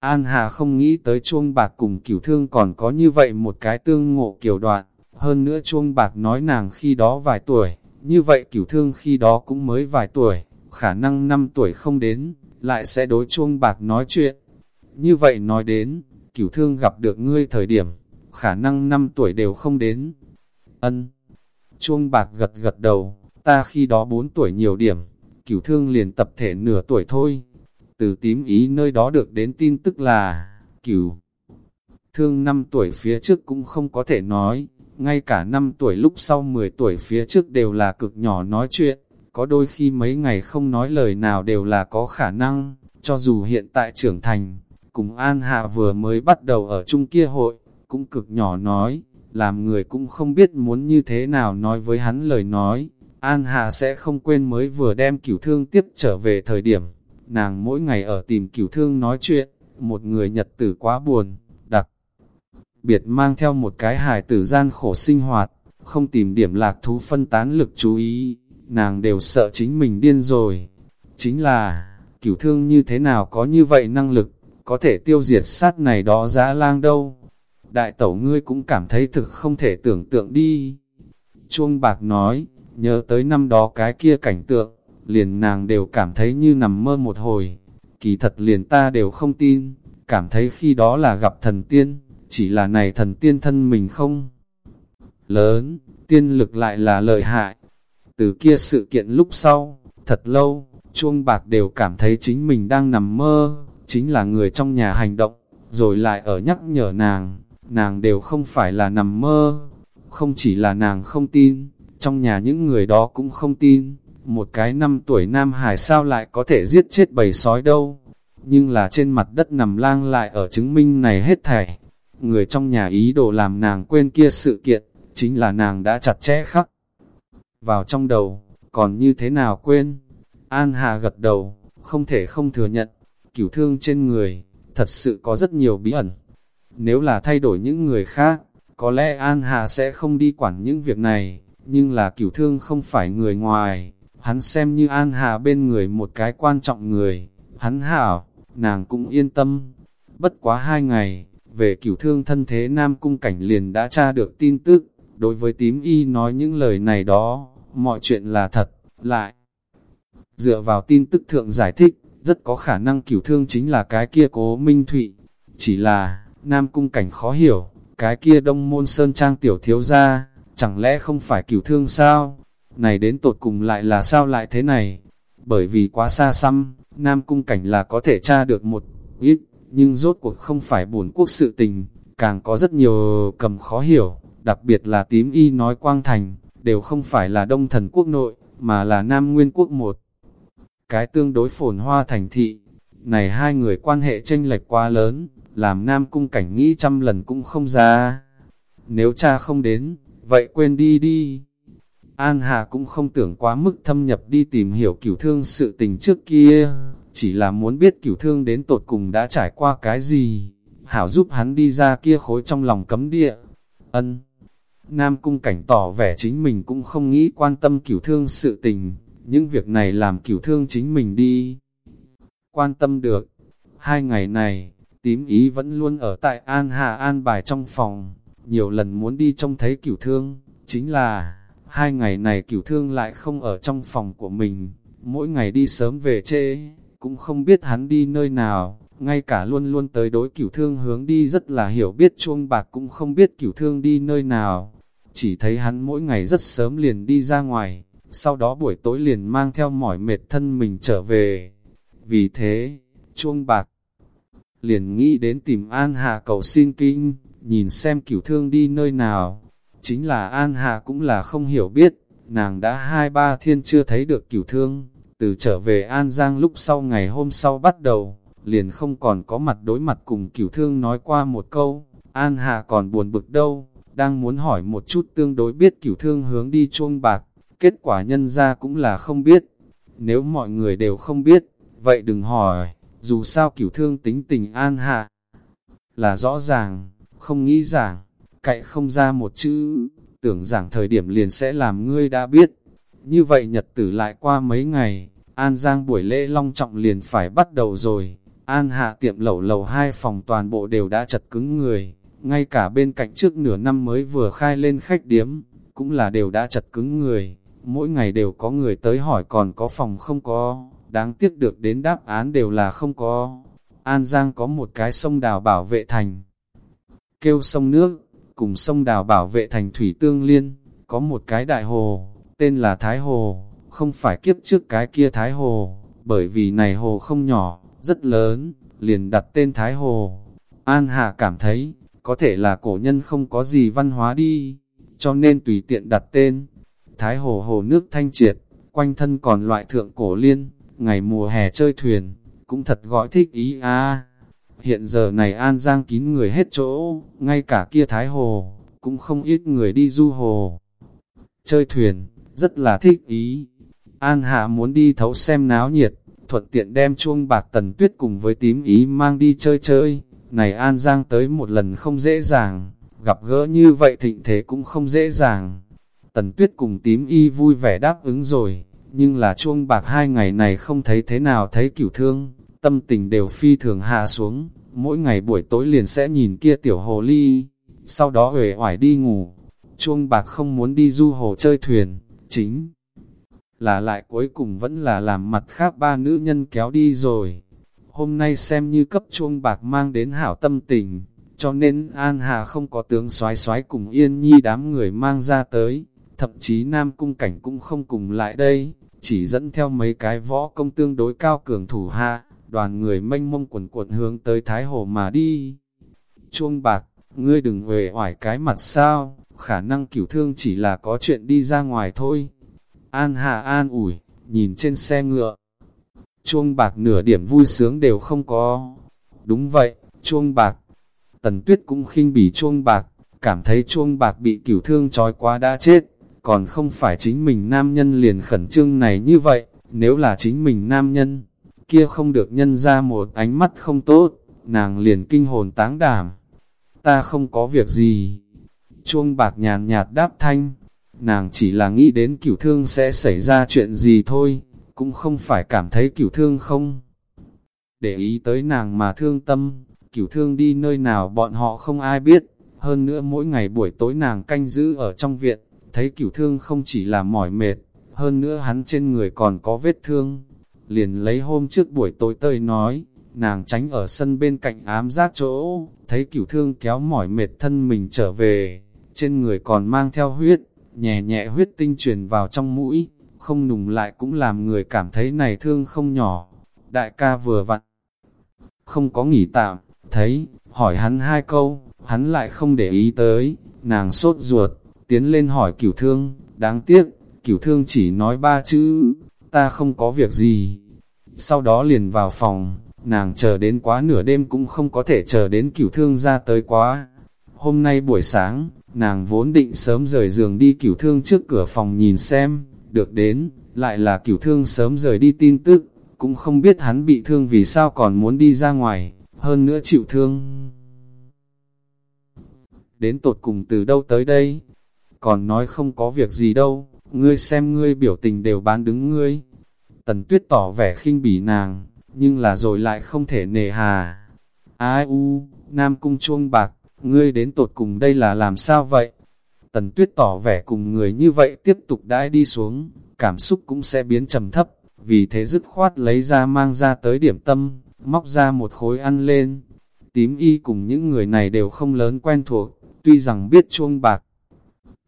An Hà không nghĩ tới chuông bạc cùng cửu thương còn có như vậy một cái tương ngộ kiểu đoạn, hơn nữa chuông bạc nói nàng khi đó vài tuổi, như vậy cửu thương khi đó cũng mới vài tuổi, khả năng 5 tuổi không đến, lại sẽ đối chuông bạc nói chuyện. Như vậy nói đến, cửu thương gặp được ngươi thời điểm, khả năng 5 tuổi đều không đến. Ân. Chuông bạc gật gật đầu, ta khi đó 4 tuổi nhiều điểm, cửu thương liền tập thể nửa tuổi thôi. Từ tím ý nơi đó được đến tin tức là, cửu thương 5 tuổi phía trước cũng không có thể nói, ngay cả 5 tuổi lúc sau 10 tuổi phía trước đều là cực nhỏ nói chuyện, có đôi khi mấy ngày không nói lời nào đều là có khả năng, cho dù hiện tại trưởng thành, cùng An Hạ vừa mới bắt đầu ở chung kia hội, cũng cực nhỏ nói, làm người cũng không biết muốn như thế nào nói với hắn lời nói. An Hạ sẽ không quên mới vừa đem cửu thương tiếp trở về thời điểm, nàng mỗi ngày ở tìm cửu thương nói chuyện, một người nhật tử quá buồn, đặc biệt mang theo một cái hài tử gian khổ sinh hoạt, không tìm điểm lạc thú phân tán lực chú ý, nàng đều sợ chính mình điên rồi. Chính là, cửu thương như thế nào có như vậy năng lực, có thể tiêu diệt sát này đó giá lang đâu. Đại tẩu ngươi cũng cảm thấy thực không thể tưởng tượng đi. Chuông bạc nói, nhớ tới năm đó cái kia cảnh tượng, liền nàng đều cảm thấy như nằm mơ một hồi. Kỳ thật liền ta đều không tin, cảm thấy khi đó là gặp thần tiên, chỉ là này thần tiên thân mình không lớn, tiên lực lại là lợi hại. Từ kia sự kiện lúc sau, thật lâu, chuông bạc đều cảm thấy chính mình đang nằm mơ, chính là người trong nhà hành động, rồi lại ở nhắc nhở nàng, nàng đều không phải là nằm mơ, không chỉ là nàng không tin, trong nhà những người đó cũng không tin, một cái năm tuổi nam hải sao lại có thể giết chết bầy sói đâu, nhưng là trên mặt đất nằm lang lại ở chứng minh này hết thảy, người trong nhà ý đồ làm nàng quên kia sự kiện, chính là nàng đã chặt chẽ khắc vào trong đầu, còn như thế nào quên, An Hà gật đầu, không thể không thừa nhận, cửu thương trên người, thật sự có rất nhiều bí ẩn. Nếu là thay đổi những người khác, có lẽ An Hà sẽ không đi quản những việc này, nhưng là cửu thương không phải người ngoài, hắn xem như An Hà bên người một cái quan trọng người, hắn hảo, nàng cũng yên tâm. Bất quá hai ngày, về cửu thương thân thế Nam Cung Cảnh liền đã tra được tin tức, đối với tím y nói những lời này đó, mọi chuyện là thật, lại. Dựa vào tin tức thượng giải thích, rất có khả năng cửu thương chính là cái kia cố minh thụy. Chỉ là, Nam Cung Cảnh khó hiểu, cái kia đông môn sơn trang tiểu thiếu ra, chẳng lẽ không phải cửu thương sao? Này đến tột cùng lại là sao lại thế này? Bởi vì quá xa xăm, Nam Cung Cảnh là có thể tra được một ít, nhưng rốt cuộc không phải bổn quốc sự tình, càng có rất nhiều cầm khó hiểu, đặc biệt là tím y nói quang thành, đều không phải là đông thần quốc nội, mà là Nam Nguyên quốc một cái tương đối phồn hoa thành thị. Này hai người quan hệ tranh lệch quá lớn, làm Nam Cung Cảnh nghĩ trăm lần cũng không ra. Nếu cha không đến, vậy quên đi đi. An Hà cũng không tưởng quá mức thâm nhập đi tìm hiểu cửu thương sự tình trước kia, chỉ là muốn biết cửu thương đến tột cùng đã trải qua cái gì, hảo giúp hắn đi ra kia khối trong lòng cấm địa. Ân. Nam Cung Cảnh tỏ vẻ chính mình cũng không nghĩ quan tâm cửu thương sự tình, những việc này làm cửu thương chính mình đi. Quan tâm được, hai ngày này, tím ý vẫn luôn ở tại An Hà An bài trong phòng, nhiều lần muốn đi trông thấy cửu thương, chính là, hai ngày này cửu thương lại không ở trong phòng của mình, mỗi ngày đi sớm về trễ, cũng không biết hắn đi nơi nào, ngay cả luôn luôn tới đối cửu thương hướng đi rất là hiểu biết chuông bạc cũng không biết cửu thương đi nơi nào, chỉ thấy hắn mỗi ngày rất sớm liền đi ra ngoài, sau đó buổi tối liền mang theo mỏi mệt thân mình trở về. Vì thế, chuông bạc liền nghĩ đến tìm An Hà cầu xin kinh, nhìn xem cửu thương đi nơi nào. Chính là An Hà cũng là không hiểu biết, nàng đã hai ba thiên chưa thấy được cửu thương, từ trở về An Giang lúc sau ngày hôm sau bắt đầu, liền không còn có mặt đối mặt cùng cửu thương nói qua một câu, An Hà còn buồn bực đâu, đang muốn hỏi một chút tương đối biết cửu thương hướng đi chuông bạc, kết quả nhân ra cũng là không biết. Nếu mọi người đều không biết, vậy đừng hỏi, dù sao cửu thương tính tình an hạ. Là rõ ràng, không nghĩ giảng, cậy không ra một chữ, tưởng rằng thời điểm liền sẽ làm ngươi đã biết. Như vậy nhật tử lại qua mấy ngày, An Giang buổi lễ long trọng liền phải bắt đầu rồi. An hạ tiệm lẩu lầu hai phòng toàn bộ đều đã chật cứng người, ngay cả bên cạnh trước nửa năm mới vừa khai lên khách điếm, cũng là đều đã chật cứng người, mỗi ngày đều có người tới hỏi còn có phòng không có, đáng tiếc được đến đáp án đều là không có. An Giang có một cái sông đào bảo vệ thành, kêu sông nước, cùng sông đào bảo vệ thành thủy tương liên, có một cái đại hồ, tên là Thái Hồ, không phải kiếp trước cái kia Thái Hồ, bởi vì này hồ không nhỏ, rất lớn, liền đặt tên Thái Hồ. An Hạ cảm thấy, có thể là cổ nhân không có gì văn hóa đi, cho nên tùy tiện đặt tên. Thái Hồ hồ nước thanh triệt, quanh thân còn loại thượng cổ liên, ngày mùa hè chơi thuyền, cũng thật gọi thích ý a. Hiện giờ này An Giang kín người hết chỗ, ngay cả kia Thái Hồ, cũng không ít người đi du hồ. Chơi thuyền, rất là thích ý. An Hạ muốn đi thấu xem náo nhiệt, thuận tiện đem chuông bạc tần tuyết cùng với tím ý mang đi chơi chơi. Này An Giang tới một lần không dễ dàng, gặp gỡ như vậy thịnh thế cũng không dễ dàng. Tần tuyết cùng tím y vui vẻ đáp ứng rồi, nhưng là chuông bạc hai ngày này không thấy thế nào thấy cửu thương, tâm tình đều phi thường hạ xuống, mỗi ngày buổi tối liền sẽ nhìn kia tiểu hồ ly, sau đó uể oải đi ngủ. Chuông bạc không muốn đi du hồ chơi thuyền, chính là lại cuối cùng vẫn là làm mặt khác ba nữ nhân kéo đi rồi. Hôm nay xem như cấp chuông bạc mang đến hảo tâm tình, cho nên An Hà không có tướng xoái xoái cùng yên nhi đám người mang ra tới, thậm chí Nam Cung Cảnh cũng không cùng lại đây, chỉ dẫn theo mấy cái võ công tương đối cao cường thủ hạ, đoàn người mênh mông quần cuộn hướng tới Thái Hồ mà đi. Chuông bạc, ngươi đừng huề hoài cái mặt sao, khả năng cửu thương chỉ là có chuyện đi ra ngoài thôi. An Hà an ủi, nhìn trên xe ngựa. Chuông bạc nửa điểm vui sướng đều không có. Đúng vậy, chuông bạc. Tần tuyết cũng khinh bỉ chuông bạc, cảm thấy chuông bạc bị cửu thương trói quá đã chết. Còn không phải chính mình nam nhân liền khẩn trương này như vậy, nếu là chính mình nam nhân, kia không được nhân ra một ánh mắt không tốt, nàng liền kinh hồn táng đảm. Ta không có việc gì. Chuông bạc nhàn nhạt đáp thanh, nàng chỉ là nghĩ đến cửu thương sẽ xảy ra chuyện gì thôi, cũng không phải cảm thấy cửu thương không. Để ý tới nàng mà thương tâm, cửu thương đi nơi nào bọn họ không ai biết, hơn nữa mỗi ngày buổi tối nàng canh giữ ở trong viện, thấy cửu thương không chỉ là mỏi mệt, hơn nữa hắn trên người còn có vết thương. Liền lấy hôm trước buổi tối tơi nói, nàng tránh ở sân bên cạnh ám giác chỗ, thấy cửu thương kéo mỏi mệt thân mình trở về, trên người còn mang theo huyết, nhẹ nhẹ huyết tinh truyền vào trong mũi, không nùng lại cũng làm người cảm thấy này thương không nhỏ. Đại ca vừa vặn, không có nghỉ tạm, thấy, hỏi hắn hai câu, hắn lại không để ý tới, nàng sốt ruột, tiến lên hỏi cửu thương, đáng tiếc, cửu thương chỉ nói ba chữ, ta không có việc gì. Sau đó liền vào phòng, nàng chờ đến quá nửa đêm cũng không có thể chờ đến cửu thương ra tới quá. Hôm nay buổi sáng, nàng vốn định sớm rời giường đi cửu thương trước cửa phòng nhìn xem, được đến, lại là cửu thương sớm rời đi tin tức, cũng không biết hắn bị thương vì sao còn muốn đi ra ngoài, hơn nữa chịu thương. Đến tột cùng từ đâu tới đây? Còn nói không có việc gì đâu, ngươi xem ngươi biểu tình đều bán đứng ngươi. Tần tuyết tỏ vẻ khinh bỉ nàng, nhưng là rồi lại không thể nề hà. Ai u, Nam Cung chuông bạc, ngươi đến tột cùng đây là làm sao vậy? Tần tuyết tỏ vẻ cùng người như vậy tiếp tục đãi đi xuống, cảm xúc cũng sẽ biến trầm thấp, vì thế dứt khoát lấy ra mang ra tới điểm tâm, móc ra một khối ăn lên. Tím y cùng những người này đều không lớn quen thuộc, tuy rằng biết chuông bạc.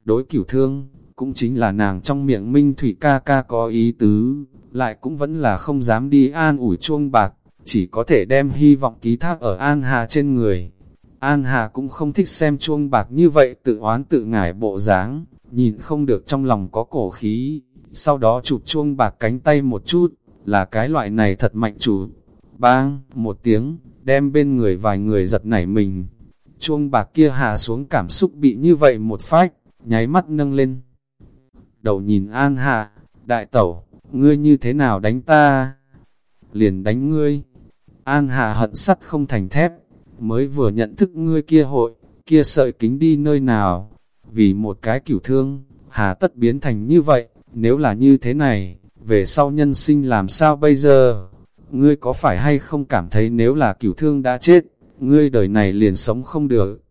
Đối cửu thương, cũng chính là nàng trong miệng Minh Thủy ca ca có ý tứ, lại cũng vẫn là không dám đi an ủi chuông bạc, chỉ có thể đem hy vọng ký thác ở An Hà trên người. An Hà cũng không thích xem chuông bạc như vậy tự oán tự ngải bộ dáng, nhìn không được trong lòng có cổ khí, sau đó chụp chuông bạc cánh tay một chút, là cái loại này thật mạnh chủ. Bang, một tiếng, đem bên người vài người giật nảy mình. Chuông bạc kia hạ xuống cảm xúc bị như vậy một phách, nháy mắt nâng lên. Đầu nhìn An Hà, đại tẩu, ngươi như thế nào đánh ta? Liền đánh ngươi. An Hà hận sắt không thành thép, mới vừa nhận thức ngươi kia hội, kia sợi kính đi nơi nào. Vì một cái cửu thương, Hà tất biến thành như vậy, nếu là như thế này, về sau nhân sinh làm sao bây giờ? ngươi có phải hay không cảm thấy nếu là cửu thương đã chết, ngươi đời này liền sống không được.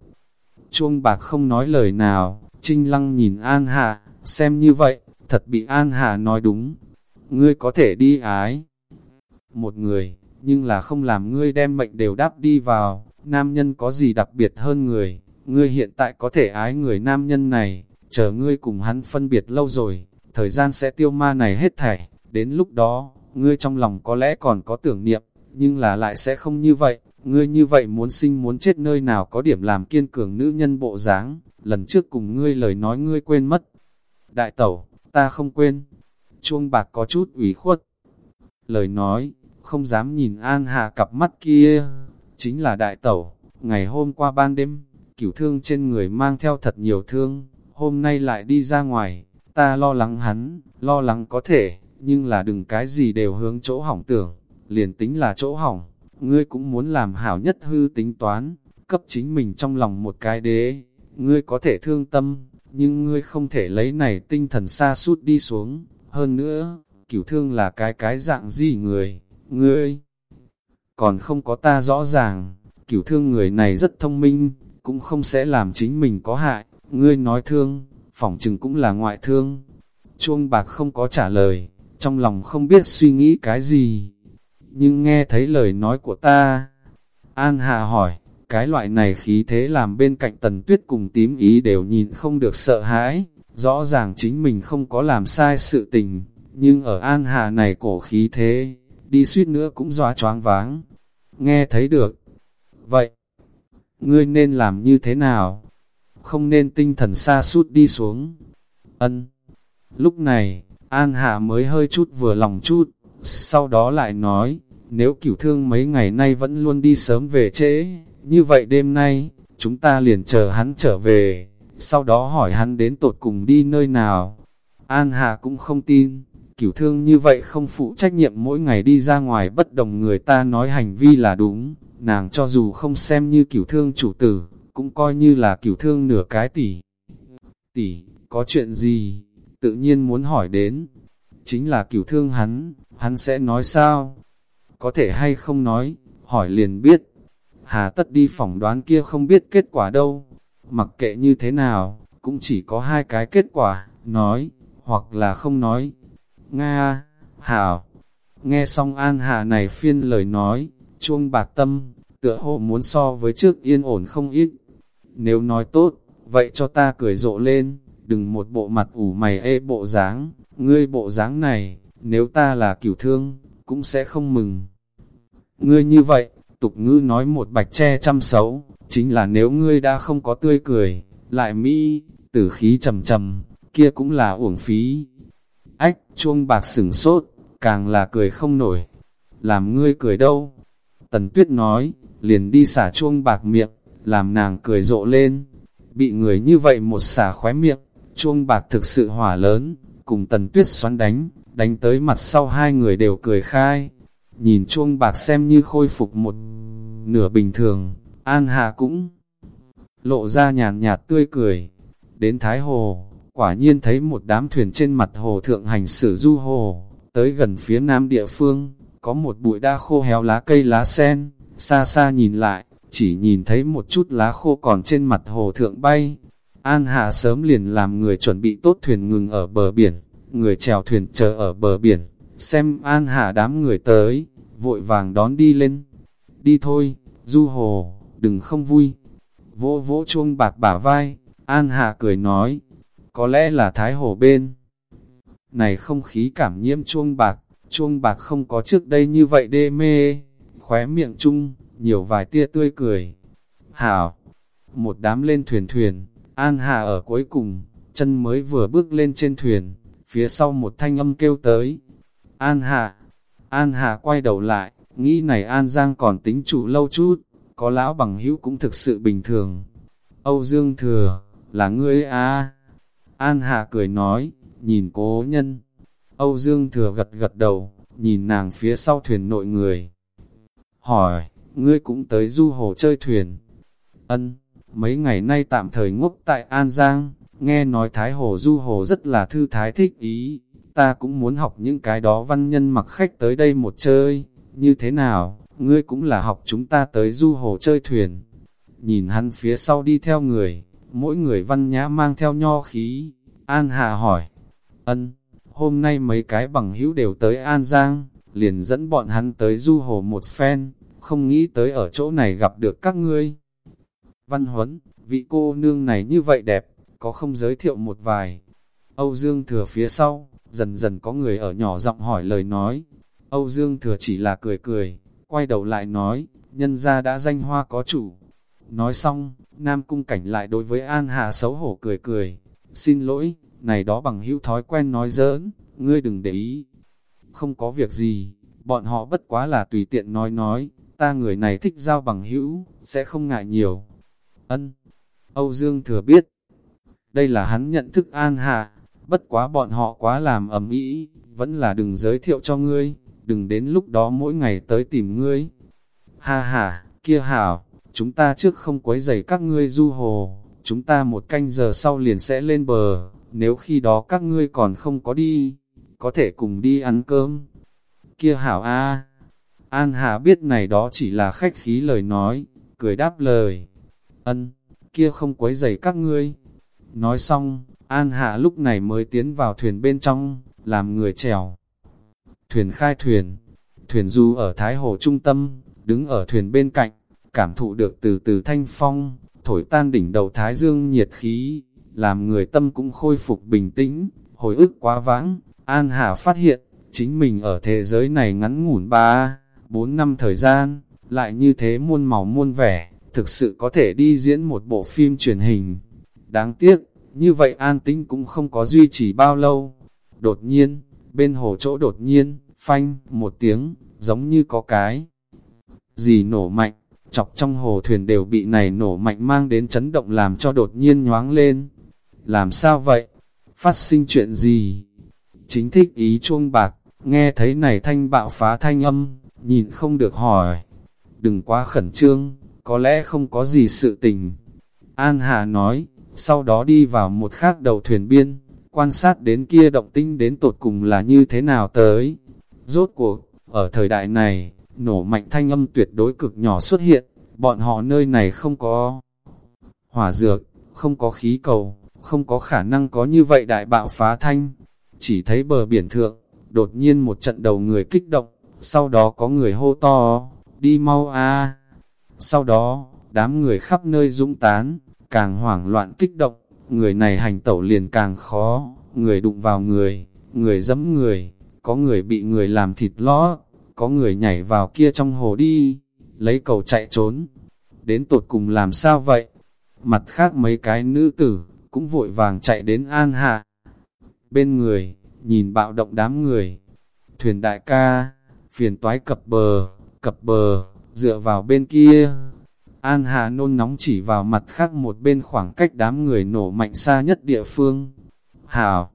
Chuông bạc không nói lời nào, Trinh Lăng nhìn An Hạ, xem như vậy, thật bị An Hạ nói đúng. Ngươi có thể đi ái. Một người, nhưng là không làm ngươi đem mệnh đều đáp đi vào, nam nhân có gì đặc biệt hơn người, ngươi hiện tại có thể ái người nam nhân này, chờ ngươi cùng hắn phân biệt lâu rồi, thời gian sẽ tiêu ma này hết thảy, đến lúc đó, ngươi trong lòng có lẽ còn có tưởng niệm, nhưng là lại sẽ không như vậy, ngươi như vậy muốn sinh muốn chết nơi nào có điểm làm kiên cường nữ nhân bộ dáng, lần trước cùng ngươi lời nói ngươi quên mất. Đại tẩu, ta không quên. Chuông bạc có chút ủy khuất. Lời nói, không dám nhìn An Hà cặp mắt kia, chính là đại tẩu, ngày hôm qua ban đêm, cửu thương trên người mang theo thật nhiều thương, hôm nay lại đi ra ngoài, ta lo lắng hắn, lo lắng có thể, nhưng là đừng cái gì đều hướng chỗ hỏng tưởng, liền tính là chỗ hỏng, ngươi cũng muốn làm hảo nhất hư tính toán, cấp chính mình trong lòng một cái đế, ngươi có thể thương tâm, nhưng ngươi không thể lấy này tinh thần xa suốt đi xuống, hơn nữa, cửu thương là cái cái dạng gì người, ngươi còn không có ta rõ ràng, cửu thương người này rất thông minh, cũng không sẽ làm chính mình có hại, ngươi nói thương, phỏng chừng cũng là ngoại thương. Chuông bạc không có trả lời, trong lòng không biết suy nghĩ cái gì, nhưng nghe thấy lời nói của ta. An Hà hỏi, cái loại này khí thế làm bên cạnh tần tuyết cùng tím ý đều nhìn không được sợ hãi, rõ ràng chính mình không có làm sai sự tình, nhưng ở An Hà này cổ khí thế, đi suýt nữa cũng dọa choáng váng. Nghe thấy được. Vậy, ngươi nên làm như thế nào? Không nên tinh thần xa suốt đi xuống. Ân. Lúc này, An Hạ mới hơi chút vừa lòng chút, sau đó lại nói, nếu cửu thương mấy ngày nay vẫn luôn đi sớm về trễ, như vậy đêm nay, chúng ta liền chờ hắn trở về, sau đó hỏi hắn đến tột cùng đi nơi nào. An hà cũng không tin, cửu thương như vậy không phụ trách nhiệm mỗi ngày đi ra ngoài bất đồng người ta nói hành vi là đúng, nàng cho dù không xem như cửu thương chủ tử, cũng coi như là cửu thương nửa cái tỷ. Tỷ, có chuyện gì? Tự nhiên muốn hỏi đến. Chính là cửu thương hắn, hắn sẽ nói sao? Có thể hay không nói, hỏi liền biết. Hà tất đi phỏng đoán kia không biết kết quả đâu. Mặc kệ như thế nào, cũng chỉ có hai cái kết quả, nói, hoặc là không nói. Nga, Hảo, nghe xong An Hà này phiên lời nói, chuông bạc tâm, tựa hồ muốn so với trước yên ổn không ít. Nếu nói tốt, vậy cho ta cười rộ lên, đừng một bộ mặt ủ mày ê bộ dáng, ngươi bộ dáng này, nếu ta là cửu thương, cũng sẽ không mừng. Ngươi như vậy, tục ngữ nói một bạch che chăm xấu, chính là nếu ngươi đã không có tươi cười, lại mỹ, tử khí trầm trầm, kia cũng là uổng phí. Ách, chuông bạc sừng sốt, càng là cười không nổi. Làm ngươi cười đâu? Tần tuyết nói, liền đi xả chuông bạc miệng, làm nàng cười rộ lên. Bị người như vậy một xả khóe miệng, chuông bạc thực sự hỏa lớn, cùng tần tuyết xoắn đánh, đánh tới mặt sau hai người đều cười khai. Nhìn chuông bạc xem như khôi phục một nửa bình thường, An Hà cũng lộ ra nhàn nhạt tươi cười. Đến Thái Hồ, quả nhiên thấy một đám thuyền trên mặt hồ thượng hành xử du hồ, tới gần phía nam địa phương, có một bụi đa khô héo lá cây lá sen, xa xa nhìn lại, chỉ nhìn thấy một chút lá khô còn trên mặt hồ thượng bay. An hà sớm liền làm người chuẩn bị tốt thuyền ngừng ở bờ biển, người chèo thuyền chờ ở bờ biển, xem An hà đám người tới, vội vàng đón đi lên. Đi thôi, du hồ, đừng không vui. Vỗ vỗ chuông bạc bả vai, An Hạ cười nói, có lẽ là thái hồ bên. Này không khí cảm nhiễm chuông bạc, chuông bạc không có trước đây như vậy đê mê, khóe miệng chung, nhiều vài tia tươi cười. Hảo, một đám lên thuyền thuyền, An Hà ở cuối cùng, chân mới vừa bước lên trên thuyền, phía sau một thanh âm kêu tới. An Hà, An Hà quay đầu lại, nghĩ này An Giang còn tính chủ lâu chút, có lão bằng hữu cũng thực sự bình thường. Âu Dương Thừa, là ngươi à? An Hà cười nói, nhìn cố nhân. Âu Dương Thừa gật gật đầu, nhìn nàng phía sau thuyền nội người. Hỏi, ngươi cũng tới du hồ chơi thuyền. Ân, mấy ngày nay tạm thời ngốc tại An Giang, nghe nói Thái Hồ du hồ rất là thư thái thích ý, ta cũng muốn học những cái đó văn nhân mặc khách tới đây một chơi, như thế nào, ngươi cũng là học chúng ta tới du hồ chơi thuyền. Nhìn hắn phía sau đi theo người, mỗi người văn nhã mang theo nho khí. An Hà hỏi, ân, hôm nay mấy cái bằng hữu đều tới An Giang, liền dẫn bọn hắn tới du hồ một phen, không nghĩ tới ở chỗ này gặp được các ngươi. Văn Huấn, vị cô nương này như vậy đẹp, có không giới thiệu một vài. Âu Dương Thừa phía sau, dần dần có người ở nhỏ giọng hỏi lời nói. Âu Dương Thừa chỉ là cười cười, quay đầu lại nói, nhân gia đã danh hoa có chủ. Nói xong, Nam Cung Cảnh lại đối với An Hà xấu hổ cười cười, xin lỗi, này đó bằng hữu thói quen nói giỡn, ngươi đừng để ý. Không có việc gì, bọn họ bất quá là tùy tiện nói nói, ta người này thích giao bằng hữu, sẽ không ngại nhiều. Ân, Âu Dương thừa biết, đây là hắn nhận thức An Hà, bất quá bọn họ quá làm ầm ĩ, vẫn là đừng giới thiệu cho ngươi, đừng đến lúc đó mỗi ngày tới tìm ngươi. Ha ha, kia hảo, chúng ta trước không quấy rầy các ngươi du hồ, chúng ta một canh giờ sau liền sẽ lên bờ, nếu khi đó các ngươi còn không có đi, có thể cùng đi ăn cơm. Kia hảo a An Hà biết này đó chỉ là khách khí lời nói, cười đáp lời. Ân, kia không quấy rầy các ngươi. Nói xong, An Hạ lúc này mới tiến vào thuyền bên trong, làm người chèo. Thuyền khai thuyền, thuyền du ở Thái Hồ trung tâm, đứng ở thuyền bên cạnh, cảm thụ được từ từ thanh phong, thổi tan đỉnh đầu Thái Dương nhiệt khí, làm người tâm cũng khôi phục bình tĩnh, hồi ức quá vãng, An Hà phát hiện, chính mình ở thế giới này ngắn ngủn ba, bốn năm thời gian, lại như thế muôn màu muôn vẻ, thực sự có thể đi diễn một bộ phim truyền hình. Đáng tiếc, như vậy an tĩnh cũng không có duy trì bao lâu. Đột nhiên, bên hồ chỗ đột nhiên, phanh, một tiếng, giống như có cái gì nổ mạnh, chọc trong hồ thuyền đều bị này nổ mạnh mang đến chấn động làm cho đột nhiên nhoáng lên. Làm sao vậy? Phát sinh chuyện gì? Chính thích ý chuông bạc, nghe thấy này thanh bạo phá thanh âm, nhìn không được hỏi. Đừng quá khẩn trương, có lẽ không có gì sự tình. An Hà nói, sau đó đi vào một khác đầu thuyền biên, quan sát đến kia động tinh đến tột cùng là như thế nào tới. Rốt cuộc, ở thời đại này, nổ mạnh thanh âm tuyệt đối cực nhỏ xuất hiện, bọn họ nơi này không có hỏa dược, không có khí cầu, không có khả năng có như vậy đại bạo phá thanh. Chỉ thấy bờ biển thượng, đột nhiên một trận đầu người kích động, sau đó có người hô to, đi mau a Sau đó, đám người khắp nơi dũng tán, càng hoảng loạn kích động, người này hành tẩu liền càng khó, người đụng vào người, người dẫm người, có người bị người làm thịt ló, có người nhảy vào kia trong hồ đi, lấy cầu chạy trốn. Đến tột cùng làm sao vậy? Mặt khác mấy cái nữ tử, cũng vội vàng chạy đến an hạ. Bên người, nhìn bạo động đám người. Thuyền đại ca, phiền toái cập bờ, cập bờ, dựa vào bên kia. An Hà nôn nóng chỉ vào mặt khác một bên khoảng cách đám người nổ mạnh xa nhất địa phương. Hào,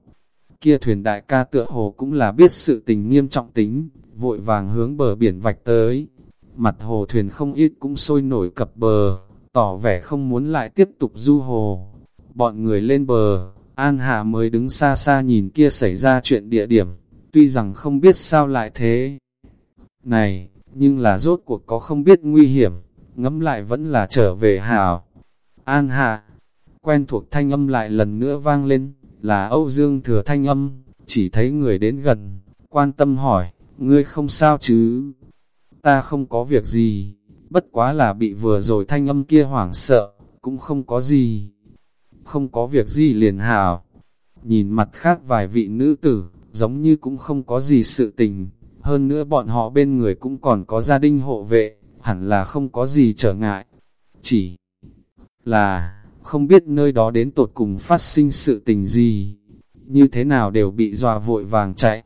kia thuyền đại ca tựa hồ cũng là biết sự tình nghiêm trọng tính, vội vàng hướng bờ biển vạch tới. Mặt hồ thuyền không ít cũng sôi nổi cập bờ, tỏ vẻ không muốn lại tiếp tục du hồ. Bọn người lên bờ, An Hà mới đứng xa xa nhìn kia xảy ra chuyện địa điểm, tuy rằng không biết sao lại thế. Này, nhưng là rốt cuộc có không biết nguy hiểm, ngẫm lại vẫn là trở về hảo. An Hà, quen thuộc thanh âm lại lần nữa vang lên, là Âu Dương thừa thanh âm, chỉ thấy người đến gần, quan tâm hỏi, ngươi không sao chứ? Ta không có việc gì, bất quá là bị vừa rồi thanh âm kia hoảng sợ, cũng không có gì. Không có việc gì liền hảo. Nhìn mặt khác vài vị nữ tử, giống như cũng không có gì sự tình, hơn nữa bọn họ bên người cũng còn có gia đình hộ vệ, hẳn là không có gì trở ngại. Chỉ là, không biết nơi đó đến tột cùng phát sinh sự tình gì, như thế nào đều bị dọa vội vàng chạy.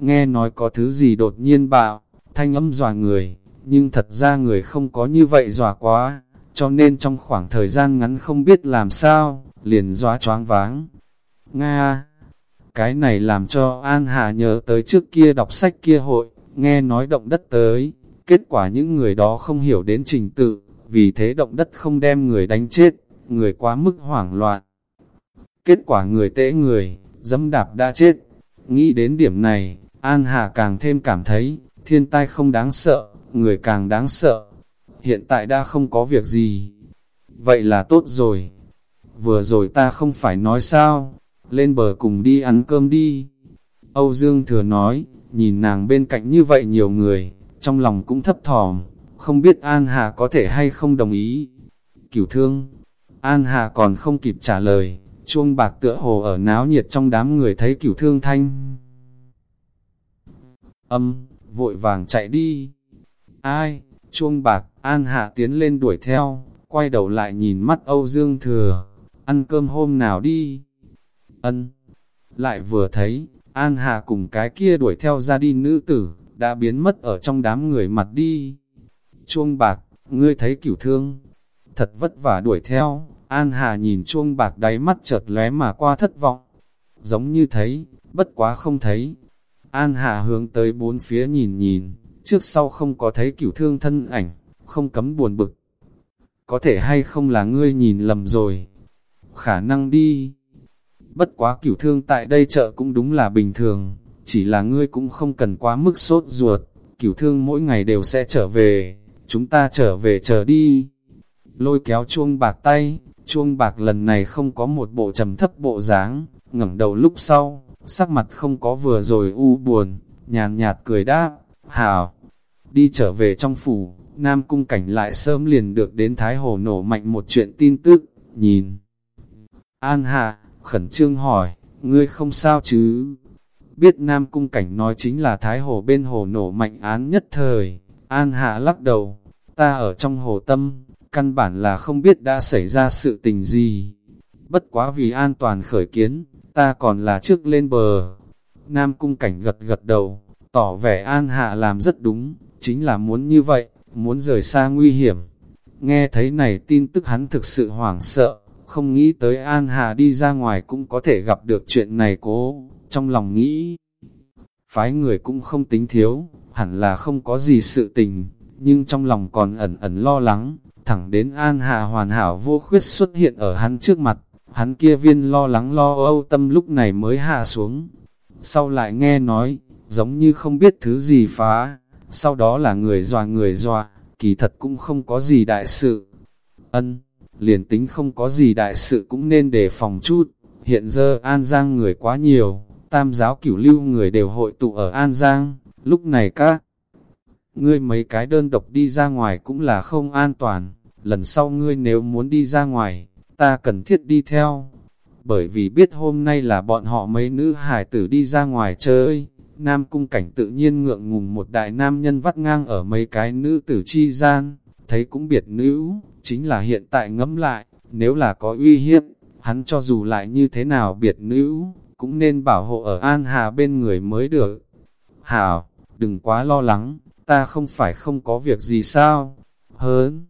Nghe nói có thứ gì đột nhiên bạo, thanh âm dọa người, nhưng thật ra người không có như vậy dọa quá, cho nên trong khoảng thời gian ngắn không biết làm sao, liền dọa choáng váng. Nga, cái này làm cho An Hà nhớ tới trước kia đọc sách kia hội, nghe nói động đất tới, kết quả những người đó không hiểu đến trình tự, vì thế động đất không đem người đánh chết, người quá mức hoảng loạn. Kết quả người tễ người, dẫm đạp đã chết. Nghĩ đến điểm này, An Hà càng thêm cảm thấy, thiên tai không đáng sợ, người càng đáng sợ. Hiện tại đã không có việc gì. Vậy là tốt rồi. Vừa rồi ta không phải nói sao, lên bờ cùng đi ăn cơm đi. Âu Dương thừa nói, nhìn nàng bên cạnh như vậy nhiều người, trong lòng cũng thấp thỏm, không biết An Hà có thể hay không đồng ý. Cửu thương, An Hà còn không kịp trả lời, chuông bạc tựa hồ ở náo nhiệt trong đám người thấy cửu thương thanh. Âm, vội vàng chạy đi. Ai, chuông bạc, An Hà tiến lên đuổi theo, quay đầu lại nhìn mắt Âu Dương Thừa, ăn cơm hôm nào đi. Ân, lại vừa thấy, An Hà cùng cái kia đuổi theo ra đi nữ tử, đã biến mất ở trong đám người mặt đi. Chuông bạc, ngươi thấy cửu thương, thật vất vả đuổi theo, An Hà nhìn chuông bạc đáy mắt chợt lóe mà qua thất vọng. Giống như thấy, bất quá không thấy. An Hà hướng tới bốn phía nhìn nhìn, trước sau không có thấy cửu thương thân ảnh, không cấm buồn bực. Có thể hay không là ngươi nhìn lầm rồi. Khả năng đi. Bất quá cửu thương tại đây chợ cũng đúng là bình thường, chỉ là ngươi cũng không cần quá mức sốt ruột. Cửu thương mỗi ngày đều sẽ trở về, chúng ta trở về chờ đi. Lôi kéo chuông bạc tay, chuông bạc lần này không có một bộ trầm thấp bộ dáng, ngẩng đầu lúc sau, sắc mặt không có vừa rồi u buồn, nhàn nhạt cười đáp, hảo, đi trở về trong phủ, Nam Cung Cảnh lại sớm liền được đến Thái Hồ nổ mạnh một chuyện tin tức, nhìn. An Hạ, khẩn trương hỏi, ngươi không sao chứ? Biết Nam Cung Cảnh nói chính là Thái Hồ bên hồ nổ mạnh án nhất thời, An Hạ lắc đầu, ta ở trong hồ tâm, căn bản là không biết đã xảy ra sự tình gì. Bất quá vì an toàn khởi kiến, ta còn là trước lên bờ. Nam cung cảnh gật gật đầu, tỏ vẻ an hạ làm rất đúng, chính là muốn như vậy, muốn rời xa nguy hiểm. Nghe thấy này tin tức hắn thực sự hoảng sợ, không nghĩ tới an hạ đi ra ngoài cũng có thể gặp được chuyện này cố, trong lòng nghĩ. Phái người cũng không tính thiếu, hẳn là không có gì sự tình, nhưng trong lòng còn ẩn ẩn lo lắng, thẳng đến An Hà hoàn hảo vô khuyết xuất hiện ở hắn trước mặt, hắn kia viên lo lắng lo âu tâm lúc này mới hạ xuống. Sau lại nghe nói, giống như không biết thứ gì phá, sau đó là người dọa người dọa, kỳ thật cũng không có gì đại sự. Ân, liền tính không có gì đại sự cũng nên đề phòng chút, hiện giờ An Giang người quá nhiều, tam giáo cửu lưu người đều hội tụ ở An Giang, lúc này các ngươi mấy cái đơn độc đi ra ngoài cũng là không an toàn. Lần sau ngươi nếu muốn đi ra ngoài, ta cần thiết đi theo. Bởi vì biết hôm nay là bọn họ mấy nữ hải tử đi ra ngoài chơi, Nam Cung Cảnh tự nhiên ngượng ngùng một đại nam nhân vắt ngang ở mấy cái nữ tử chi gian, thấy cũng biệt nữ, chính là hiện tại ngẫm lại, nếu là có uy hiếp, hắn cho dù lại như thế nào biệt nữ, cũng nên bảo hộ ở An Hà bên người mới được. Hảo, đừng quá lo lắng, ta không phải không có việc gì sao, hớn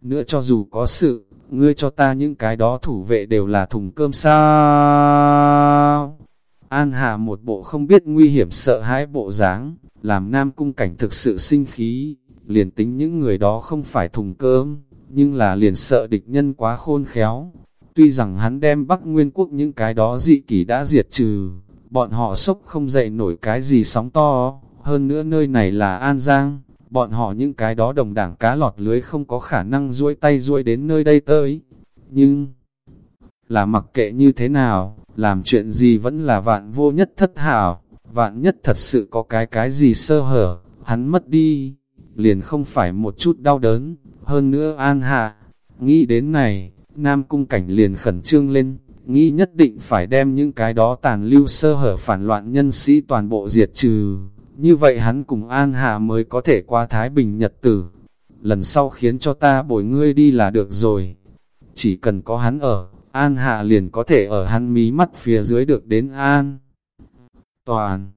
nữa cho dù có sự, ngươi cho ta những cái đó thủ vệ đều là thùng cơm sao. An Hà một bộ không biết nguy hiểm sợ hãi bộ dáng, làm nam cung cảnh thực sự sinh khí, liền tính những người đó không phải thùng cơm, nhưng là liền sợ địch nhân quá khôn khéo. Tuy rằng hắn đem Bắc Nguyên Quốc những cái đó dị kỷ đã diệt trừ, bọn họ sốc không dậy nổi cái gì sóng to, hơn nữa nơi này là An Giang, bọn họ những cái đó đồng đảng cá lọt lưới không có khả năng duỗi tay duỗi đến nơi đây tới. Nhưng, là mặc kệ như thế nào, làm chuyện gì vẫn là vạn vô nhất thất hảo, vạn nhất thật sự có cái cái gì sơ hở, hắn mất đi, liền không phải một chút đau đớn, hơn nữa an hạ. Nghĩ đến này, Nam Cung Cảnh liền khẩn trương lên, nghĩ nhất định phải đem những cái đó tàn lưu sơ hở phản loạn nhân sĩ toàn bộ diệt trừ như vậy hắn cùng An Hà mới có thể qua Thái Bình Nhật Tử. Lần sau khiến cho ta bồi ngươi đi là được rồi. Chỉ cần có hắn ở, An Hạ liền có thể ở hắn mí mắt phía dưới được đến An. Toàn.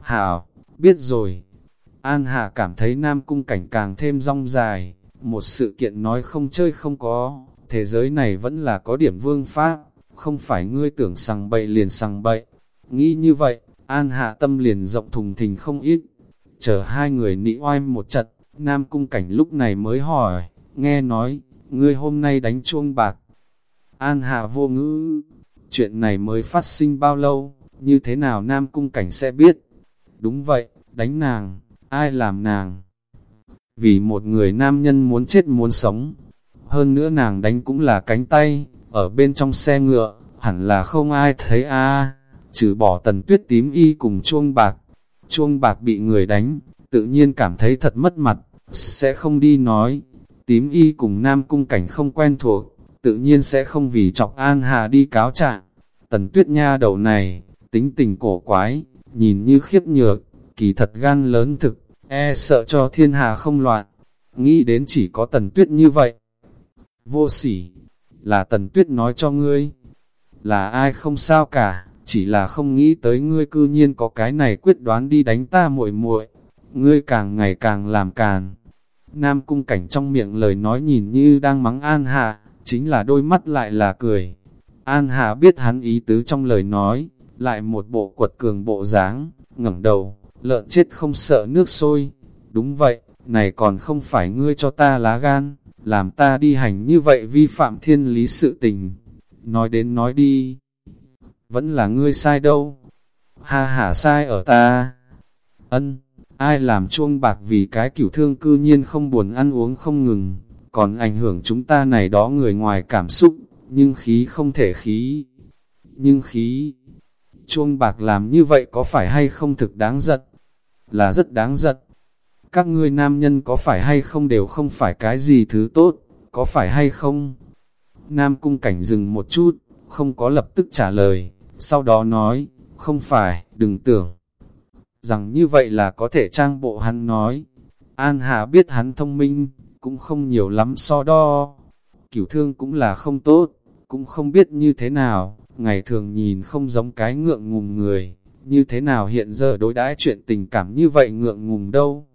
Hảo, biết rồi. An Hạ cảm thấy Nam Cung cảnh càng thêm rong dài. Một sự kiện nói không chơi không có. Thế giới này vẫn là có điểm vương pháp. Không phải ngươi tưởng sằng bậy liền sằng bậy. Nghĩ như vậy, An hạ tâm liền rộng thùng thình không ít. Chờ hai người nị oai một trận, Nam Cung Cảnh lúc này mới hỏi, nghe nói, ngươi hôm nay đánh chuông bạc. An hạ vô ngữ, chuyện này mới phát sinh bao lâu, như thế nào Nam Cung Cảnh sẽ biết? Đúng vậy, đánh nàng, ai làm nàng? Vì một người nam nhân muốn chết muốn sống, hơn nữa nàng đánh cũng là cánh tay, ở bên trong xe ngựa, hẳn là không ai thấy a trừ bỏ tần tuyết tím y cùng chuông bạc. Chuông bạc bị người đánh, tự nhiên cảm thấy thật mất mặt, sẽ không đi nói. Tím y cùng nam cung cảnh không quen thuộc, tự nhiên sẽ không vì chọc An Hà đi cáo trạng. Tần tuyết nha đầu này, tính tình cổ quái, nhìn như khiếp nhược, kỳ thật gan lớn thực, e sợ cho thiên hà không loạn. Nghĩ đến chỉ có tần tuyết như vậy. Vô sỉ, là tần tuyết nói cho ngươi, là ai không sao cả, chỉ là không nghĩ tới ngươi cư nhiên có cái này quyết đoán đi đánh ta muội muội ngươi càng ngày càng làm càn. Nam cung cảnh trong miệng lời nói nhìn như đang mắng An Hạ, chính là đôi mắt lại là cười. An Hạ biết hắn ý tứ trong lời nói, lại một bộ quật cường bộ dáng, ngẩng đầu, lợn chết không sợ nước sôi. Đúng vậy, này còn không phải ngươi cho ta lá gan, làm ta đi hành như vậy vi phạm thiên lý sự tình. Nói đến nói đi, vẫn là ngươi sai đâu. Ha hả sai ở ta. Ân, ai làm chuông bạc vì cái cửu thương cư nhiên không buồn ăn uống không ngừng, còn ảnh hưởng chúng ta này đó người ngoài cảm xúc, nhưng khí không thể khí. Nhưng khí, chuông bạc làm như vậy có phải hay không thực đáng giận? Là rất đáng giận. Các ngươi nam nhân có phải hay không đều không phải cái gì thứ tốt, có phải hay không? Nam cung cảnh dừng một chút, không có lập tức trả lời, sau đó nói, không phải, đừng tưởng. Rằng như vậy là có thể trang bộ hắn nói. An Hà biết hắn thông minh, cũng không nhiều lắm so đo. Cửu thương cũng là không tốt, cũng không biết như thế nào, ngày thường nhìn không giống cái ngượng ngùng người, như thế nào hiện giờ đối đãi chuyện tình cảm như vậy ngượng ngùng đâu.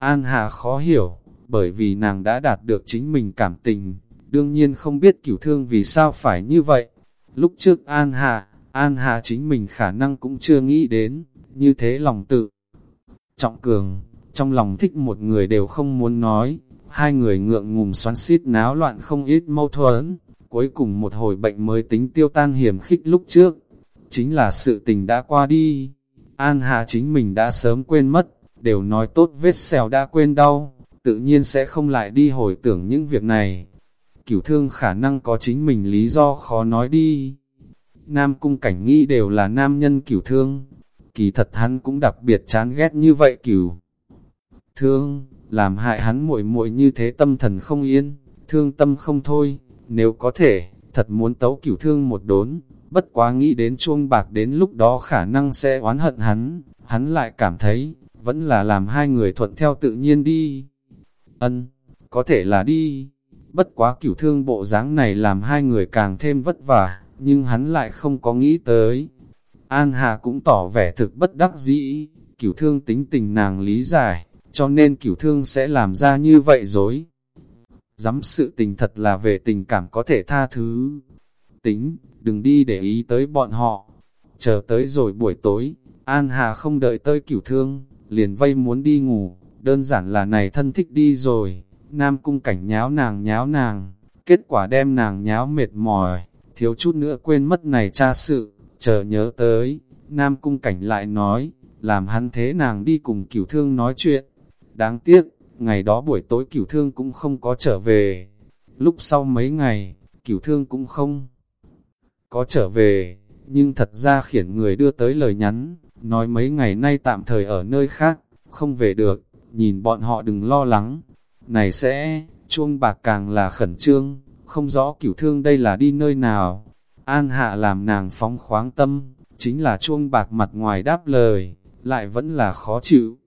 An Hà khó hiểu, bởi vì nàng đã đạt được chính mình cảm tình, đương nhiên không biết cửu thương vì sao phải như vậy. Lúc trước An Hà, An Hà chính mình khả năng cũng chưa nghĩ đến, như thế lòng tự. Trọng cường, trong lòng thích một người đều không muốn nói, hai người ngượng ngùng xoắn xít náo loạn không ít mâu thuẫn, cuối cùng một hồi bệnh mới tính tiêu tan hiểm khích lúc trước. Chính là sự tình đã qua đi, An Hà chính mình đã sớm quên mất, đều nói tốt vết xèo đã quên đau, tự nhiên sẽ không lại đi hồi tưởng những việc này. Cửu thương khả năng có chính mình lý do khó nói đi. Nam cung cảnh nghĩ đều là nam nhân cửu thương. Kỳ thật hắn cũng đặc biệt chán ghét như vậy cửu. Thương, làm hại hắn muội muội như thế tâm thần không yên, thương tâm không thôi. Nếu có thể, thật muốn tấu cửu thương một đốn, bất quá nghĩ đến chuông bạc đến lúc đó khả năng sẽ oán hận hắn, hắn lại cảm thấy, vẫn là làm hai người thuận theo tự nhiên đi. Ân, có thể là đi, bất quá cửu thương bộ dáng này làm hai người càng thêm vất vả, nhưng hắn lại không có nghĩ tới. An Hà cũng tỏ vẻ thực bất đắc dĩ, cửu thương tính tình nàng lý giải, cho nên cửu thương sẽ làm ra như vậy dối. Dám sự tình thật là về tình cảm có thể tha thứ. Tính, đừng đi để ý tới bọn họ. Chờ tới rồi buổi tối, An Hà không đợi tới cửu thương, liền vây muốn đi ngủ, đơn giản là này thân thích đi rồi. Nam cung cảnh nháo nàng nháo nàng, kết quả đem nàng nháo mệt mỏi, thiếu chút nữa quên mất này cha sự, chờ nhớ tới, Nam cung cảnh lại nói, làm hắn thế nàng đi cùng cửu thương nói chuyện. Đáng tiếc, ngày đó buổi tối cửu thương cũng không có trở về. Lúc sau mấy ngày, cửu thương cũng không có trở về, nhưng thật ra khiển người đưa tới lời nhắn, nói mấy ngày nay tạm thời ở nơi khác, không về được, nhìn bọn họ đừng lo lắng. Này sẽ, chuông bạc càng là khẩn trương, không rõ cửu thương đây là đi nơi nào. An hạ làm nàng phóng khoáng tâm, chính là chuông bạc mặt ngoài đáp lời, lại vẫn là khó chịu.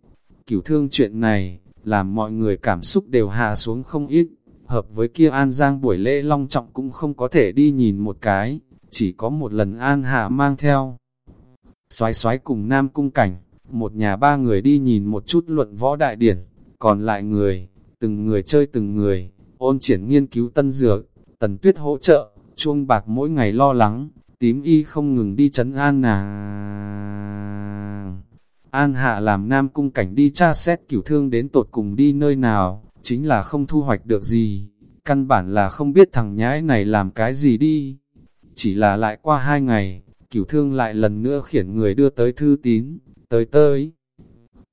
Cửu thương chuyện này, làm mọi người cảm xúc đều hạ xuống không ít, hợp với kia An Giang buổi lễ long trọng cũng không có thể đi nhìn một cái, chỉ có một lần An Hạ mang theo. Xoái xoái cùng Nam Cung Cảnh, một nhà ba người đi nhìn một chút luận võ đại điển, còn lại người, từng người chơi từng người, ôn triển nghiên cứu tân dược, tần tuyết hỗ trợ, chuông bạc mỗi ngày lo lắng, tím y không ngừng đi chấn an nàng. An hạ làm nam cung cảnh đi tra xét cửu thương đến tột cùng đi nơi nào, chính là không thu hoạch được gì, căn bản là không biết thằng nhãi này làm cái gì đi. Chỉ là lại qua hai ngày, cửu thương lại lần nữa khiển người đưa tới thư tín, tới tới.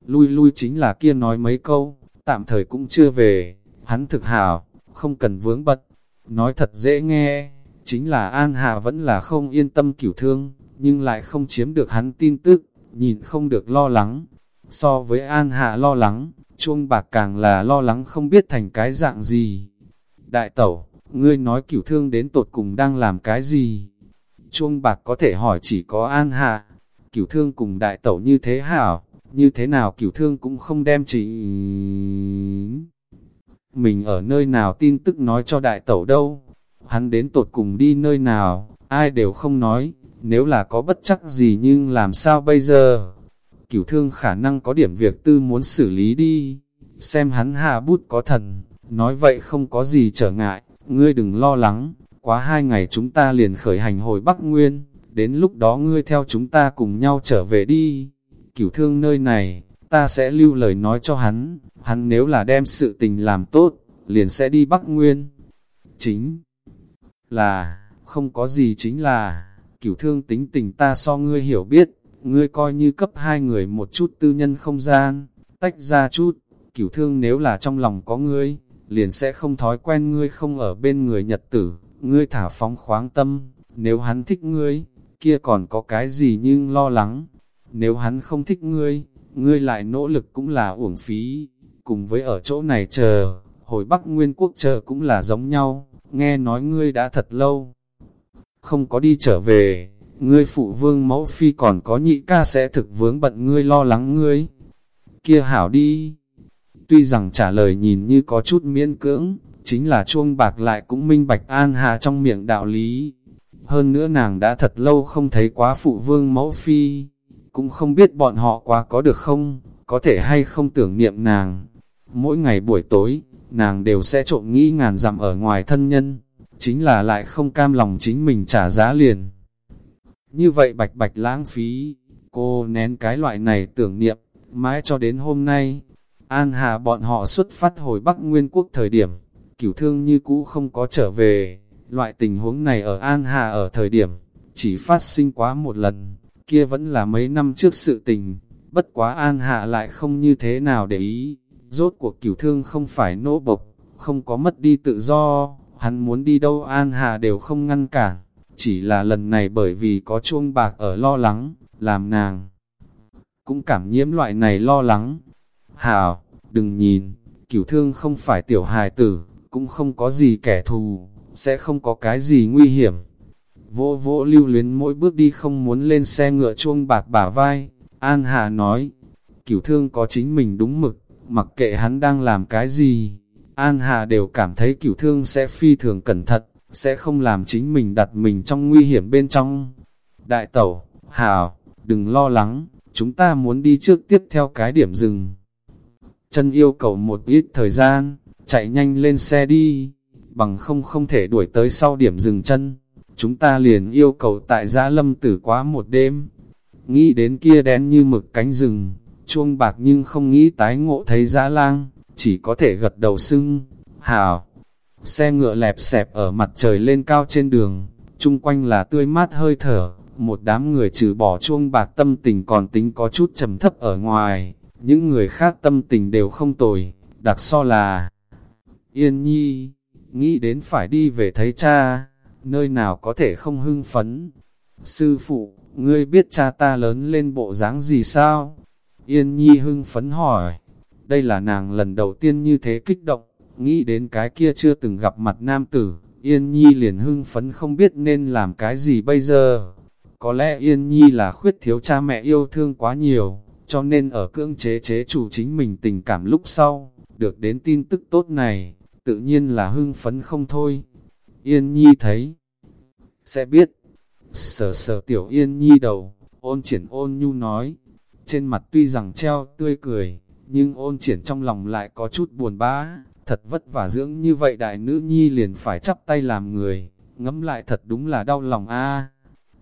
lui lui chính là kia nói mấy câu, tạm thời cũng chưa về, hắn thực hảo, không cần vướng bật. Nói thật dễ nghe, chính là An Hà vẫn là không yên tâm cửu thương, nhưng lại không chiếm được hắn tin tức, nhìn không được lo lắng. So với An Hạ lo lắng, chuông bạc càng là lo lắng không biết thành cái dạng gì. Đại tẩu, ngươi nói cửu thương đến tột cùng đang làm cái gì? Chuông bạc có thể hỏi chỉ có An Hạ, cửu thương cùng đại tẩu như thế hảo, như thế nào cửu thương cũng không đem chỉ... Mình ở nơi nào tin tức nói cho đại tẩu đâu, hắn đến tột cùng đi nơi nào, ai đều không nói, nếu là có bất chắc gì nhưng làm sao bây giờ? Cửu thương khả năng có điểm việc tư muốn xử lý đi, xem hắn hạ bút có thần, nói vậy không có gì trở ngại, ngươi đừng lo lắng, quá hai ngày chúng ta liền khởi hành hồi Bắc Nguyên, đến lúc đó ngươi theo chúng ta cùng nhau trở về đi. Cửu thương nơi này, ta sẽ lưu lời nói cho hắn, hắn nếu là đem sự tình làm tốt, liền sẽ đi Bắc Nguyên. Chính là, không có gì chính là, cửu thương tính tình ta so ngươi hiểu biết, ngươi coi như cấp hai người một chút tư nhân không gian, tách ra chút, cửu thương nếu là trong lòng có ngươi, liền sẽ không thói quen ngươi không ở bên người nhật tử, ngươi thả phóng khoáng tâm, nếu hắn thích ngươi, kia còn có cái gì nhưng lo lắng, nếu hắn không thích ngươi, ngươi lại nỗ lực cũng là uổng phí, cùng với ở chỗ này chờ, hồi Bắc Nguyên Quốc chờ cũng là giống nhau, nghe nói ngươi đã thật lâu, không có đi trở về, ngươi phụ vương mẫu phi còn có nhị ca sẽ thực vướng bận ngươi lo lắng ngươi. Kia hảo đi. Tuy rằng trả lời nhìn như có chút miễn cưỡng, chính là chuông bạc lại cũng minh bạch an hà trong miệng đạo lý. Hơn nữa nàng đã thật lâu không thấy quá phụ vương mẫu phi, cũng không biết bọn họ quá có được không, có thể hay không tưởng niệm nàng. Mỗi ngày buổi tối, nàng đều sẽ trộm nghĩ ngàn dặm ở ngoài thân nhân chính là lại không cam lòng chính mình trả giá liền. Như vậy bạch bạch lãng phí, cô nén cái loại này tưởng niệm, mãi cho đến hôm nay, An Hà bọn họ xuất phát hồi Bắc Nguyên Quốc thời điểm, cửu thương như cũ không có trở về, loại tình huống này ở An Hà ở thời điểm, chỉ phát sinh quá một lần, kia vẫn là mấy năm trước sự tình, bất quá An Hạ lại không như thế nào để ý, rốt cuộc cửu thương không phải nỗ bộc, không có mất đi tự do, hắn muốn đi đâu An Hà đều không ngăn cản, chỉ là lần này bởi vì có chuông bạc ở lo lắng, làm nàng cũng cảm nhiễm loại này lo lắng. Hảo, đừng nhìn, cửu thương không phải tiểu hài tử, cũng không có gì kẻ thù, sẽ không có cái gì nguy hiểm. Vỗ vỗ lưu luyến mỗi bước đi không muốn lên xe ngựa chuông bạc bả vai, An Hà nói, cửu thương có chính mình đúng mực, mặc kệ hắn đang làm cái gì, An Hà đều cảm thấy cửu thương sẽ phi thường cẩn thận, sẽ không làm chính mình đặt mình trong nguy hiểm bên trong. Đại tẩu, Hào, đừng lo lắng, chúng ta muốn đi trước tiếp theo cái điểm dừng. Chân yêu cầu một ít thời gian, chạy nhanh lên xe đi, bằng không không thể đuổi tới sau điểm dừng chân. Chúng ta liền yêu cầu tại giã lâm tử quá một đêm. Nghĩ đến kia đen như mực cánh rừng, chuông bạc nhưng không nghĩ tái ngộ thấy giã lang chỉ có thể gật đầu sưng, hào. Xe ngựa lẹp xẹp ở mặt trời lên cao trên đường, chung quanh là tươi mát hơi thở, một đám người trừ bỏ chuông bạc tâm tình còn tính có chút trầm thấp ở ngoài, những người khác tâm tình đều không tồi, đặc so là Yên Nhi, nghĩ đến phải đi về thấy cha, nơi nào có thể không hưng phấn. Sư phụ, ngươi biết cha ta lớn lên bộ dáng gì sao? Yên Nhi hưng phấn hỏi, đây là nàng lần đầu tiên như thế kích động, nghĩ đến cái kia chưa từng gặp mặt nam tử, Yên Nhi liền hưng phấn không biết nên làm cái gì bây giờ. Có lẽ Yên Nhi là khuyết thiếu cha mẹ yêu thương quá nhiều, cho nên ở cưỡng chế chế chủ chính mình tình cảm lúc sau, được đến tin tức tốt này, tự nhiên là hưng phấn không thôi. Yên Nhi thấy, sẽ biết, sờ sờ tiểu Yên Nhi đầu, ôn triển ôn nhu nói, trên mặt tuy rằng treo tươi cười, nhưng ôn triển trong lòng lại có chút buồn bã, thật vất vả dưỡng như vậy đại nữ nhi liền phải chắp tay làm người, ngẫm lại thật đúng là đau lòng a.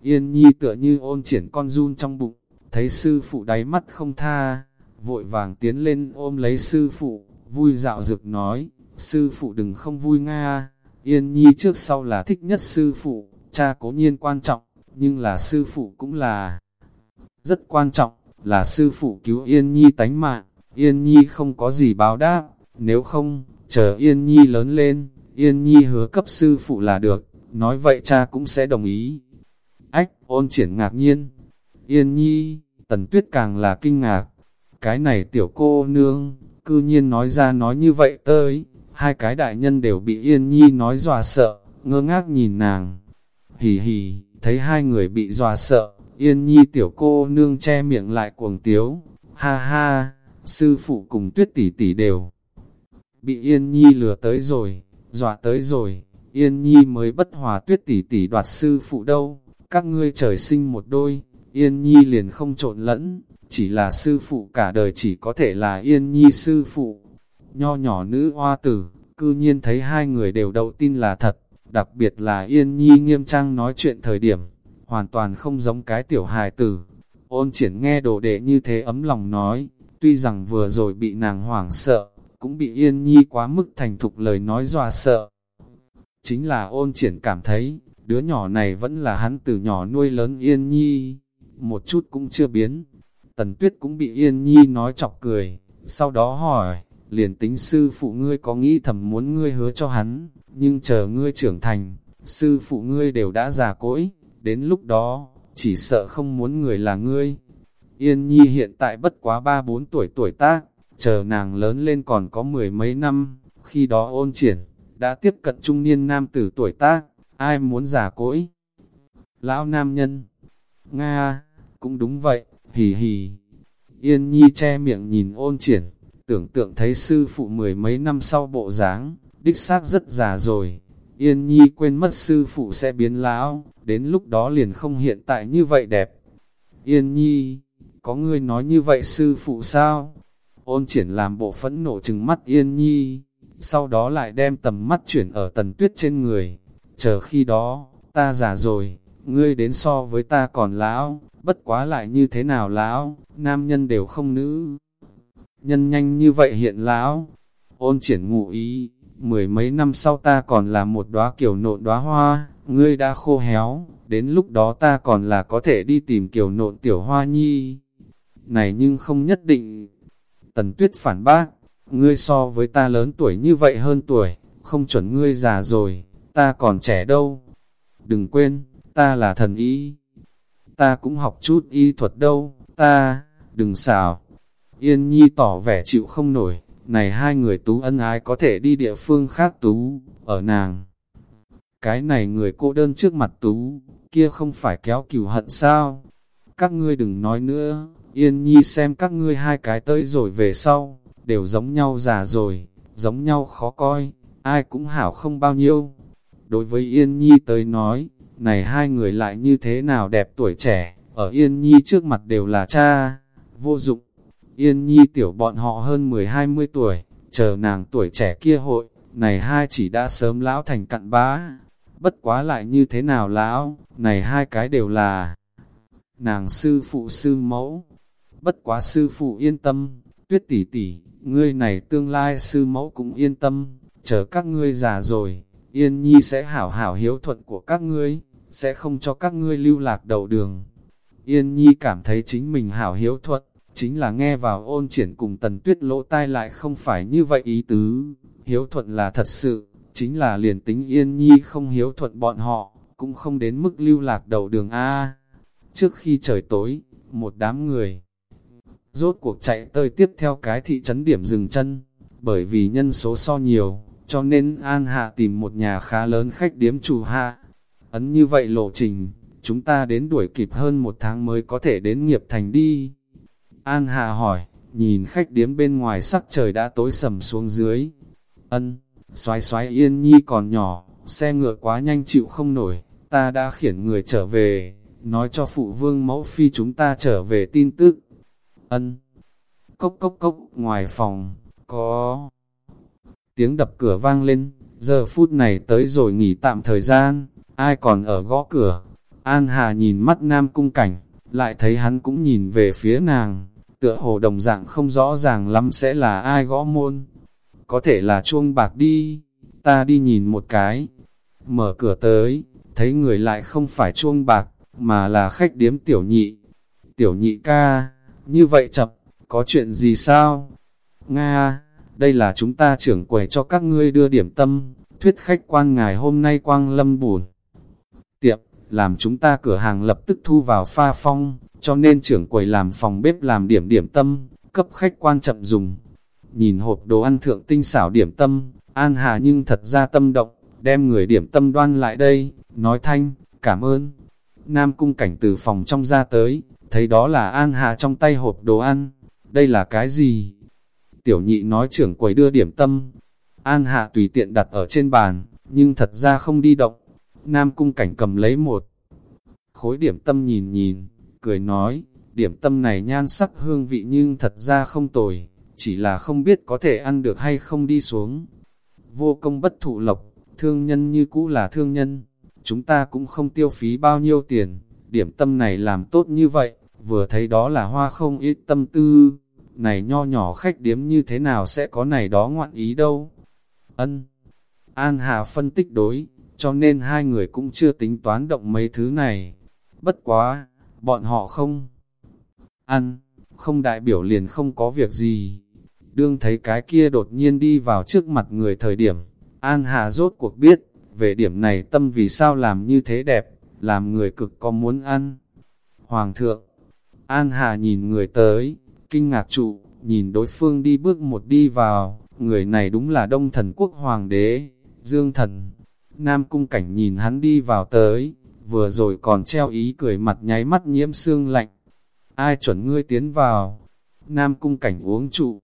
Yên nhi tựa như ôn triển con run trong bụng, thấy sư phụ đáy mắt không tha, vội vàng tiến lên ôm lấy sư phụ, vui dạo dực nói, sư phụ đừng không vui nga, yên nhi trước sau là thích nhất sư phụ, cha cố nhiên quan trọng, nhưng là sư phụ cũng là rất quan trọng, là sư phụ cứu Yên Nhi tánh mạng, Yên Nhi không có gì báo đáp, nếu không, chờ Yên Nhi lớn lên, Yên Nhi hứa cấp sư phụ là được, nói vậy cha cũng sẽ đồng ý. Ách, ôn triển ngạc nhiên. Yên Nhi, tần tuyết càng là kinh ngạc. Cái này tiểu cô nương, cư nhiên nói ra nói như vậy tới, hai cái đại nhân đều bị Yên Nhi nói dọa sợ, ngơ ngác nhìn nàng. Hì hì, thấy hai người bị dọa sợ, Yên Nhi tiểu cô nương che miệng lại cuồng tiếu. Ha ha, sư phụ cùng tuyết tỷ tỷ đều bị Yên Nhi lừa tới rồi, dọa tới rồi, Yên Nhi mới bất hòa tuyết tỷ tỷ đoạt sư phụ đâu, các ngươi trời sinh một đôi, Yên Nhi liền không trộn lẫn, chỉ là sư phụ cả đời chỉ có thể là Yên Nhi sư phụ. Nho nhỏ nữ hoa tử, cư nhiên thấy hai người đều đậu tin là thật, đặc biệt là Yên Nhi nghiêm trang nói chuyện thời điểm, hoàn toàn không giống cái tiểu hài tử. Ôn triển nghe đồ đệ như thế ấm lòng nói, tuy rằng vừa rồi bị nàng hoảng sợ, cũng bị Yên Nhi quá mức thành thục lời nói dọa sợ. Chính là ôn triển cảm thấy, đứa nhỏ này vẫn là hắn từ nhỏ nuôi lớn Yên Nhi, một chút cũng chưa biến. Tần Tuyết cũng bị Yên Nhi nói chọc cười, sau đó hỏi, liền tính sư phụ ngươi có nghĩ thầm muốn ngươi hứa cho hắn, nhưng chờ ngươi trưởng thành, sư phụ ngươi đều đã già cỗi, đến lúc đó, chỉ sợ không muốn người là ngươi. Yên Nhi hiện tại bất quá 3-4 tuổi tuổi tác, chờ nàng lớn lên còn có mười mấy năm, khi đó ôn triển, đã tiếp cận trung niên nam tử tuổi tác, ai muốn già cỗi? Lão nam nhân, Nga, cũng đúng vậy, hì hì. Yên Nhi che miệng nhìn ôn triển, tưởng tượng thấy sư phụ mười mấy năm sau bộ dáng, đích xác rất già rồi. Yên Nhi quên mất sư phụ sẽ biến lão, đến lúc đó liền không hiện tại như vậy đẹp. Yên Nhi, có người nói như vậy sư phụ sao? Ôn triển làm bộ phẫn nộ trừng mắt Yên Nhi, sau đó lại đem tầm mắt chuyển ở tần tuyết trên người. Chờ khi đó, ta già rồi, ngươi đến so với ta còn lão, bất quá lại như thế nào lão, nam nhân đều không nữ. Nhân nhanh như vậy hiện lão, ôn triển ngụ ý, mười mấy năm sau ta còn là một đóa kiểu nộn đóa hoa, ngươi đã khô héo, đến lúc đó ta còn là có thể đi tìm kiểu nộn tiểu hoa nhi. Này nhưng không nhất định. Tần tuyết phản bác, ngươi so với ta lớn tuổi như vậy hơn tuổi, không chuẩn ngươi già rồi, ta còn trẻ đâu. Đừng quên, ta là thần y. Ta cũng học chút y thuật đâu, ta, đừng xào. Yên Nhi tỏ vẻ chịu không nổi, này hai người tú ân ái có thể đi địa phương khác tú, ở nàng. Cái này người cô đơn trước mặt tú, kia không phải kéo cừu hận sao? Các ngươi đừng nói nữa, Yên Nhi xem các ngươi hai cái tới rồi về sau, đều giống nhau già rồi, giống nhau khó coi, ai cũng hảo không bao nhiêu. Đối với Yên Nhi tới nói, này hai người lại như thế nào đẹp tuổi trẻ, ở Yên Nhi trước mặt đều là cha, vô dụng. Yên Nhi tiểu bọn họ hơn 10-20 tuổi, chờ nàng tuổi trẻ kia hội, này hai chỉ đã sớm lão thành cặn bá. Bất quá lại như thế nào lão, này hai cái đều là nàng sư phụ sư mẫu. Bất quá sư phụ yên tâm, tuyết tỷ tỷ, ngươi này tương lai sư mẫu cũng yên tâm, chờ các ngươi già rồi, Yên Nhi sẽ hảo hảo hiếu thuận của các ngươi, sẽ không cho các ngươi lưu lạc đầu đường. Yên Nhi cảm thấy chính mình hảo hiếu thuận, chính là nghe vào ôn triển cùng tần tuyết lỗ tai lại không phải như vậy ý tứ. Hiếu thuận là thật sự, chính là liền tính Yên Nhi không hiếu thuận bọn họ, cũng không đến mức lưu lạc đầu đường A. Trước khi trời tối, một đám người rốt cuộc chạy tới tiếp theo cái thị trấn điểm dừng chân, bởi vì nhân số so nhiều, cho nên An Hạ tìm một nhà khá lớn khách điếm chủ hạ. Ấn như vậy lộ trình, chúng ta đến đuổi kịp hơn một tháng mới có thể đến nghiệp thành đi. An Hà hỏi, nhìn khách điếm bên ngoài sắc trời đã tối sầm xuống dưới. Ân, xoái xoái yên nhi còn nhỏ, xe ngựa quá nhanh chịu không nổi, ta đã khiển người trở về, nói cho phụ vương mẫu phi chúng ta trở về tin tức. Ân, cốc cốc cốc, ngoài phòng, có tiếng đập cửa vang lên, giờ phút này tới rồi nghỉ tạm thời gian, ai còn ở gõ cửa. An Hà nhìn mắt nam cung cảnh, lại thấy hắn cũng nhìn về phía nàng, tựa hồ đồng dạng không rõ ràng lắm sẽ là ai gõ môn. Có thể là chuông bạc đi, ta đi nhìn một cái. Mở cửa tới, thấy người lại không phải chuông bạc, mà là khách điếm tiểu nhị. Tiểu nhị ca, như vậy chậm, có chuyện gì sao? Nga, đây là chúng ta trưởng quầy cho các ngươi đưa điểm tâm, thuyết khách quan ngài hôm nay quang lâm bùn. Tiệm, làm chúng ta cửa hàng lập tức thu vào pha phong, cho nên trưởng quầy làm phòng bếp làm điểm điểm tâm, cấp khách quan chậm dùng. Nhìn hộp đồ ăn thượng tinh xảo điểm tâm, An Hà nhưng thật ra tâm động, đem người điểm tâm đoan lại đây, nói thanh, cảm ơn. Nam cung cảnh từ phòng trong ra tới, thấy đó là An Hà trong tay hộp đồ ăn. Đây là cái gì? Tiểu nhị nói trưởng quầy đưa điểm tâm. An hà tùy tiện đặt ở trên bàn, nhưng thật ra không đi động. Nam cung cảnh cầm lấy một khối điểm tâm nhìn nhìn, cười nói, điểm tâm này nhan sắc hương vị nhưng thật ra không tồi, chỉ là không biết có thể ăn được hay không đi xuống. Vô công bất thụ lộc, thương nhân như cũ là thương nhân, chúng ta cũng không tiêu phí bao nhiêu tiền, điểm tâm này làm tốt như vậy, vừa thấy đó là hoa không ít tâm tư, này nho nhỏ khách điếm như thế nào sẽ có này đó ngoạn ý đâu. Ân, An Hà phân tích đối, cho nên hai người cũng chưa tính toán động mấy thứ này. Bất quá, bọn họ không ăn, không đại biểu liền không có việc gì. Đương thấy cái kia đột nhiên đi vào trước mặt người thời điểm, An Hà rốt cuộc biết, về điểm này tâm vì sao làm như thế đẹp, làm người cực có muốn ăn. Hoàng thượng, An Hà nhìn người tới, kinh ngạc trụ, nhìn đối phương đi bước một đi vào, người này đúng là đông thần quốc hoàng đế, dương thần. Nam cung cảnh nhìn hắn đi vào tới, vừa rồi còn treo ý cười mặt nháy mắt nhiễm xương lạnh. Ai chuẩn ngươi tiến vào? Nam cung cảnh uống trụ.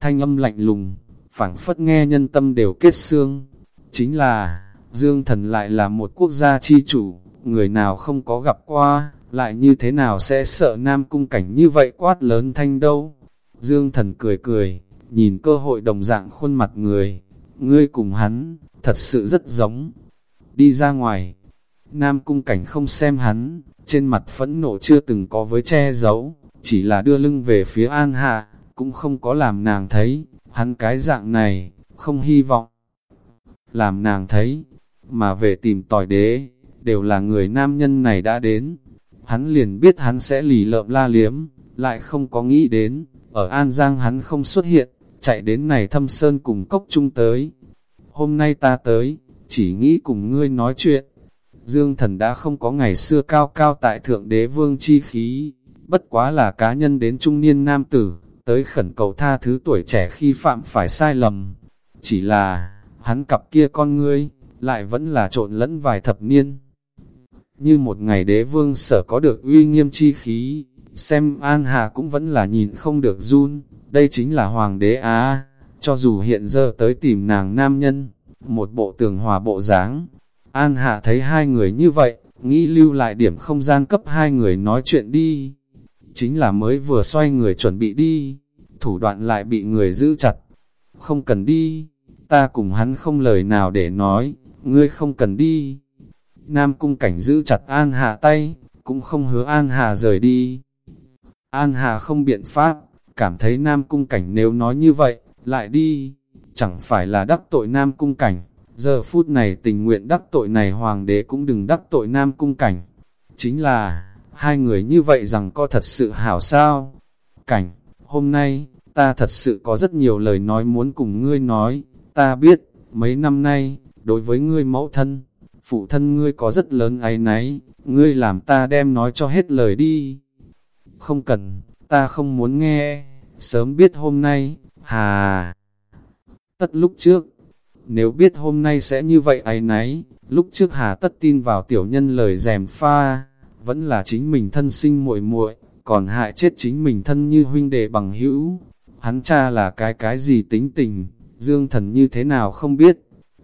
Thanh âm lạnh lùng, phảng phất nghe nhân tâm đều kết xương. Chính là, Dương Thần lại là một quốc gia chi chủ, người nào không có gặp qua, lại như thế nào sẽ sợ Nam cung cảnh như vậy quát lớn thanh đâu. Dương Thần cười cười, nhìn cơ hội đồng dạng khuôn mặt người, ngươi cùng hắn, thật sự rất giống. Đi ra ngoài, Nam cung cảnh không xem hắn, trên mặt phẫn nộ chưa từng có với che giấu, chỉ là đưa lưng về phía An Hạ, cũng không có làm nàng thấy, hắn cái dạng này, không hy vọng. Làm nàng thấy, mà về tìm tỏi đế, đều là người nam nhân này đã đến. Hắn liền biết hắn sẽ lì lợm la liếm, lại không có nghĩ đến, ở An Giang hắn không xuất hiện, chạy đến này thâm sơn cùng cốc chung tới. Hôm nay ta tới, chỉ nghĩ cùng ngươi nói chuyện. Dương thần đã không có ngày xưa cao cao tại thượng đế vương chi khí, bất quá là cá nhân đến trung niên nam tử, tới khẩn cầu tha thứ tuổi trẻ khi phạm phải sai lầm. Chỉ là, hắn cặp kia con ngươi, lại vẫn là trộn lẫn vài thập niên. Như một ngày đế vương sở có được uy nghiêm chi khí, xem An Hà cũng vẫn là nhìn không được run, đây chính là hoàng đế Á, cho dù hiện giờ tới tìm nàng nam nhân, một bộ tường hòa bộ dáng. An Hạ thấy hai người như vậy, nghĩ lưu lại điểm không gian cấp hai người nói chuyện đi. Chính là mới vừa xoay người chuẩn bị đi, thủ đoạn lại bị người giữ chặt. Không cần đi, ta cùng hắn không lời nào để nói, ngươi không cần đi. Nam cung cảnh giữ chặt An Hạ tay, cũng không hứa An Hà rời đi. An Hà không biện pháp, cảm thấy Nam cung cảnh nếu nói như vậy, lại đi, chẳng phải là đắc tội Nam cung cảnh. Giờ phút này tình nguyện đắc tội này hoàng đế cũng đừng đắc tội Nam cung cảnh. Chính là, hai người như vậy rằng có thật sự hảo sao? Cảnh, hôm nay, ta thật sự có rất nhiều lời nói muốn cùng ngươi nói, ta biết, mấy năm nay, đối với ngươi mẫu thân, phụ thân ngươi có rất lớn áy náy, ngươi làm ta đem nói cho hết lời đi. Không cần, ta không muốn nghe, sớm biết hôm nay, hà. Tất lúc trước, nếu biết hôm nay sẽ như vậy ấy nấy lúc trước hà tất tin vào tiểu nhân lời rèm pha, vẫn là chính mình thân sinh muội muội còn hại chết chính mình thân như huynh đệ bằng hữu. Hắn cha là cái cái gì tính tình, dương thần như thế nào không biết,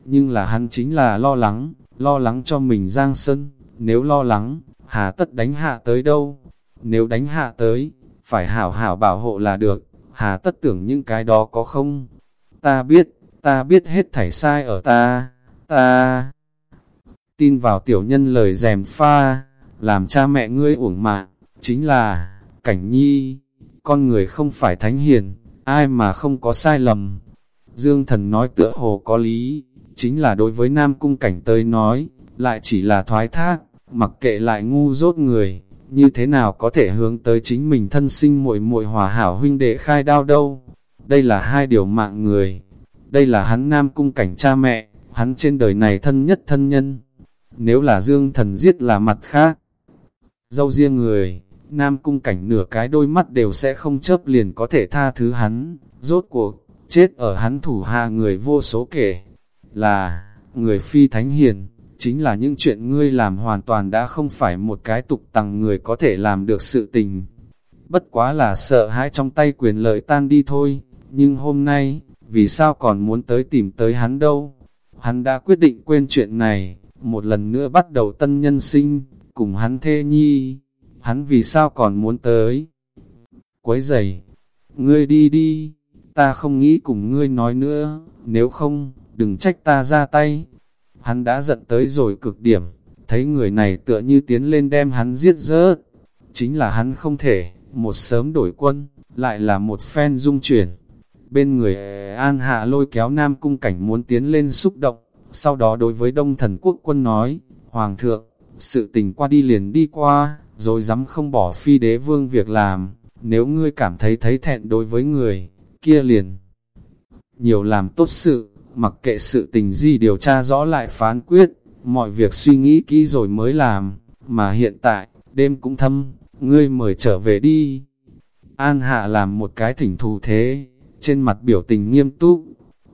nhưng là hắn chính là lo lắng, lo lắng cho mình giang sân, nếu lo lắng, hà tất đánh hạ tới đâu, nếu đánh hạ tới, phải hảo hảo bảo hộ là được, hà tất tưởng những cái đó có không, ta biết, ta biết hết thảy sai ở ta, ta tin vào tiểu nhân lời dèm pha, làm cha mẹ ngươi uổng mạng, chính là, cảnh nhi, con người không phải thánh hiền, ai mà không có sai lầm. Dương thần nói tựa hồ có lý, chính là đối với nam cung cảnh tới nói, lại chỉ là thoái thác, mặc kệ lại ngu dốt người, như thế nào có thể hướng tới chính mình thân sinh muội muội hòa hảo huynh đệ khai đao đâu. Đây là hai điều mạng người. Đây là hắn nam cung cảnh cha mẹ, hắn trên đời này thân nhất thân nhân. Nếu là dương thần giết là mặt khác. Dâu riêng người, nam cung cảnh nửa cái đôi mắt đều sẽ không chớp liền có thể tha thứ hắn. Rốt cuộc, chết ở hắn thủ hạ người vô số kể. Là, người phi thánh hiền, chính là những chuyện ngươi làm hoàn toàn đã không phải một cái tục tằng người có thể làm được sự tình. Bất quá là sợ hãi trong tay quyền lợi tan đi thôi, nhưng hôm nay, vì sao còn muốn tới tìm tới hắn đâu? Hắn đã quyết định quên chuyện này, một lần nữa bắt đầu tân nhân sinh, cùng hắn thê nhi. Hắn vì sao còn muốn tới? Quấy giày, ngươi đi đi, ta không nghĩ cùng ngươi nói nữa, nếu không, đừng trách ta ra tay. Hắn đã giận tới rồi cực điểm, thấy người này tựa như tiến lên đem hắn giết rớt. Chính là hắn không thể, một sớm đổi quân, lại là một phen dung chuyển. Bên người ờ, An Hạ lôi kéo Nam Cung Cảnh muốn tiến lên xúc động, sau đó đối với Đông Thần Quốc quân nói, Hoàng thượng, sự tình qua đi liền đi qua, rồi dám không bỏ phi đế vương việc làm, nếu ngươi cảm thấy thấy thẹn đối với người, kia liền. Nhiều làm tốt sự, mặc kệ sự tình gì điều tra rõ lại phán quyết, mọi việc suy nghĩ kỹ rồi mới làm, mà hiện tại, đêm cũng thâm, ngươi mời trở về đi. An Hạ làm một cái thỉnh thù thế, trên mặt biểu tình nghiêm túc.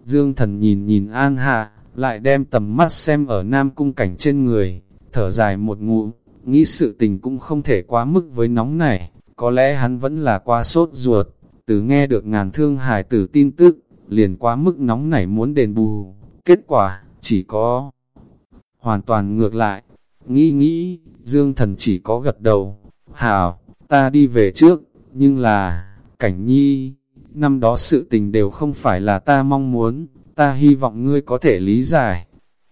Dương thần nhìn nhìn An Hạ, lại đem tầm mắt xem ở Nam Cung cảnh trên người, thở dài một ngụ, nghĩ sự tình cũng không thể quá mức với nóng này, có lẽ hắn vẫn là qua sốt ruột, từ nghe được ngàn thương hài tử tin tức, liền quá mức nóng nảy muốn đền bù, kết quả, chỉ có hoàn toàn ngược lại, nghĩ nghĩ, dương thần chỉ có gật đầu, hảo, ta đi về trước, nhưng là, cảnh nhi, năm đó sự tình đều không phải là ta mong muốn, ta hy vọng ngươi có thể lý giải.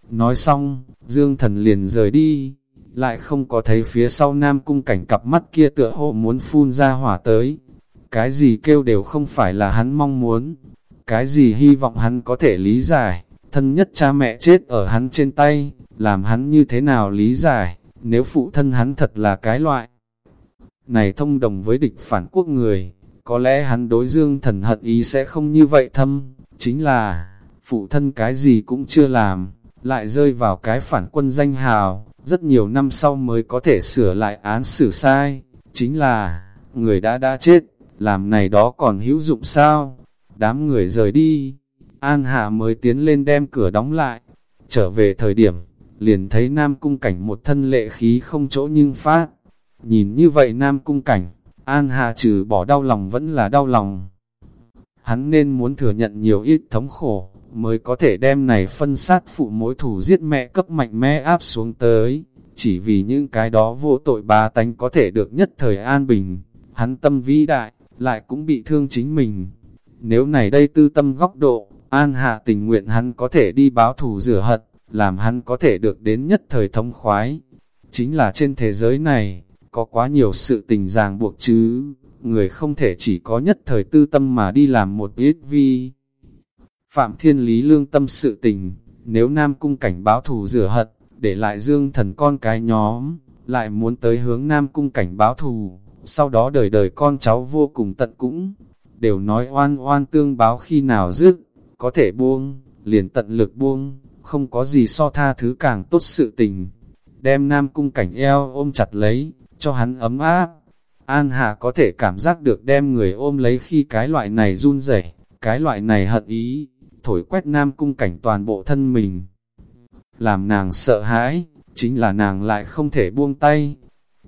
Nói xong, dương thần liền rời đi, lại không có thấy phía sau nam cung cảnh cặp mắt kia tựa hộ muốn phun ra hỏa tới. Cái gì kêu đều không phải là hắn mong muốn, cái gì hy vọng hắn có thể lý giải, thân nhất cha mẹ chết ở hắn trên tay, làm hắn như thế nào lý giải, nếu phụ thân hắn thật là cái loại. Này thông đồng với địch phản quốc người, có lẽ hắn đối dương thần hận ý sẽ không như vậy thâm, chính là, phụ thân cái gì cũng chưa làm, lại rơi vào cái phản quân danh hào, rất nhiều năm sau mới có thể sửa lại án xử sai, chính là, người đã đã chết, làm này đó còn hữu dụng sao? Đám người rời đi, An Hạ mới tiến lên đem cửa đóng lại, trở về thời điểm, liền thấy Nam Cung Cảnh một thân lệ khí không chỗ nhưng phát. Nhìn như vậy Nam Cung Cảnh, An Hạ trừ bỏ đau lòng vẫn là đau lòng. Hắn nên muốn thừa nhận nhiều ít thống khổ, mới có thể đem này phân sát phụ mối thủ giết mẹ cấp mạnh mẽ áp xuống tới. Chỉ vì những cái đó vô tội bà tánh có thể được nhất thời an bình, hắn tâm vĩ đại, lại cũng bị thương chính mình. Nếu này đây tư tâm góc độ, an hạ tình nguyện hắn có thể đi báo thù rửa hận, làm hắn có thể được đến nhất thời thông khoái. Chính là trên thế giới này, có quá nhiều sự tình ràng buộc chứ, người không thể chỉ có nhất thời tư tâm mà đi làm một ít vi. Phạm Thiên Lý lương tâm sự tình, nếu Nam Cung cảnh báo thù rửa hận, để lại dương thần con cái nhóm, lại muốn tới hướng Nam Cung cảnh báo thù, sau đó đời đời con cháu vô cùng tận cũng, đều nói oan oan tương báo khi nào dứt, có thể buông, liền tận lực buông, không có gì so tha thứ càng tốt sự tình. Đem Nam Cung cảnh eo ôm chặt lấy, cho hắn ấm áp. An Hạ có thể cảm giác được đem người ôm lấy khi cái loại này run rẩy, cái loại này hận ý, thổi quét Nam Cung cảnh toàn bộ thân mình. Làm nàng sợ hãi, chính là nàng lại không thể buông tay.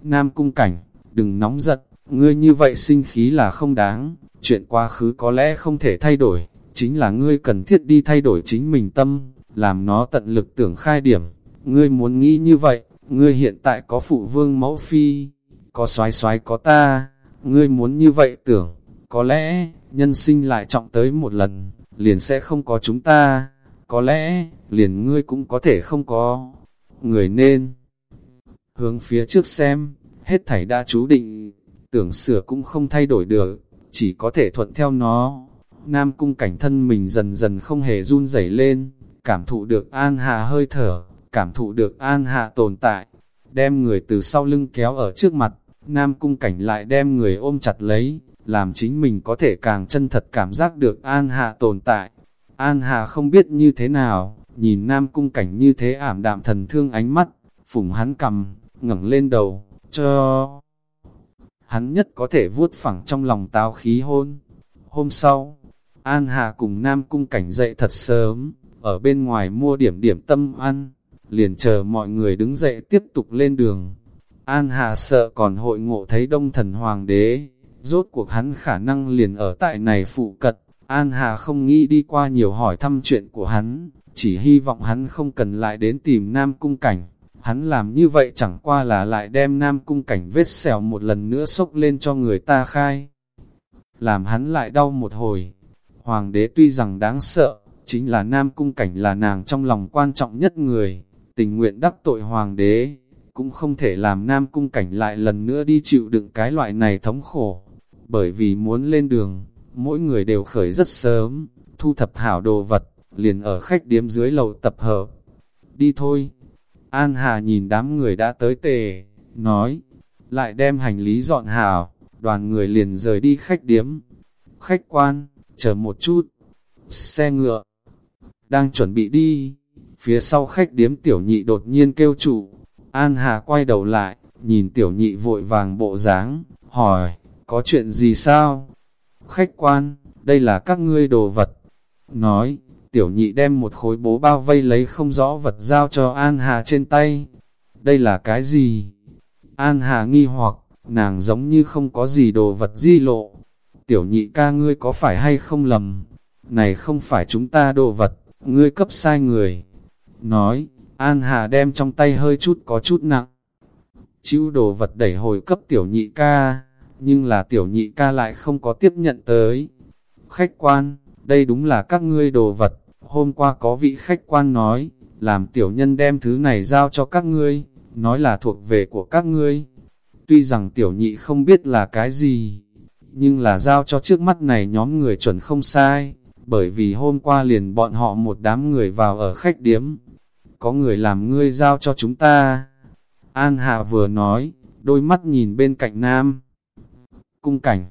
Nam Cung cảnh, đừng nóng giận, ngươi như vậy sinh khí là không đáng, chuyện quá khứ có lẽ không thể thay đổi, chính là ngươi cần thiết đi thay đổi chính mình tâm, làm nó tận lực tưởng khai điểm. Ngươi muốn nghĩ như vậy, ngươi hiện tại có phụ vương mẫu phi, có soái soái có ta, ngươi muốn như vậy tưởng, có lẽ, nhân sinh lại trọng tới một lần, liền sẽ không có chúng ta, có lẽ, liền ngươi cũng có thể không có, người nên hướng phía trước xem, hết thảy đã chú định, tưởng sửa cũng không thay đổi được, chỉ có thể thuận theo nó. Nam cung cảnh thân mình dần dần không hề run rẩy lên, cảm thụ được an hạ hơi thở, cảm thụ được an hạ tồn tại, đem người từ sau lưng kéo ở trước mặt, Nam cung cảnh lại đem người ôm chặt lấy, làm chính mình có thể càng chân thật cảm giác được An Hạ tồn tại. An Hạ không biết như thế nào, nhìn Nam cung cảnh như thế ảm đạm thần thương ánh mắt, phủng hắn cầm, ngẩng lên đầu, cho hắn nhất có thể vuốt phẳng trong lòng táo khí hôn. Hôm sau, An Hà cùng Nam Cung Cảnh dậy thật sớm, ở bên ngoài mua điểm điểm tâm ăn, liền chờ mọi người đứng dậy tiếp tục lên đường. An Hà sợ còn hội ngộ thấy đông thần hoàng đế, rốt cuộc hắn khả năng liền ở tại này phụ cận. An Hà không nghĩ đi qua nhiều hỏi thăm chuyện của hắn, chỉ hy vọng hắn không cần lại đến tìm Nam Cung Cảnh. Hắn làm như vậy chẳng qua là lại đem Nam Cung Cảnh vết xẻo một lần nữa sốc lên cho người ta khai. Làm hắn lại đau một hồi. Hoàng đế tuy rằng đáng sợ, chính là Nam Cung Cảnh là nàng trong lòng quan trọng nhất người, tình nguyện đắc tội Hoàng đế, cũng không thể làm Nam Cung Cảnh lại lần nữa đi chịu đựng cái loại này thống khổ. Bởi vì muốn lên đường, mỗi người đều khởi rất sớm, thu thập hảo đồ vật, liền ở khách điếm dưới lầu tập hợp. Đi thôi. An Hà nhìn đám người đã tới tề, nói, lại đem hành lý dọn hảo, đoàn người liền rời đi khách điếm. Khách quan, chờ một chút, xe ngựa, đang chuẩn bị đi, phía sau khách điếm tiểu nhị đột nhiên kêu trụ, An Hà quay đầu lại, nhìn tiểu nhị vội vàng bộ dáng hỏi, có chuyện gì sao? Khách quan, đây là các ngươi đồ vật. Nói, tiểu nhị đem một khối bố bao vây lấy không rõ vật giao cho An Hà trên tay. Đây là cái gì? An Hà nghi hoặc, nàng giống như không có gì đồ vật di lộ. Tiểu nhị ca ngươi có phải hay không lầm? Này không phải chúng ta đồ vật, ngươi cấp sai người. Nói, An Hà đem trong tay hơi chút có chút nặng. Chữ đồ vật đẩy hồi cấp tiểu nhị ca, nhưng là tiểu nhị ca lại không có tiếp nhận tới. Khách quan, đây đúng là các ngươi đồ vật, hôm qua có vị khách quan nói, làm tiểu nhân đem thứ này giao cho các ngươi, nói là thuộc về của các ngươi. Tuy rằng tiểu nhị không biết là cái gì, nhưng là giao cho trước mắt này nhóm người chuẩn không sai, bởi vì hôm qua liền bọn họ một đám người vào ở khách điếm. Có người làm ngươi giao cho chúng ta. An Hạ vừa nói, đôi mắt nhìn bên cạnh Nam. Cung cảnh,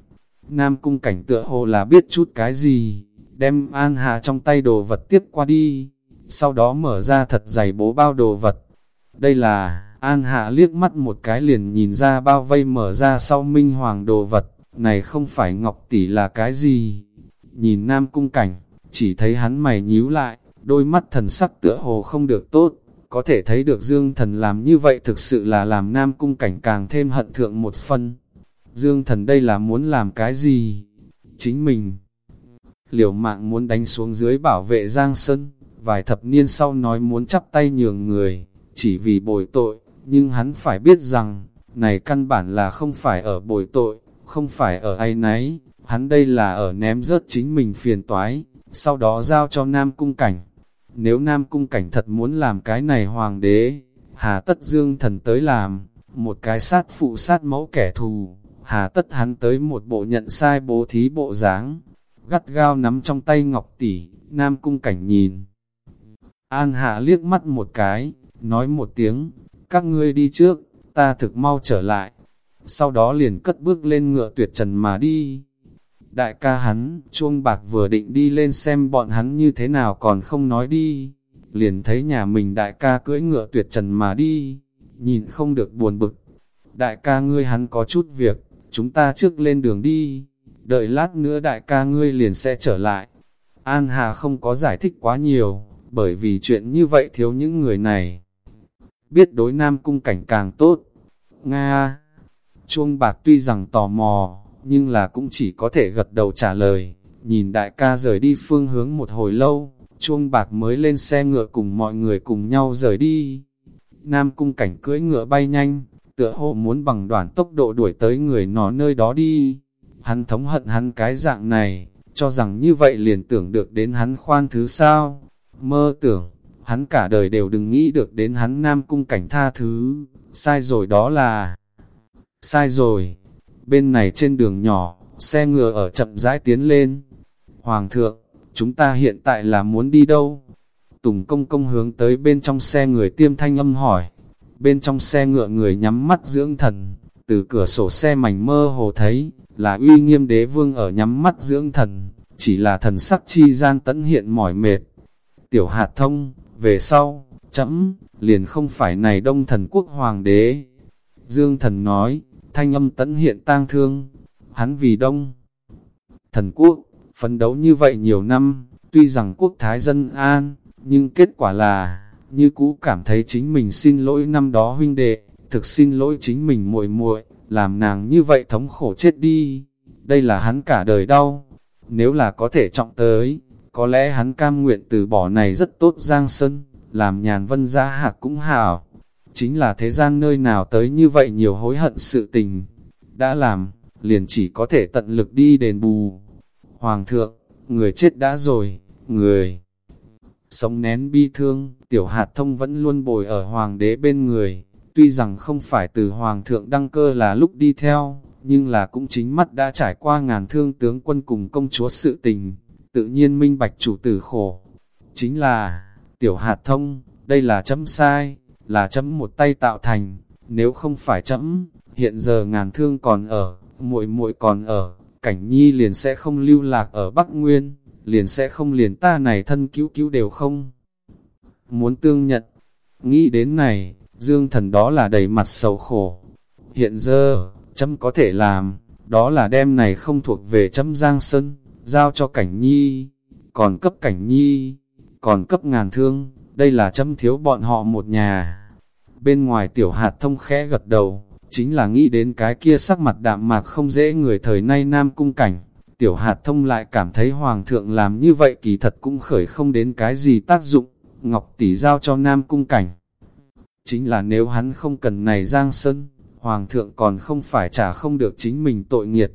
Nam cung cảnh tựa hồ là biết chút cái gì, đem An Hạ trong tay đồ vật tiếp qua đi, sau đó mở ra thật dày bố bao đồ vật. Đây là, An Hạ liếc mắt một cái liền nhìn ra bao vây mở ra sau minh hoàng đồ vật, này không phải ngọc tỷ là cái gì. Nhìn Nam cung cảnh, chỉ thấy hắn mày nhíu lại, đôi mắt thần sắc tựa hồ không được tốt, có thể thấy được Dương thần làm như vậy thực sự là làm Nam cung cảnh càng thêm hận thượng một phân. Dương thần đây là muốn làm cái gì? Chính mình. Liều mạng muốn đánh xuống dưới bảo vệ Giang Sơn, vài thập niên sau nói muốn chắp tay nhường người, chỉ vì bồi tội, nhưng hắn phải biết rằng, này căn bản là không phải ở bồi tội, không phải ở ai nấy, hắn đây là ở ném rớt chính mình phiền toái, sau đó giao cho Nam Cung Cảnh. Nếu Nam Cung Cảnh thật muốn làm cái này hoàng đế, hà tất dương thần tới làm, một cái sát phụ sát mẫu kẻ thù, hà tất hắn tới một bộ nhận sai bố thí bộ dáng gắt gao nắm trong tay ngọc tỷ, Nam Cung Cảnh nhìn. An Hạ liếc mắt một cái, nói một tiếng, các ngươi đi trước, ta thực mau trở lại. Sau đó liền cất bước lên ngựa tuyệt trần mà đi. Đại ca hắn, chuông bạc vừa định đi lên xem bọn hắn như thế nào còn không nói đi. Liền thấy nhà mình đại ca cưỡi ngựa tuyệt trần mà đi, nhìn không được buồn bực. Đại ca ngươi hắn có chút việc, chúng ta trước lên đường đi, đợi lát nữa đại ca ngươi liền sẽ trở lại. An Hà không có giải thích quá nhiều, bởi vì chuyện như vậy thiếu những người này. Biết đối nam cung cảnh càng tốt. Nga, chuông bạc tuy rằng tò mò, nhưng là cũng chỉ có thể gật đầu trả lời. Nhìn đại ca rời đi phương hướng một hồi lâu, chuông bạc mới lên xe ngựa cùng mọi người cùng nhau rời đi. Nam cung cảnh cưỡi ngựa bay nhanh, tựa hồ muốn bằng đoàn tốc độ đuổi tới người nó nơi đó đi. Hắn thống hận hắn cái dạng này, cho rằng như vậy liền tưởng được đến hắn khoan thứ sao. Mơ tưởng, hắn cả đời đều đừng nghĩ được đến hắn nam cung cảnh tha thứ, sai rồi đó là... Sai rồi, bên này trên đường nhỏ, xe ngựa ở chậm rãi tiến lên. Hoàng thượng, chúng ta hiện tại là muốn đi đâu? Tùng công công hướng tới bên trong xe người tiêm thanh âm hỏi. Bên trong xe ngựa người nhắm mắt dưỡng thần, từ cửa sổ xe mảnh mơ hồ thấy, là uy nghiêm đế vương ở nhắm mắt dưỡng thần, chỉ là thần sắc chi gian tẫn hiện mỏi mệt. Tiểu hạt thông, về sau, chấm, liền không phải này đông thần quốc hoàng đế. Dương thần nói, thanh âm tẫn hiện tang thương, hắn vì đông. Thần quốc, phấn đấu như vậy nhiều năm, tuy rằng quốc thái dân an, nhưng kết quả là, như cũ cảm thấy chính mình xin lỗi năm đó huynh đệ, thực xin lỗi chính mình muội muội, làm nàng như vậy thống khổ chết đi. Đây là hắn cả đời đau. Nếu là có thể trọng tới, có lẽ hắn cam nguyện từ bỏ này rất tốt giang sân, làm nhàn vân gia hạc cũng hảo. Chính là thế gian nơi nào tới như vậy nhiều hối hận sự tình. Đã làm, liền chỉ có thể tận lực đi đền bù. Hoàng thượng, người chết đã rồi, người sống nén bi thương, tiểu hạt thông vẫn luôn bồi ở hoàng đế bên người. Tuy rằng không phải từ hoàng thượng đăng cơ là lúc đi theo, nhưng là cũng chính mắt đã trải qua ngàn thương tướng quân cùng công chúa sự tình, tự nhiên minh bạch chủ tử khổ. Chính là, tiểu hạt thông, đây là chấm sai, là chấm một tay tạo thành, nếu không phải chấm, hiện giờ ngàn thương còn ở, muội muội còn ở, cảnh nhi liền sẽ không lưu lạc ở Bắc Nguyên, liền sẽ không liền ta này thân cứu cứu đều không. Muốn tương nhận, nghĩ đến này, dương thần đó là đầy mặt sầu khổ. Hiện giờ, chấm có thể làm, đó là đem này không thuộc về chấm Giang Sơn, giao cho cảnh nhi, còn cấp cảnh nhi, còn cấp ngàn thương, đây là chấm thiếu bọn họ một nhà. Bên ngoài tiểu hạt thông khẽ gật đầu, chính là nghĩ đến cái kia sắc mặt đạm mạc không dễ người thời nay nam cung cảnh. Tiểu hạt thông lại cảm thấy hoàng thượng làm như vậy kỳ thật cũng khởi không đến cái gì tác dụng, ngọc tỷ giao cho nam cung cảnh. Chính là nếu hắn không cần này giang sơn, hoàng thượng còn không phải trả không được chính mình tội nghiệt.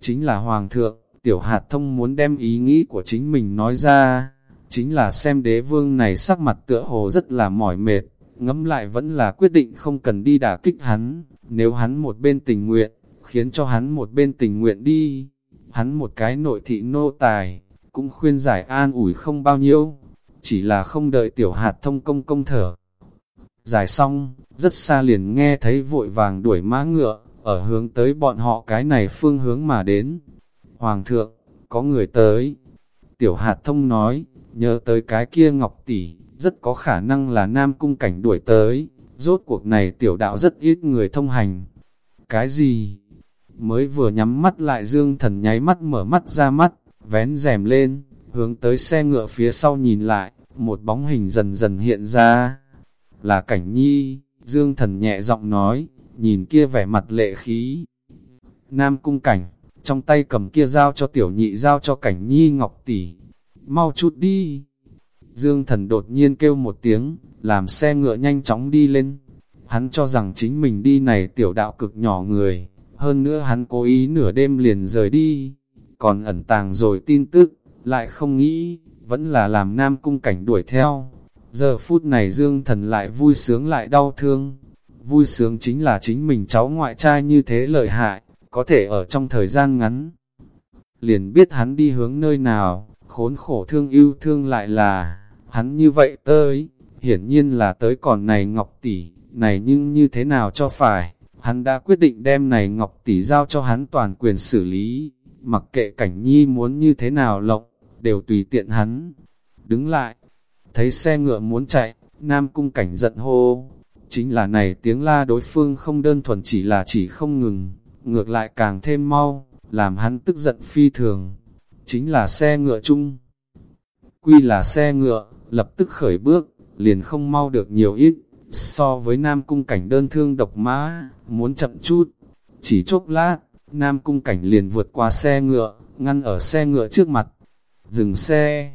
Chính là hoàng thượng, tiểu hạt thông muốn đem ý nghĩ của chính mình nói ra, chính là xem đế vương này sắc mặt tựa hồ rất là mỏi mệt, ngẫm lại vẫn là quyết định không cần đi đả kích hắn, nếu hắn một bên tình nguyện, khiến cho hắn một bên tình nguyện đi, hắn một cái nội thị nô tài, cũng khuyên giải an ủi không bao nhiêu, chỉ là không đợi tiểu hạt thông công công thở. Giải xong, rất xa liền nghe thấy vội vàng đuổi mã ngựa, ở hướng tới bọn họ cái này phương hướng mà đến. Hoàng thượng, có người tới. Tiểu hạt thông nói, nhớ tới cái kia ngọc tỷ, rất có khả năng là nam cung cảnh đuổi tới. Rốt cuộc này tiểu đạo rất ít người thông hành. Cái gì? Mới vừa nhắm mắt lại dương thần nháy mắt mở mắt ra mắt, vén rèm lên, hướng tới xe ngựa phía sau nhìn lại, một bóng hình dần dần hiện ra. Là cảnh nhi, dương thần nhẹ giọng nói, nhìn kia vẻ mặt lệ khí. Nam cung cảnh, trong tay cầm kia giao cho tiểu nhị giao cho cảnh nhi ngọc tỷ. Mau chút đi. Dương thần đột nhiên kêu một tiếng, làm xe ngựa nhanh chóng đi lên. Hắn cho rằng chính mình đi này tiểu đạo cực nhỏ người, hơn nữa hắn cố ý nửa đêm liền rời đi, còn ẩn tàng rồi tin tức, lại không nghĩ, vẫn là làm nam cung cảnh đuổi theo. Giờ phút này Dương thần lại vui sướng lại đau thương, vui sướng chính là chính mình cháu ngoại trai như thế lợi hại, có thể ở trong thời gian ngắn. Liền biết hắn đi hướng nơi nào, khốn khổ thương yêu thương lại là, hắn như vậy tới, hiển nhiên là tới còn này ngọc tỷ, này nhưng như thế nào cho phải, hắn đã quyết định đem này ngọc tỷ giao cho hắn toàn quyền xử lý, mặc kệ cảnh nhi muốn như thế nào lộng, đều tùy tiện hắn. Đứng lại, thấy xe ngựa muốn chạy, nam cung cảnh giận hô, Chính là này tiếng la đối phương không đơn thuần chỉ là chỉ không ngừng, ngược lại càng thêm mau, làm hắn tức giận phi thường. Chính là xe ngựa chung. Quy là xe ngựa, lập tức khởi bước, liền không mau được nhiều ít, so với Nam Cung Cảnh đơn thương độc mã, muốn chậm chút. Chỉ chốc lát, Nam Cung Cảnh liền vượt qua xe ngựa, ngăn ở xe ngựa trước mặt. Dừng xe.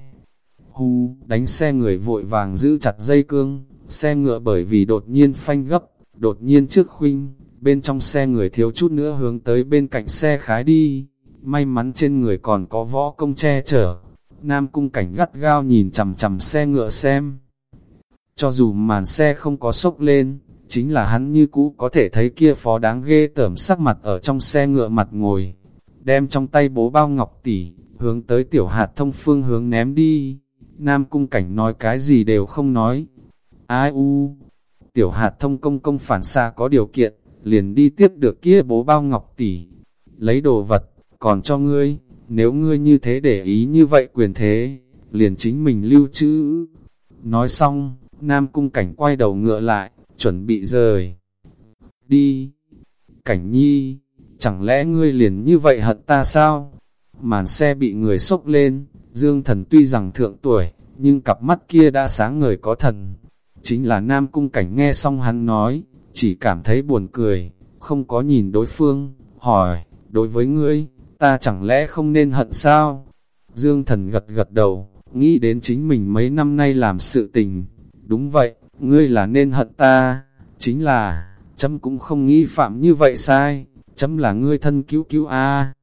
Hu, đánh xe người vội vàng giữ chặt dây cương, Xe ngựa bởi vì đột nhiên phanh gấp, đột nhiên trước khuynh, bên trong xe người thiếu chút nữa hướng tới bên cạnh xe khái đi. May mắn trên người còn có võ công che chở. Nam cung cảnh gắt gao nhìn chằm chằm xe ngựa xem. Cho dù màn xe không có sốc lên, chính là hắn như cũ có thể thấy kia phó đáng ghê tởm sắc mặt ở trong xe ngựa mặt ngồi. Đem trong tay bố bao ngọc tỷ, hướng tới tiểu hạt thông phương hướng ném đi. Nam cung cảnh nói cái gì đều không nói, Ai u, tiểu hạt thông công công phản xa có điều kiện, liền đi tiếp được kia bố bao ngọc tỷ, lấy đồ vật, còn cho ngươi, nếu ngươi như thế để ý như vậy quyền thế, liền chính mình lưu trữ. Nói xong, Nam Cung Cảnh quay đầu ngựa lại, chuẩn bị rời. Đi! Cảnh nhi, chẳng lẽ ngươi liền như vậy hận ta sao? Màn xe bị người sốc lên, Dương Thần tuy rằng thượng tuổi, nhưng cặp mắt kia đã sáng ngời có thần. Chính là Nam Cung Cảnh nghe xong hắn nói, chỉ cảm thấy buồn cười, không có nhìn đối phương, hỏi, đối với ngươi, ta chẳng lẽ không nên hận sao? Dương Thần gật gật đầu, nghĩ đến chính mình mấy năm nay làm sự tình. Đúng vậy, ngươi là nên hận ta, chính là, chấm cũng không nghĩ phạm như vậy sai, chấm là ngươi thân cứu cứu a.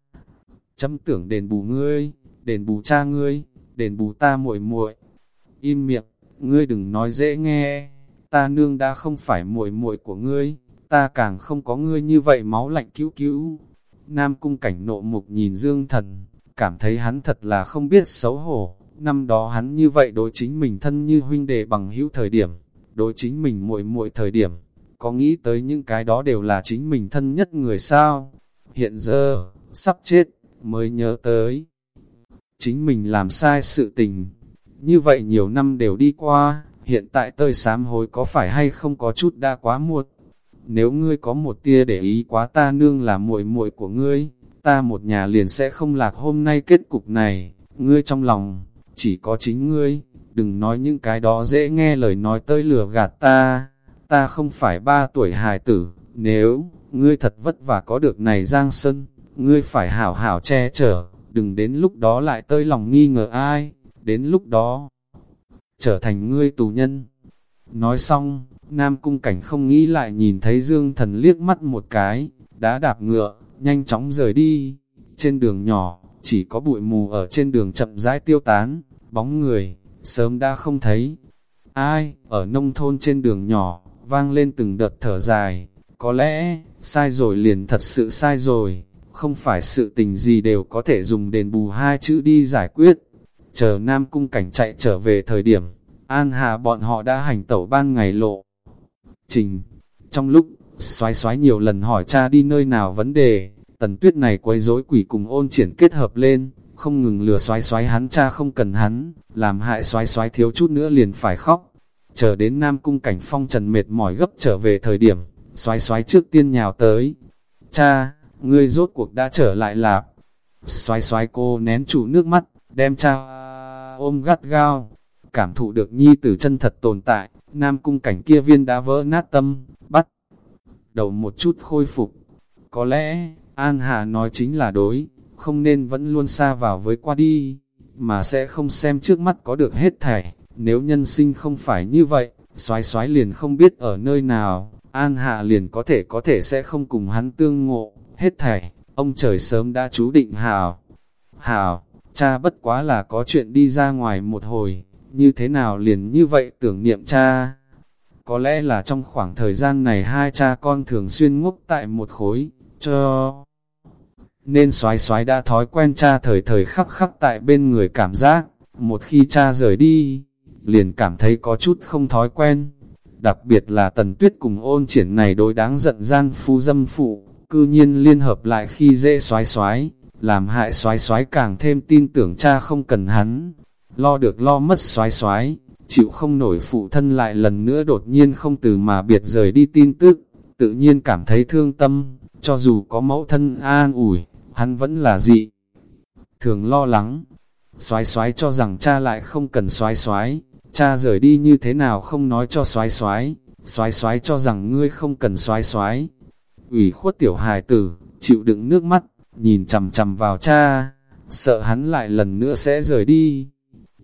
Chấm tưởng đền bù ngươi, đền bù cha ngươi, đền bù ta muội muội. Im miệng, ngươi đừng nói dễ nghe, ta nương đã không phải muội muội của ngươi, ta càng không có ngươi như vậy máu lạnh cứu cứu. Nam cung cảnh nộ mục nhìn Dương Thần, cảm thấy hắn thật là không biết xấu hổ. Năm đó hắn như vậy đối chính mình thân như huynh đệ bằng hữu thời điểm, đối chính mình muội muội thời điểm, có nghĩ tới những cái đó đều là chính mình thân nhất người sao? Hiện giờ, sắp chết, mới nhớ tới. Chính mình làm sai sự tình. Như vậy nhiều năm đều đi qua, hiện tại tơi sám hối có phải hay không có chút đã quá muộn. Nếu ngươi có một tia để ý quá ta nương là muội muội của ngươi, ta một nhà liền sẽ không lạc hôm nay kết cục này. Ngươi trong lòng, chỉ có chính ngươi, đừng nói những cái đó dễ nghe lời nói tơi lừa gạt ta. Ta không phải ba tuổi hài tử, nếu, ngươi thật vất vả có được này giang sân, ngươi phải hảo hảo che chở, đừng đến lúc đó lại tơi lòng nghi ngờ ai, đến lúc đó trở thành ngươi tù nhân. Nói xong, Nam Cung Cảnh không nghĩ lại nhìn thấy Dương Thần liếc mắt một cái, đã đạp ngựa, nhanh chóng rời đi. Trên đường nhỏ, chỉ có bụi mù ở trên đường chậm rãi tiêu tán, bóng người, sớm đã không thấy. Ai, ở nông thôn trên đường nhỏ, vang lên từng đợt thở dài, có lẽ, sai rồi liền thật sự sai rồi, không phải sự tình gì đều có thể dùng đền bù hai chữ đi giải quyết. Chờ Nam Cung Cảnh chạy trở về thời điểm, An Hà bọn họ đã hành tẩu ban ngày lộ. Trình, trong lúc, xoái xoái nhiều lần hỏi cha đi nơi nào vấn đề, tần tuyết này quấy rối quỷ cùng ôn triển kết hợp lên, không ngừng lừa xoái xoái hắn cha không cần hắn, làm hại xoái xoái thiếu chút nữa liền phải khóc. Chờ đến Nam Cung Cảnh Phong trần mệt mỏi gấp trở về thời điểm, xoái xoái trước tiên nhào tới. Cha, ngươi rốt cuộc đã trở lại lạp. Xoái xoái cô nén trụ nước mắt, đem cha ôm gắt gao, cảm thụ được nhi tử chân thật tồn tại, nam cung cảnh kia viên đã vỡ nát tâm, bắt đầu một chút khôi phục. Có lẽ, An Hà nói chính là đối, không nên vẫn luôn xa vào với qua đi, mà sẽ không xem trước mắt có được hết thảy. Nếu nhân sinh không phải như vậy, xoái xoái liền không biết ở nơi nào, An Hạ liền có thể có thể sẽ không cùng hắn tương ngộ, hết thảy, ông trời sớm đã chú định hào. Hào, cha bất quá là có chuyện đi ra ngoài một hồi, như thế nào liền như vậy tưởng niệm cha. Có lẽ là trong khoảng thời gian này hai cha con thường xuyên ngốc tại một khối, cho... Nên xoái xoái đã thói quen cha thời thời khắc khắc tại bên người cảm giác, một khi cha rời đi, liền cảm thấy có chút không thói quen. Đặc biệt là tần tuyết cùng ôn triển này đối đáng giận gian phu dâm phụ, cư nhiên liên hợp lại khi dễ xoái xoái, làm hại xoái xoái càng thêm tin tưởng cha không cần hắn, lo được lo mất xoái xoái, chịu không nổi phụ thân lại lần nữa đột nhiên không từ mà biệt rời đi tin tức, tự nhiên cảm thấy thương tâm, cho dù có mẫu thân an ủi, hắn vẫn là dị. Thường lo lắng, xoái xoái cho rằng cha lại không cần xoái xoái, cha rời đi như thế nào không nói cho xoái xoái, xoái xoái cho rằng ngươi không cần xoái xoái ủy khuất tiểu hài tử, chịu đựng nước mắt, nhìn chầm chầm vào cha, sợ hắn lại lần nữa sẽ rời đi.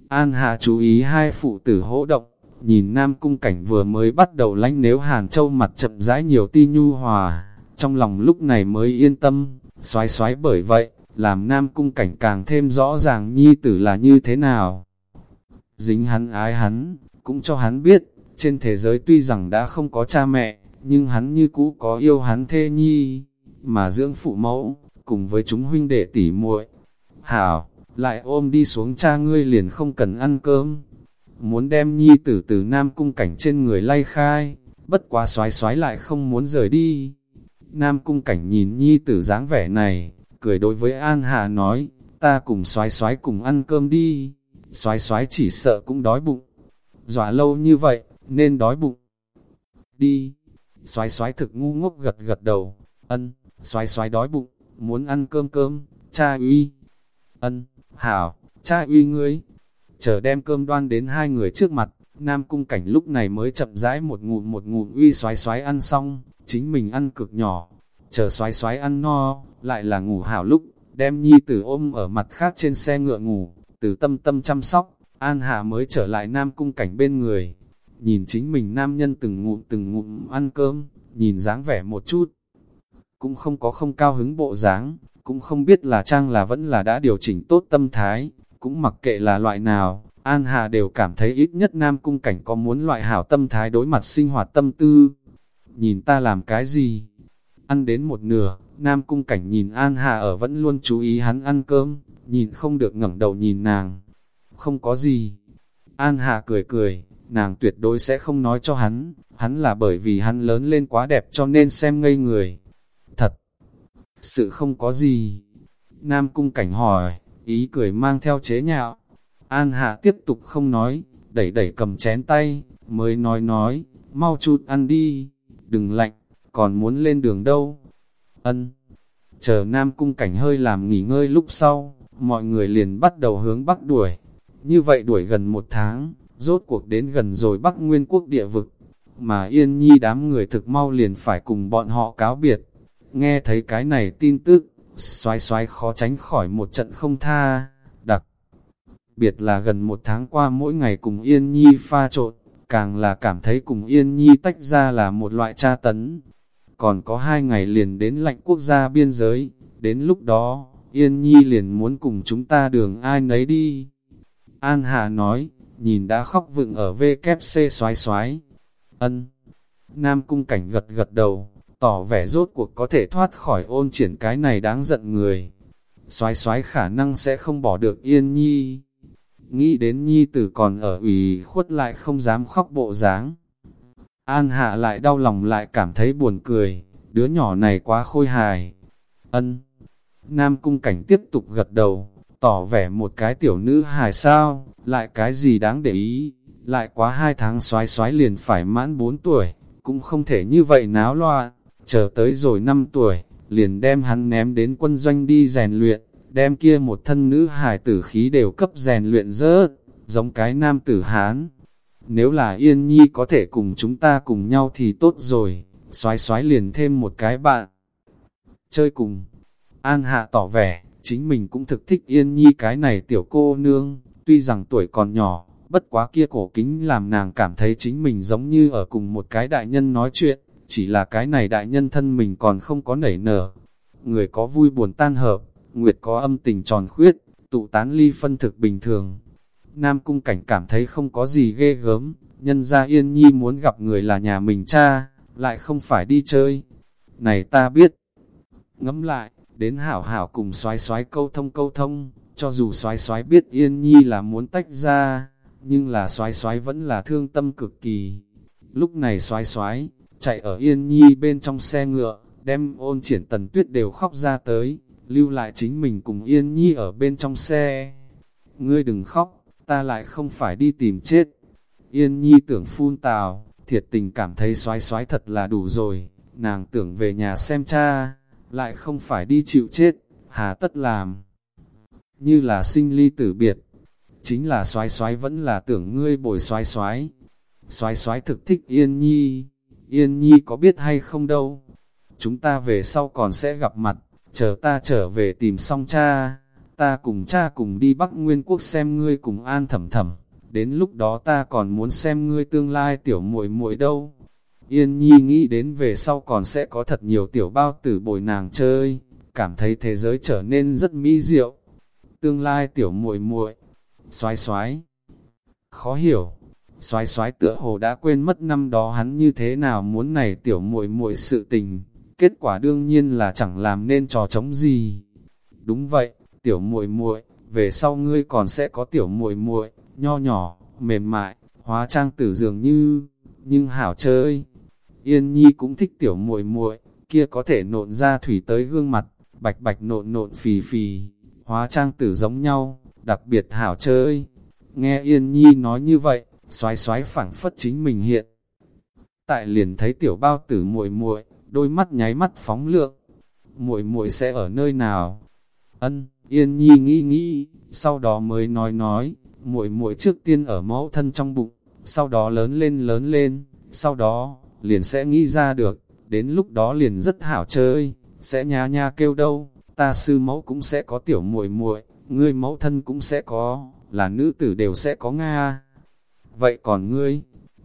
An hà chú ý hai phụ tử hỗ động, nhìn Nam Cung Cảnh vừa mới bắt đầu lánh nếu Hàn Châu mặt chậm rãi nhiều ti nhu hòa, trong lòng lúc này mới yên tâm, xoái xoái bởi vậy, làm Nam Cung Cảnh càng thêm rõ ràng nhi tử là như thế nào. Dính hắn ái hắn, cũng cho hắn biết, trên thế giới tuy rằng đã không có cha mẹ, nhưng hắn như cũ có yêu hắn thê nhi, mà dưỡng phụ mẫu, cùng với chúng huynh đệ tỉ muội. Hảo, lại ôm đi xuống cha ngươi liền không cần ăn cơm. Muốn đem nhi tử từ nam cung cảnh trên người lay khai, bất quá xoái xoái lại không muốn rời đi. Nam cung cảnh nhìn nhi tử dáng vẻ này, cười đối với An Hà nói, ta cùng xoái xoái cùng ăn cơm đi, xoái xoái chỉ sợ cũng đói bụng. Dọa lâu như vậy, nên đói bụng. Đi, xoái xoái thực ngu ngốc gật gật đầu, ân, xoái xoái đói bụng, muốn ăn cơm cơm, cha uy. Ân, hảo, cha uy ngươi. Chờ đem cơm đoan đến hai người trước mặt, Nam cung cảnh lúc này mới chậm rãi một ngụm một ngụm uy xoái xoái ăn xong, chính mình ăn cực nhỏ. Chờ xoái xoái ăn no, lại là ngủ hảo lúc, đem nhi tử ôm ở mặt khác trên xe ngựa ngủ, từ tâm tâm chăm sóc, An Hà mới trở lại Nam cung cảnh bên người. Nhìn chính mình nam nhân từng ngụm từng ngụm ăn cơm, nhìn dáng vẻ một chút. Cũng không có không cao hứng bộ dáng, cũng không biết là trang là vẫn là đã điều chỉnh tốt tâm thái, cũng mặc kệ là loại nào, An Hà đều cảm thấy ít nhất Nam Cung Cảnh có muốn loại hảo tâm thái đối mặt sinh hoạt tâm tư. Nhìn ta làm cái gì? Ăn đến một nửa, Nam Cung Cảnh nhìn An Hà ở vẫn luôn chú ý hắn ăn cơm, nhìn không được ngẩng đầu nhìn nàng. Không có gì. An Hà cười cười, nàng tuyệt đối sẽ không nói cho hắn, hắn là bởi vì hắn lớn lên quá đẹp cho nên xem ngây người. Thật, sự không có gì. Nam Cung Cảnh hỏi, ý cười mang theo chế nhạo. An Hạ tiếp tục không nói, đẩy đẩy cầm chén tay, mới nói nói, mau chút ăn đi, đừng lạnh, còn muốn lên đường đâu. Ân, chờ Nam Cung Cảnh hơi làm nghỉ ngơi lúc sau, mọi người liền bắt đầu hướng Bắc đuổi. Như vậy đuổi gần một tháng, rốt cuộc đến gần rồi Bắc Nguyên quốc địa vực, mà Yên Nhi đám người thực mau liền phải cùng bọn họ cáo biệt. Nghe thấy cái này tin tức, xoái xoái khó tránh khỏi một trận không tha, đặc biệt là gần một tháng qua mỗi ngày cùng Yên Nhi pha trộn, càng là cảm thấy cùng Yên Nhi tách ra là một loại tra tấn. Còn có hai ngày liền đến lạnh quốc gia biên giới, đến lúc đó, Yên Nhi liền muốn cùng chúng ta đường ai nấy đi. An Hà nói, nhìn đã khóc vựng ở VKC xoái xoái. Ân. Nam cung cảnh gật gật đầu, tỏ vẻ rốt cuộc có thể thoát khỏi ôn triển cái này đáng giận người. Xoái xoái khả năng sẽ không bỏ được Yên Nhi nghĩ đến nhi tử còn ở ủy khuất lại không dám khóc bộ dáng. An hạ lại đau lòng lại cảm thấy buồn cười, đứa nhỏ này quá khôi hài. Ân. Nam cung cảnh tiếp tục gật đầu, tỏ vẻ một cái tiểu nữ hài sao, lại cái gì đáng để ý, lại quá hai tháng xoái xoái liền phải mãn bốn tuổi, cũng không thể như vậy náo loạn, chờ tới rồi năm tuổi, liền đem hắn ném đến quân doanh đi rèn luyện đem kia một thân nữ hài tử khí đều cấp rèn luyện rớt, giống cái nam tử Hán. Nếu là Yên Nhi có thể cùng chúng ta cùng nhau thì tốt rồi, xoái xoái liền thêm một cái bạn. Chơi cùng, An Hạ tỏ vẻ, chính mình cũng thực thích Yên Nhi cái này tiểu cô nương, tuy rằng tuổi còn nhỏ, bất quá kia cổ kính làm nàng cảm thấy chính mình giống như ở cùng một cái đại nhân nói chuyện, chỉ là cái này đại nhân thân mình còn không có nảy nở. Người có vui buồn tan hợp, Nguyệt có âm tình tròn khuyết, tụ tán ly phân thực bình thường. Nam cung cảnh cảm thấy không có gì ghê gớm, nhân ra yên nhi muốn gặp người là nhà mình cha, lại không phải đi chơi. Này ta biết. Ngẫm lại, đến hảo hảo cùng xoái xoái câu thông câu thông, cho dù xoái xoái biết yên nhi là muốn tách ra, nhưng là xoái xoái vẫn là thương tâm cực kỳ. Lúc này xoái xoái, chạy ở yên nhi bên trong xe ngựa, đem ôn triển tần tuyết đều khóc ra tới lưu lại chính mình cùng Yên Nhi ở bên trong xe. Ngươi đừng khóc, ta lại không phải đi tìm chết. Yên Nhi tưởng phun tào, thiệt tình cảm thấy xoái xoái thật là đủ rồi, nàng tưởng về nhà xem cha, lại không phải đi chịu chết, hà tất làm. Như là sinh ly tử biệt, chính là xoái xoái vẫn là tưởng ngươi bồi xoái xoái. Xoái xoái thực thích Yên Nhi, Yên Nhi có biết hay không đâu. Chúng ta về sau còn sẽ gặp mặt, chờ ta trở về tìm xong cha, ta cùng cha cùng đi Bắc Nguyên Quốc xem ngươi cùng an thầm thầm, đến lúc đó ta còn muốn xem ngươi tương lai tiểu muội muội đâu. Yên Nhi nghĩ đến về sau còn sẽ có thật nhiều tiểu bao tử bồi nàng chơi, cảm thấy thế giới trở nên rất mỹ diệu. Tương lai tiểu muội muội, xoái xoái, khó hiểu, xoái xoái tựa hồ đã quên mất năm đó hắn như thế nào muốn này tiểu muội muội sự tình, kết quả đương nhiên là chẳng làm nên trò chống gì. Đúng vậy, tiểu muội muội, về sau ngươi còn sẽ có tiểu muội muội, nho nhỏ, mềm mại, hóa trang tử dường như, nhưng hảo chơi. Yên Nhi cũng thích tiểu muội muội, kia có thể nộn ra thủy tới gương mặt, bạch bạch nộn nộn phì phì, hóa trang tử giống nhau, đặc biệt hảo chơi. Nghe Yên Nhi nói như vậy, xoái xoái phẳng phất chính mình hiện. Tại liền thấy tiểu bao tử muội muội, đôi mắt nháy mắt phóng lượng. Muội muội sẽ ở nơi nào? Ân, Yên Nhi nghĩ nghĩ, sau đó mới nói nói, muội muội trước tiên ở mẫu thân trong bụng, sau đó lớn lên lớn lên, sau đó, liền sẽ nghĩ ra được, đến lúc đó liền rất hảo chơi, sẽ nha nha kêu đâu, ta sư mẫu cũng sẽ có tiểu muội muội, ngươi mẫu thân cũng sẽ có, là nữ tử đều sẽ có Nga. Vậy còn ngươi,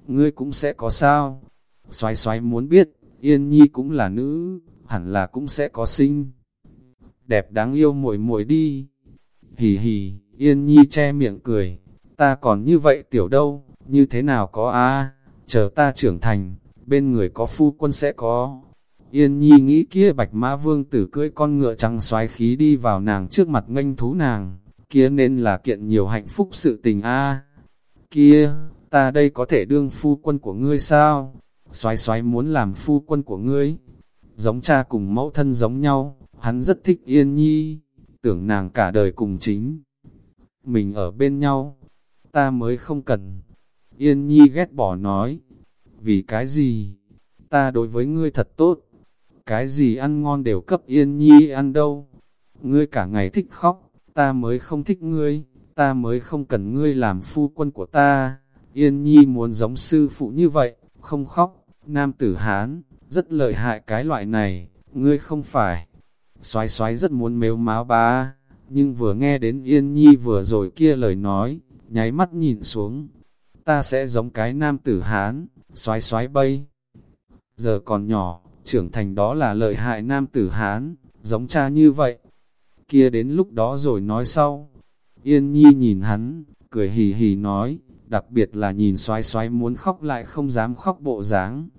ngươi cũng sẽ có sao? Xoái xoái muốn biết, Yên Nhi cũng là nữ, hẳn là cũng sẽ có sinh. Đẹp đáng yêu muội muội đi. Hì hì, Yên Nhi che miệng cười, ta còn như vậy tiểu đâu, như thế nào có a chờ ta trưởng thành, bên người có phu quân sẽ có. Yên Nhi nghĩ kia bạch mã vương tử cưỡi con ngựa trắng xoái khí đi vào nàng trước mặt nghênh thú nàng, kia nên là kiện nhiều hạnh phúc sự tình a Kia, ta đây có thể đương phu quân của ngươi sao? Xoái xoái muốn làm phu quân của ngươi. Giống cha cùng mẫu thân giống nhau, hắn rất thích Yên Nhi, tưởng nàng cả đời cùng chính. Mình ở bên nhau, ta mới không cần. Yên Nhi ghét bỏ nói, vì cái gì? Ta đối với ngươi thật tốt, cái gì ăn ngon đều cấp Yên Nhi ăn đâu. Ngươi cả ngày thích khóc, ta mới không thích ngươi, ta mới không cần ngươi làm phu quân của ta. Yên Nhi muốn giống sư phụ như vậy, không khóc, nam tử Hán, rất lợi hại cái loại này, ngươi không phải. Xoái xoái rất muốn mếu máu bá, nhưng vừa nghe đến Yên Nhi vừa rồi kia lời nói, nháy mắt nhìn xuống. Ta sẽ giống cái nam tử Hán, xoái xoái bay. Giờ còn nhỏ, trưởng thành đó là lợi hại nam tử Hán, giống cha như vậy. Kia đến lúc đó rồi nói sau. Yên Nhi nhìn hắn, cười hì hì nói, đặc biệt là nhìn xoái xoái muốn khóc lại không dám khóc bộ dáng.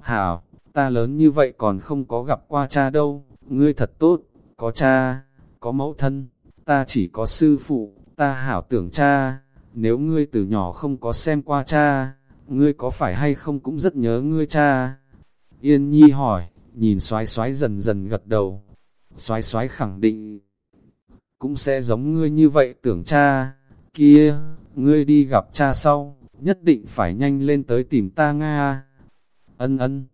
Hảo, ta lớn như vậy còn không có gặp qua cha đâu, ngươi thật tốt, có cha, có mẫu thân, ta chỉ có sư phụ, ta hảo tưởng cha, nếu ngươi từ nhỏ không có xem qua cha, ngươi có phải hay không cũng rất nhớ ngươi cha. Yên Nhi hỏi, nhìn xoái xoái dần dần gật đầu. Xoái xoái khẳng định, cũng sẽ giống ngươi như vậy tưởng cha. Kia, ngươi đi gặp cha sau, nhất định phải nhanh lên tới tìm ta Nga. Ân ân,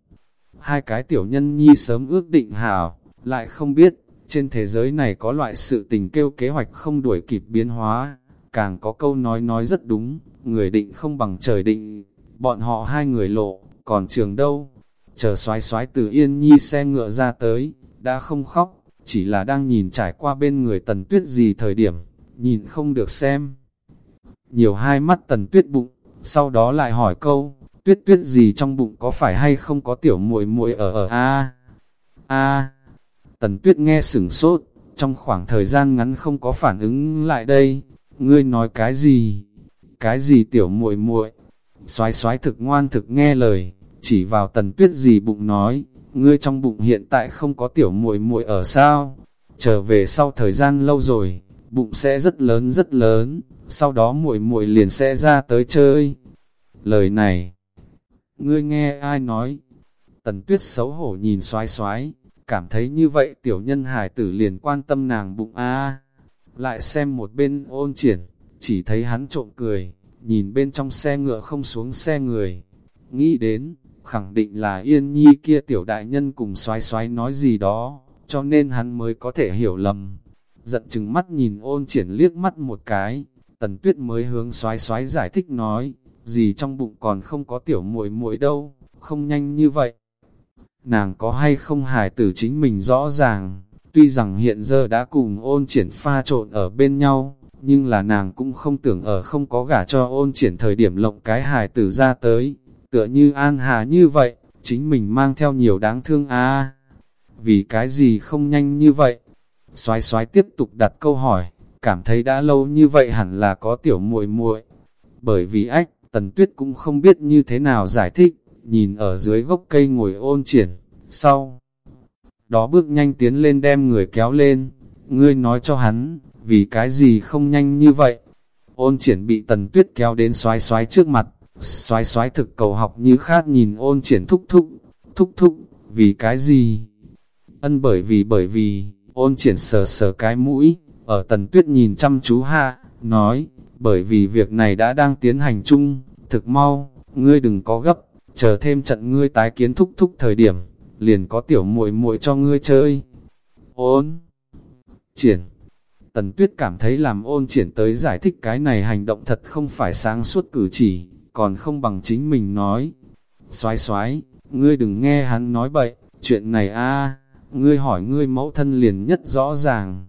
hai cái tiểu nhân Nhi sớm ước định hảo, lại không biết, trên thế giới này có loại sự tình kêu kế hoạch không đuổi kịp biến hóa. Càng có câu nói nói rất đúng, người định không bằng trời định, bọn họ hai người lộ, còn trường đâu, chờ xoái xoái từ yên nhi xe ngựa ra tới, đã không khóc, chỉ là đang nhìn trải qua bên người tần tuyết gì thời điểm, nhìn không được xem. Nhiều hai mắt tần tuyết bụng, sau đó lại hỏi câu, tuyết tuyết gì trong bụng có phải hay không có tiểu muội muội ở ở a a Tần tuyết nghe sửng sốt, trong khoảng thời gian ngắn không có phản ứng lại đây, ngươi nói cái gì? Cái gì tiểu muội muội? Xoái xoái thực ngoan thực nghe lời, chỉ vào tần tuyết gì bụng nói, ngươi trong bụng hiện tại không có tiểu muội muội ở sao, trở về sau thời gian lâu rồi, bụng sẽ rất lớn rất lớn, sau đó muội muội liền sẽ ra tới chơi. Lời này, ngươi nghe ai nói? Tần tuyết xấu hổ nhìn xoái xoái, cảm thấy như vậy tiểu nhân hải tử liền quan tâm nàng bụng a Lại xem một bên ôn triển, chỉ thấy hắn trộm cười, nhìn bên trong xe ngựa không xuống xe người. Nghĩ đến, khẳng định là yên nhi kia tiểu đại nhân cùng xoái xoái nói gì đó, cho nên hắn mới có thể hiểu lầm. Giận chừng mắt nhìn ôn triển liếc mắt một cái, tần tuyết mới hướng xoái xoái giải thích nói, gì trong bụng còn không có tiểu muội muội đâu, không nhanh như vậy. Nàng có hay không hài tử chính mình rõ ràng, tuy rằng hiện giờ đã cùng ôn triển pha trộn ở bên nhau, nhưng là nàng cũng không tưởng ở không có gả cho ôn triển thời điểm lộng cái hài tử ra tới tựa như An Hà như vậy, chính mình mang theo nhiều đáng thương à. Vì cái gì không nhanh như vậy? Xoái xoái tiếp tục đặt câu hỏi, cảm thấy đã lâu như vậy hẳn là có tiểu muội muội. Bởi vì ách, Tần Tuyết cũng không biết như thế nào giải thích, nhìn ở dưới gốc cây ngồi ôn triển, sau. Đó bước nhanh tiến lên đem người kéo lên, ngươi nói cho hắn, vì cái gì không nhanh như vậy. Ôn triển bị Tần Tuyết kéo đến xoái xoái trước mặt, Xoái xoái thực cầu học như khát nhìn ôn triển thúc thúc, thúc thúc, vì cái gì, ân bởi vì bởi vì, ôn triển sờ sờ cái mũi, ở tần tuyết nhìn chăm chú ha nói, bởi vì việc này đã đang tiến hành chung, thực mau, ngươi đừng có gấp, chờ thêm trận ngươi tái kiến thúc thúc thời điểm, liền có tiểu muội muội cho ngươi chơi. Ôn triển Tần Tuyết cảm thấy làm ôn triển tới giải thích cái này hành động thật không phải sáng suốt cử chỉ, còn không bằng chính mình nói. Xoái xoái, ngươi đừng nghe hắn nói bậy, chuyện này a ngươi hỏi ngươi mẫu thân liền nhất rõ ràng.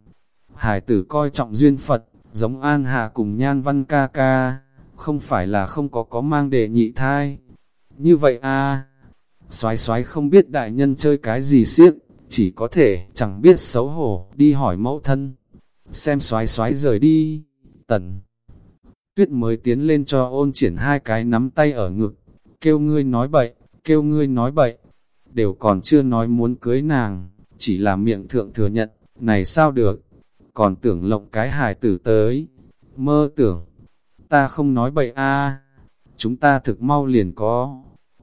Hải tử coi trọng duyên Phật, giống An Hà cùng Nhan Văn ca ca, không phải là không có có mang đệ nhị thai. Như vậy a xoái xoái không biết đại nhân chơi cái gì siếc, chỉ có thể chẳng biết xấu hổ đi hỏi mẫu thân xem xoái xoái rời đi, tần. Tuyết mới tiến lên cho ôn triển hai cái nắm tay ở ngực, kêu ngươi nói bậy, kêu ngươi nói bậy, đều còn chưa nói muốn cưới nàng, chỉ là miệng thượng thừa nhận, này sao được, còn tưởng lộng cái hài tử tới, mơ tưởng, ta không nói bậy a. Chúng ta thực mau liền có,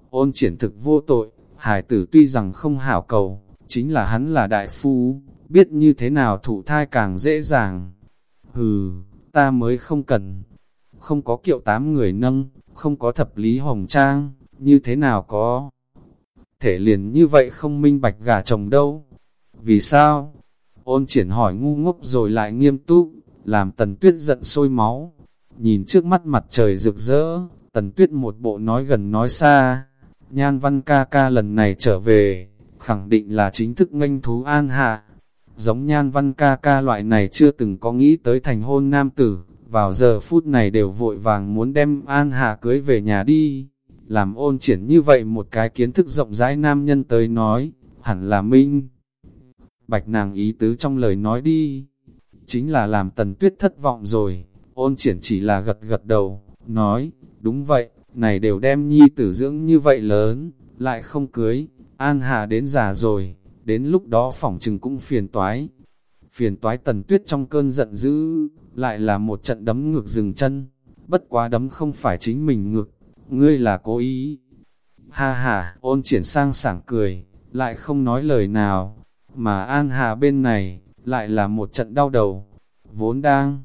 ôn triển thực vô tội, hài tử tuy rằng không hảo cầu, chính là hắn là đại phu, biết như thế nào thụ thai càng dễ dàng. Hừ, ta mới không cần. Không có kiệu tám người nâng, không có thập lý hồng trang, như thế nào có. Thể liền như vậy không minh bạch gà chồng đâu. Vì sao? Ôn triển hỏi ngu ngốc rồi lại nghiêm túc, làm tần tuyết giận sôi máu. Nhìn trước mắt mặt trời rực rỡ, tần tuyết một bộ nói gần nói xa. Nhan văn ca ca lần này trở về, khẳng định là chính thức nganh thú an hạ, Giống nhan văn ca ca loại này chưa từng có nghĩ tới thành hôn nam tử, vào giờ phút này đều vội vàng muốn đem An Hà cưới về nhà đi. Làm ôn triển như vậy một cái kiến thức rộng rãi nam nhân tới nói, hẳn là minh. Bạch nàng ý tứ trong lời nói đi, chính là làm tần tuyết thất vọng rồi, ôn triển chỉ là gật gật đầu, nói, đúng vậy, này đều đem nhi tử dưỡng như vậy lớn, lại không cưới, An Hà đến già rồi, đến lúc đó phỏng chừng cũng phiền toái. Phiền toái tần tuyết trong cơn giận dữ, lại là một trận đấm ngược dừng chân, bất quá đấm không phải chính mình ngược, ngươi là cố ý. Ha ha, ôn triển sang sảng cười, lại không nói lời nào, mà An Hà bên này, lại là một trận đau đầu, vốn đang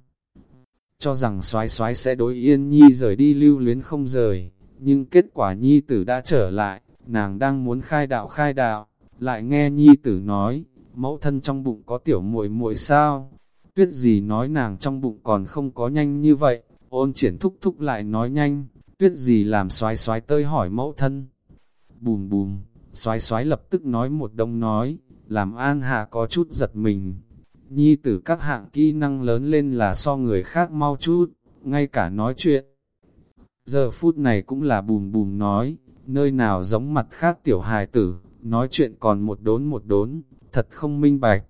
cho rằng soái soái sẽ đối yên nhi rời đi lưu luyến không rời, nhưng kết quả nhi tử đã trở lại, nàng đang muốn khai đạo khai đạo, lại nghe nhi tử nói, mẫu thân trong bụng có tiểu muội muội sao? Tuyết gì nói nàng trong bụng còn không có nhanh như vậy, ôn triển thúc thúc lại nói nhanh, tuyết gì làm xoái xoái tơi hỏi mẫu thân. Bùm bùm, xoái xoái lập tức nói một đông nói, làm an hạ có chút giật mình. Nhi tử các hạng kỹ năng lớn lên là so người khác mau chút, ngay cả nói chuyện. Giờ phút này cũng là bùm bùm nói, nơi nào giống mặt khác tiểu hài tử, nói chuyện còn một đốn một đốn, thật không minh bạch.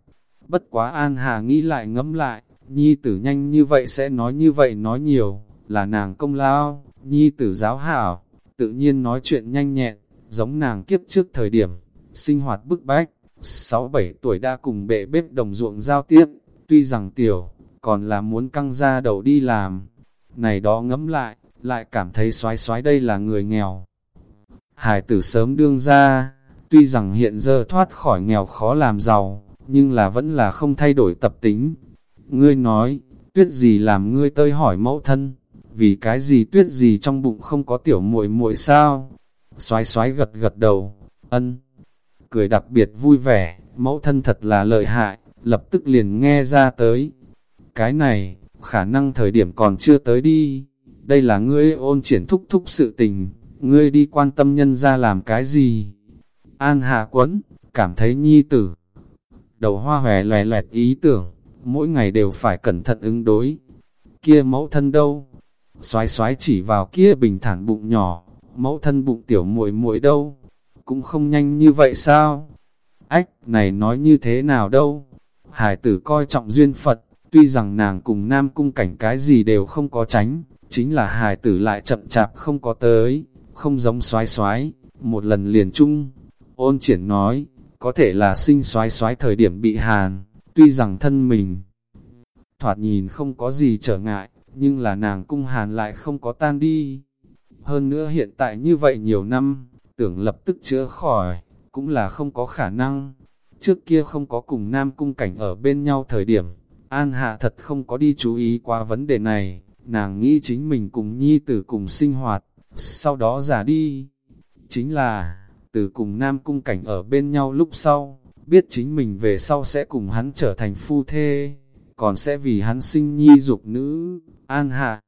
Bất quá An Hà nghĩ lại ngẫm lại, nhi tử nhanh như vậy sẽ nói như vậy nói nhiều, là nàng công lao, nhi tử giáo hảo, tự nhiên nói chuyện nhanh nhẹn, giống nàng kiếp trước thời điểm, sinh hoạt bức bách, 6-7 tuổi đã cùng bệ bếp đồng ruộng giao tiếp, tuy rằng tiểu, còn là muốn căng ra đầu đi làm. Này đó ngẫm lại, lại cảm thấy xoái xoái đây là người nghèo. Hải tử sớm đương ra, Tuy rằng hiện giờ thoát khỏi nghèo khó làm giàu, nhưng là vẫn là không thay đổi tập tính. Ngươi nói, tuyết gì làm ngươi tơi hỏi mẫu thân, vì cái gì tuyết gì trong bụng không có tiểu muội muội sao? Xoái xoái gật gật đầu, ân, cười đặc biệt vui vẻ, mẫu thân thật là lợi hại, lập tức liền nghe ra tới. Cái này, khả năng thời điểm còn chưa tới đi, đây là ngươi ôn triển thúc thúc sự tình, ngươi đi quan tâm nhân ra làm cái gì? An Hà Quấn, cảm thấy nhi tử. Đầu hoa hòe loè loẹt ý tưởng, mỗi ngày đều phải cẩn thận ứng đối. Kia mẫu thân đâu? Xoái xoái chỉ vào kia bình thản bụng nhỏ, mẫu thân bụng tiểu muội muội đâu? Cũng không nhanh như vậy sao? Ách, này nói như thế nào đâu? Hải tử coi trọng duyên Phật, tuy rằng nàng cùng nam cung cảnh cái gì đều không có tránh, chính là hải tử lại chậm chạp không có tới, không giống xoái xoái, một lần liền chung, Ôn triển nói, có thể là sinh xoái xoái thời điểm bị hàn, tuy rằng thân mình thoạt nhìn không có gì trở ngại, nhưng là nàng cung hàn lại không có tan đi. Hơn nữa hiện tại như vậy nhiều năm, tưởng lập tức chữa khỏi, cũng là không có khả năng. Trước kia không có cùng Nam Cung Cảnh ở bên nhau thời điểm, An Hạ thật không có đi chú ý qua vấn đề này, nàng nghĩ chính mình cùng nhi tử cùng sinh hoạt, sau đó giả đi. Chính là, từ cùng Nam Cung Cảnh ở bên nhau lúc sau, biết chính mình về sau sẽ cùng hắn trở thành phu thê, còn sẽ vì hắn sinh nhi dục nữ, An Hạ.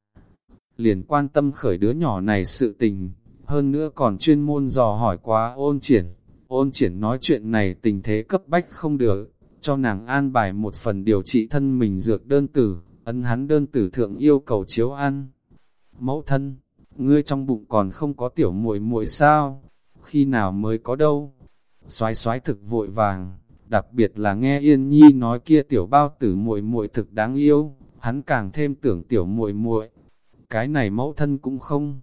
Liền quan tâm khởi đứa nhỏ này sự tình, hơn nữa còn chuyên môn dò hỏi quá ôn triển. Ôn triển nói chuyện này tình thế cấp bách không được, cho nàng an bài một phần điều trị thân mình dược đơn tử, ấn hắn đơn tử thượng yêu cầu chiếu ăn. Mẫu thân, ngươi trong bụng còn không có tiểu muội muội sao? Khi nào mới có đâu? Xoái xoái thực vội vàng, đặc biệt là nghe Yên Nhi nói kia tiểu bao tử muội muội thực đáng yêu, hắn càng thêm tưởng tiểu muội muội. Cái này mẫu thân cũng không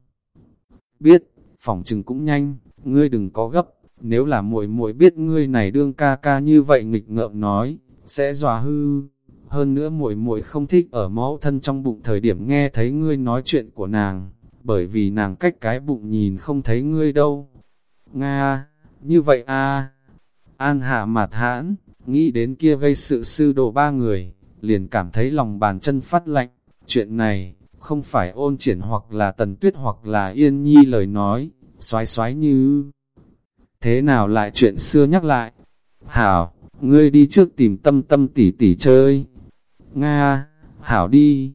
biết, phòng trừng cũng nhanh, ngươi đừng có gấp, nếu là muội muội biết ngươi này đương ca ca như vậy nghịch ngợm nói, sẽ dọa hư. Hơn nữa muội muội không thích ở mẫu thân trong bụng thời điểm nghe thấy ngươi nói chuyện của nàng, bởi vì nàng cách cái bụng nhìn không thấy ngươi đâu. Nga, như vậy a An hạ mặt hãn, nghĩ đến kia gây sự sư đồ ba người, liền cảm thấy lòng bàn chân phát lạnh. Chuyện này, không phải ôn triển hoặc là tần tuyết hoặc là yên nhi lời nói, xoái xoái như... Thế nào lại chuyện xưa nhắc lại? Hảo, ngươi đi trước tìm tâm tâm tỉ tỉ chơi. Nga, Hảo đi.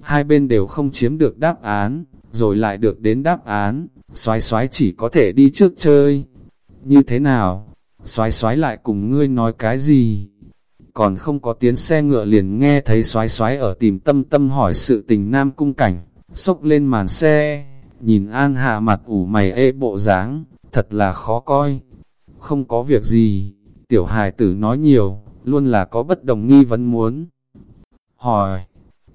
Hai bên đều không chiếm được đáp án, rồi lại được đến đáp án, soái soái chỉ có thể đi trước chơi. Như thế nào? Soái soái lại cùng ngươi nói cái gì? Còn không có tiếng xe ngựa liền nghe thấy soái soái ở tìm tâm tâm hỏi sự tình nam cung cảnh, sốc lên màn xe, nhìn an hạ mặt ủ mày ê bộ dáng thật là khó coi. Không có việc gì, tiểu hài tử nói nhiều, luôn là có bất đồng nghi vấn muốn. Hỏi,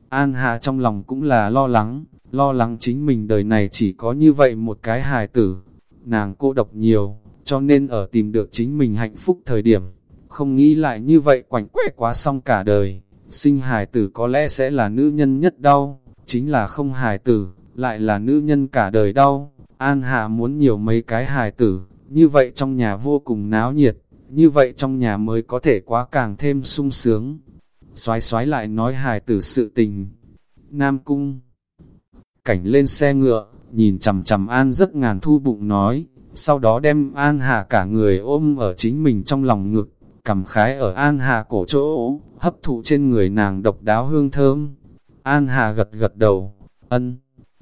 An Hạ trong lòng cũng là lo lắng, lo lắng chính mình đời này chỉ có như vậy một cái hài tử. Nàng cô độc nhiều, cho nên ở tìm được chính mình hạnh phúc thời điểm, không nghĩ lại như vậy quảnh quẻ quá xong cả đời. Sinh hài tử có lẽ sẽ là nữ nhân nhất đau, chính là không hài tử, lại là nữ nhân cả đời đau. An Hạ muốn nhiều mấy cái hài tử, như vậy trong nhà vô cùng náo nhiệt, như vậy trong nhà mới có thể quá càng thêm sung sướng. Xoái xoái lại nói hài tử sự tình. Nam Cung Cảnh lên xe ngựa, nhìn chầm chầm An rất ngàn thu bụng nói, sau đó đem An Hà cả người ôm ở chính mình trong lòng ngực, cầm khái ở An Hà cổ chỗ, hấp thụ trên người nàng độc đáo hương thơm. An Hà gật gật đầu, ân,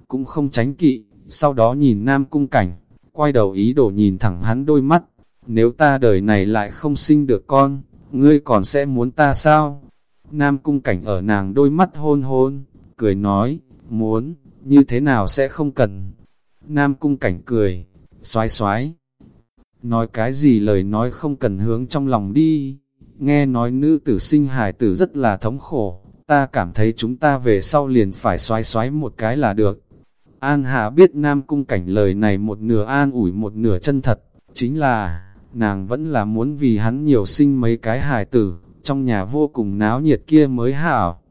cũng không tránh kỵ, sau đó nhìn Nam Cung Cảnh, quay đầu ý đồ nhìn thẳng hắn đôi mắt, nếu ta đời này lại không sinh được con, ngươi còn sẽ muốn ta sao? Nam Cung Cảnh ở nàng đôi mắt hôn hôn, cười nói, muốn, như thế nào sẽ không cần. Nam Cung Cảnh cười, xoái xoái. Nói cái gì lời nói không cần hướng trong lòng đi, nghe nói nữ tử sinh hài tử rất là thống khổ, ta cảm thấy chúng ta về sau liền phải xoái xoái một cái là được. An Hà biết Nam Cung Cảnh lời này một nửa an ủi một nửa chân thật, chính là, nàng vẫn là muốn vì hắn nhiều sinh mấy cái hài tử, trong nhà vô cùng náo nhiệt kia mới hảo.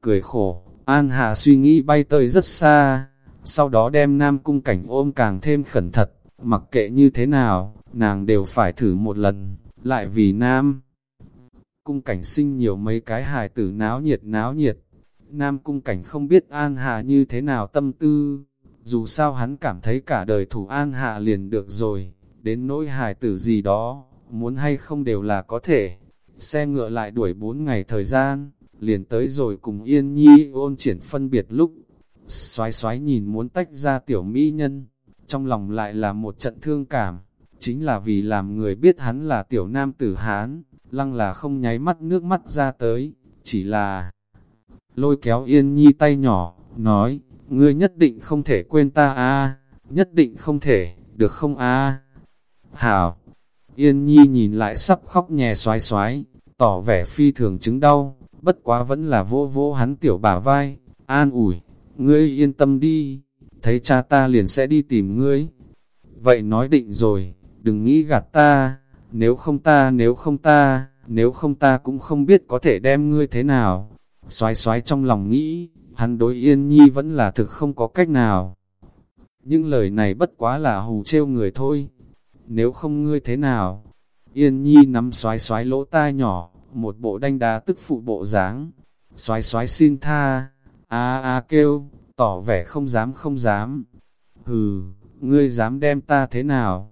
Cười khổ, An Hà suy nghĩ bay tới rất xa, sau đó đem Nam Cung Cảnh ôm càng thêm khẩn thật, mặc kệ như thế nào, nàng đều phải thử một lần, lại vì Nam. Cung Cảnh sinh nhiều mấy cái hài tử náo nhiệt náo nhiệt, Nam Cung Cảnh không biết An Hà như thế nào tâm tư, dù sao hắn cảm thấy cả đời thủ an hạ liền được rồi, đến nỗi hài tử gì đó, muốn hay không đều là có thể. Xe ngựa lại đuổi 4 ngày thời gian, liền tới rồi cùng Yên Nhi ôn triển phân biệt lúc. Xoái xoái nhìn muốn tách ra tiểu mỹ nhân, trong lòng lại là một trận thương cảm, chính là vì làm người biết hắn là tiểu nam tử Hán, lăng là không nháy mắt nước mắt ra tới, chỉ là lôi kéo Yên Nhi tay nhỏ, nói, ngươi nhất định không thể quên ta a nhất định không thể, được không a Hảo, Yên Nhi nhìn lại sắp khóc nhè xoái xoái, tỏ vẻ phi thường chứng đau, bất quá vẫn là vô vô hắn tiểu bả vai, an ủi, ngươi yên tâm đi, thấy cha ta liền sẽ đi tìm ngươi. Vậy nói định rồi, đừng nghĩ gạt ta, nếu không ta nếu không ta, nếu không ta cũng không biết có thể đem ngươi thế nào. Xoái xoái trong lòng nghĩ, hắn đối Yên Nhi vẫn là thực không có cách nào. Những lời này bất quá là hù trêu người thôi. Nếu không ngươi thế nào? Yên Nhi nắm xoái xoái lỗ tai nhỏ, một bộ đanh đá tức phụ bộ dáng. Xoái xoái xin tha, a a kêu, tỏ vẻ không dám không dám. Hừ, ngươi dám đem ta thế nào?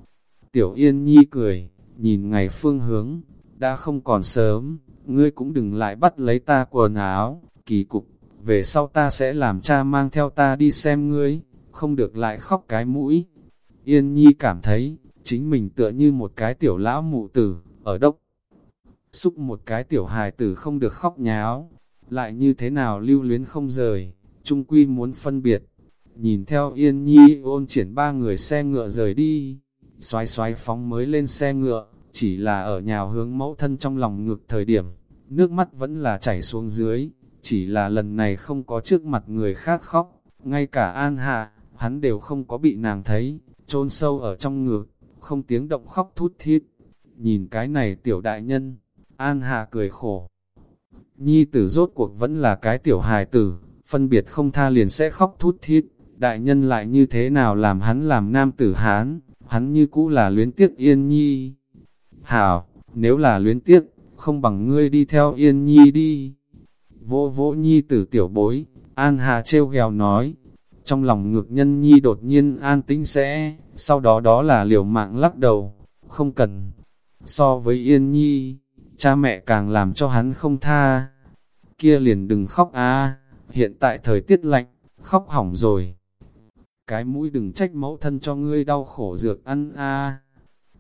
Tiểu Yên Nhi cười, nhìn ngày phương hướng, đã không còn sớm, ngươi cũng đừng lại bắt lấy ta quần áo, kỳ cục, về sau ta sẽ làm cha mang theo ta đi xem ngươi, không được lại khóc cái mũi. Yên Nhi cảm thấy, chính mình tựa như một cái tiểu lão mụ tử, ở đốc. Xúc một cái tiểu hài tử không được khóc nháo, lại như thế nào lưu luyến không rời, trung quy muốn phân biệt. Nhìn theo Yên Nhi ôn triển ba người xe ngựa rời đi, xoái xoái phóng mới lên xe ngựa, chỉ là ở nhào hướng mẫu thân trong lòng ngược thời điểm, nước mắt vẫn là chảy xuống dưới, chỉ là lần này không có trước mặt người khác khóc, ngay cả An Hạ, hắn đều không có bị nàng thấy, chôn sâu ở trong ngực, không tiếng động khóc thút thít. Nhìn cái này tiểu đại nhân, An Hà cười khổ. Nhi tử rốt cuộc vẫn là cái tiểu hài tử, phân biệt không tha liền sẽ khóc thút thít, đại nhân lại như thế nào làm hắn làm nam tử hán, hắn như cũ là luyến tiếc yên nhi. Hảo, nếu là luyến tiếc, không bằng ngươi đi theo yên nhi đi. Vỗ vỗ nhi tử tiểu bối, An Hà trêu ghèo nói, trong lòng ngược nhân nhi đột nhiên an tĩnh sẽ, sau đó đó là liều mạng lắc đầu, không cần. So với yên nhi, cha mẹ càng làm cho hắn không tha. Kia liền đừng khóc a hiện tại thời tiết lạnh, khóc hỏng rồi. Cái mũi đừng trách mẫu thân cho ngươi đau khổ dược ăn a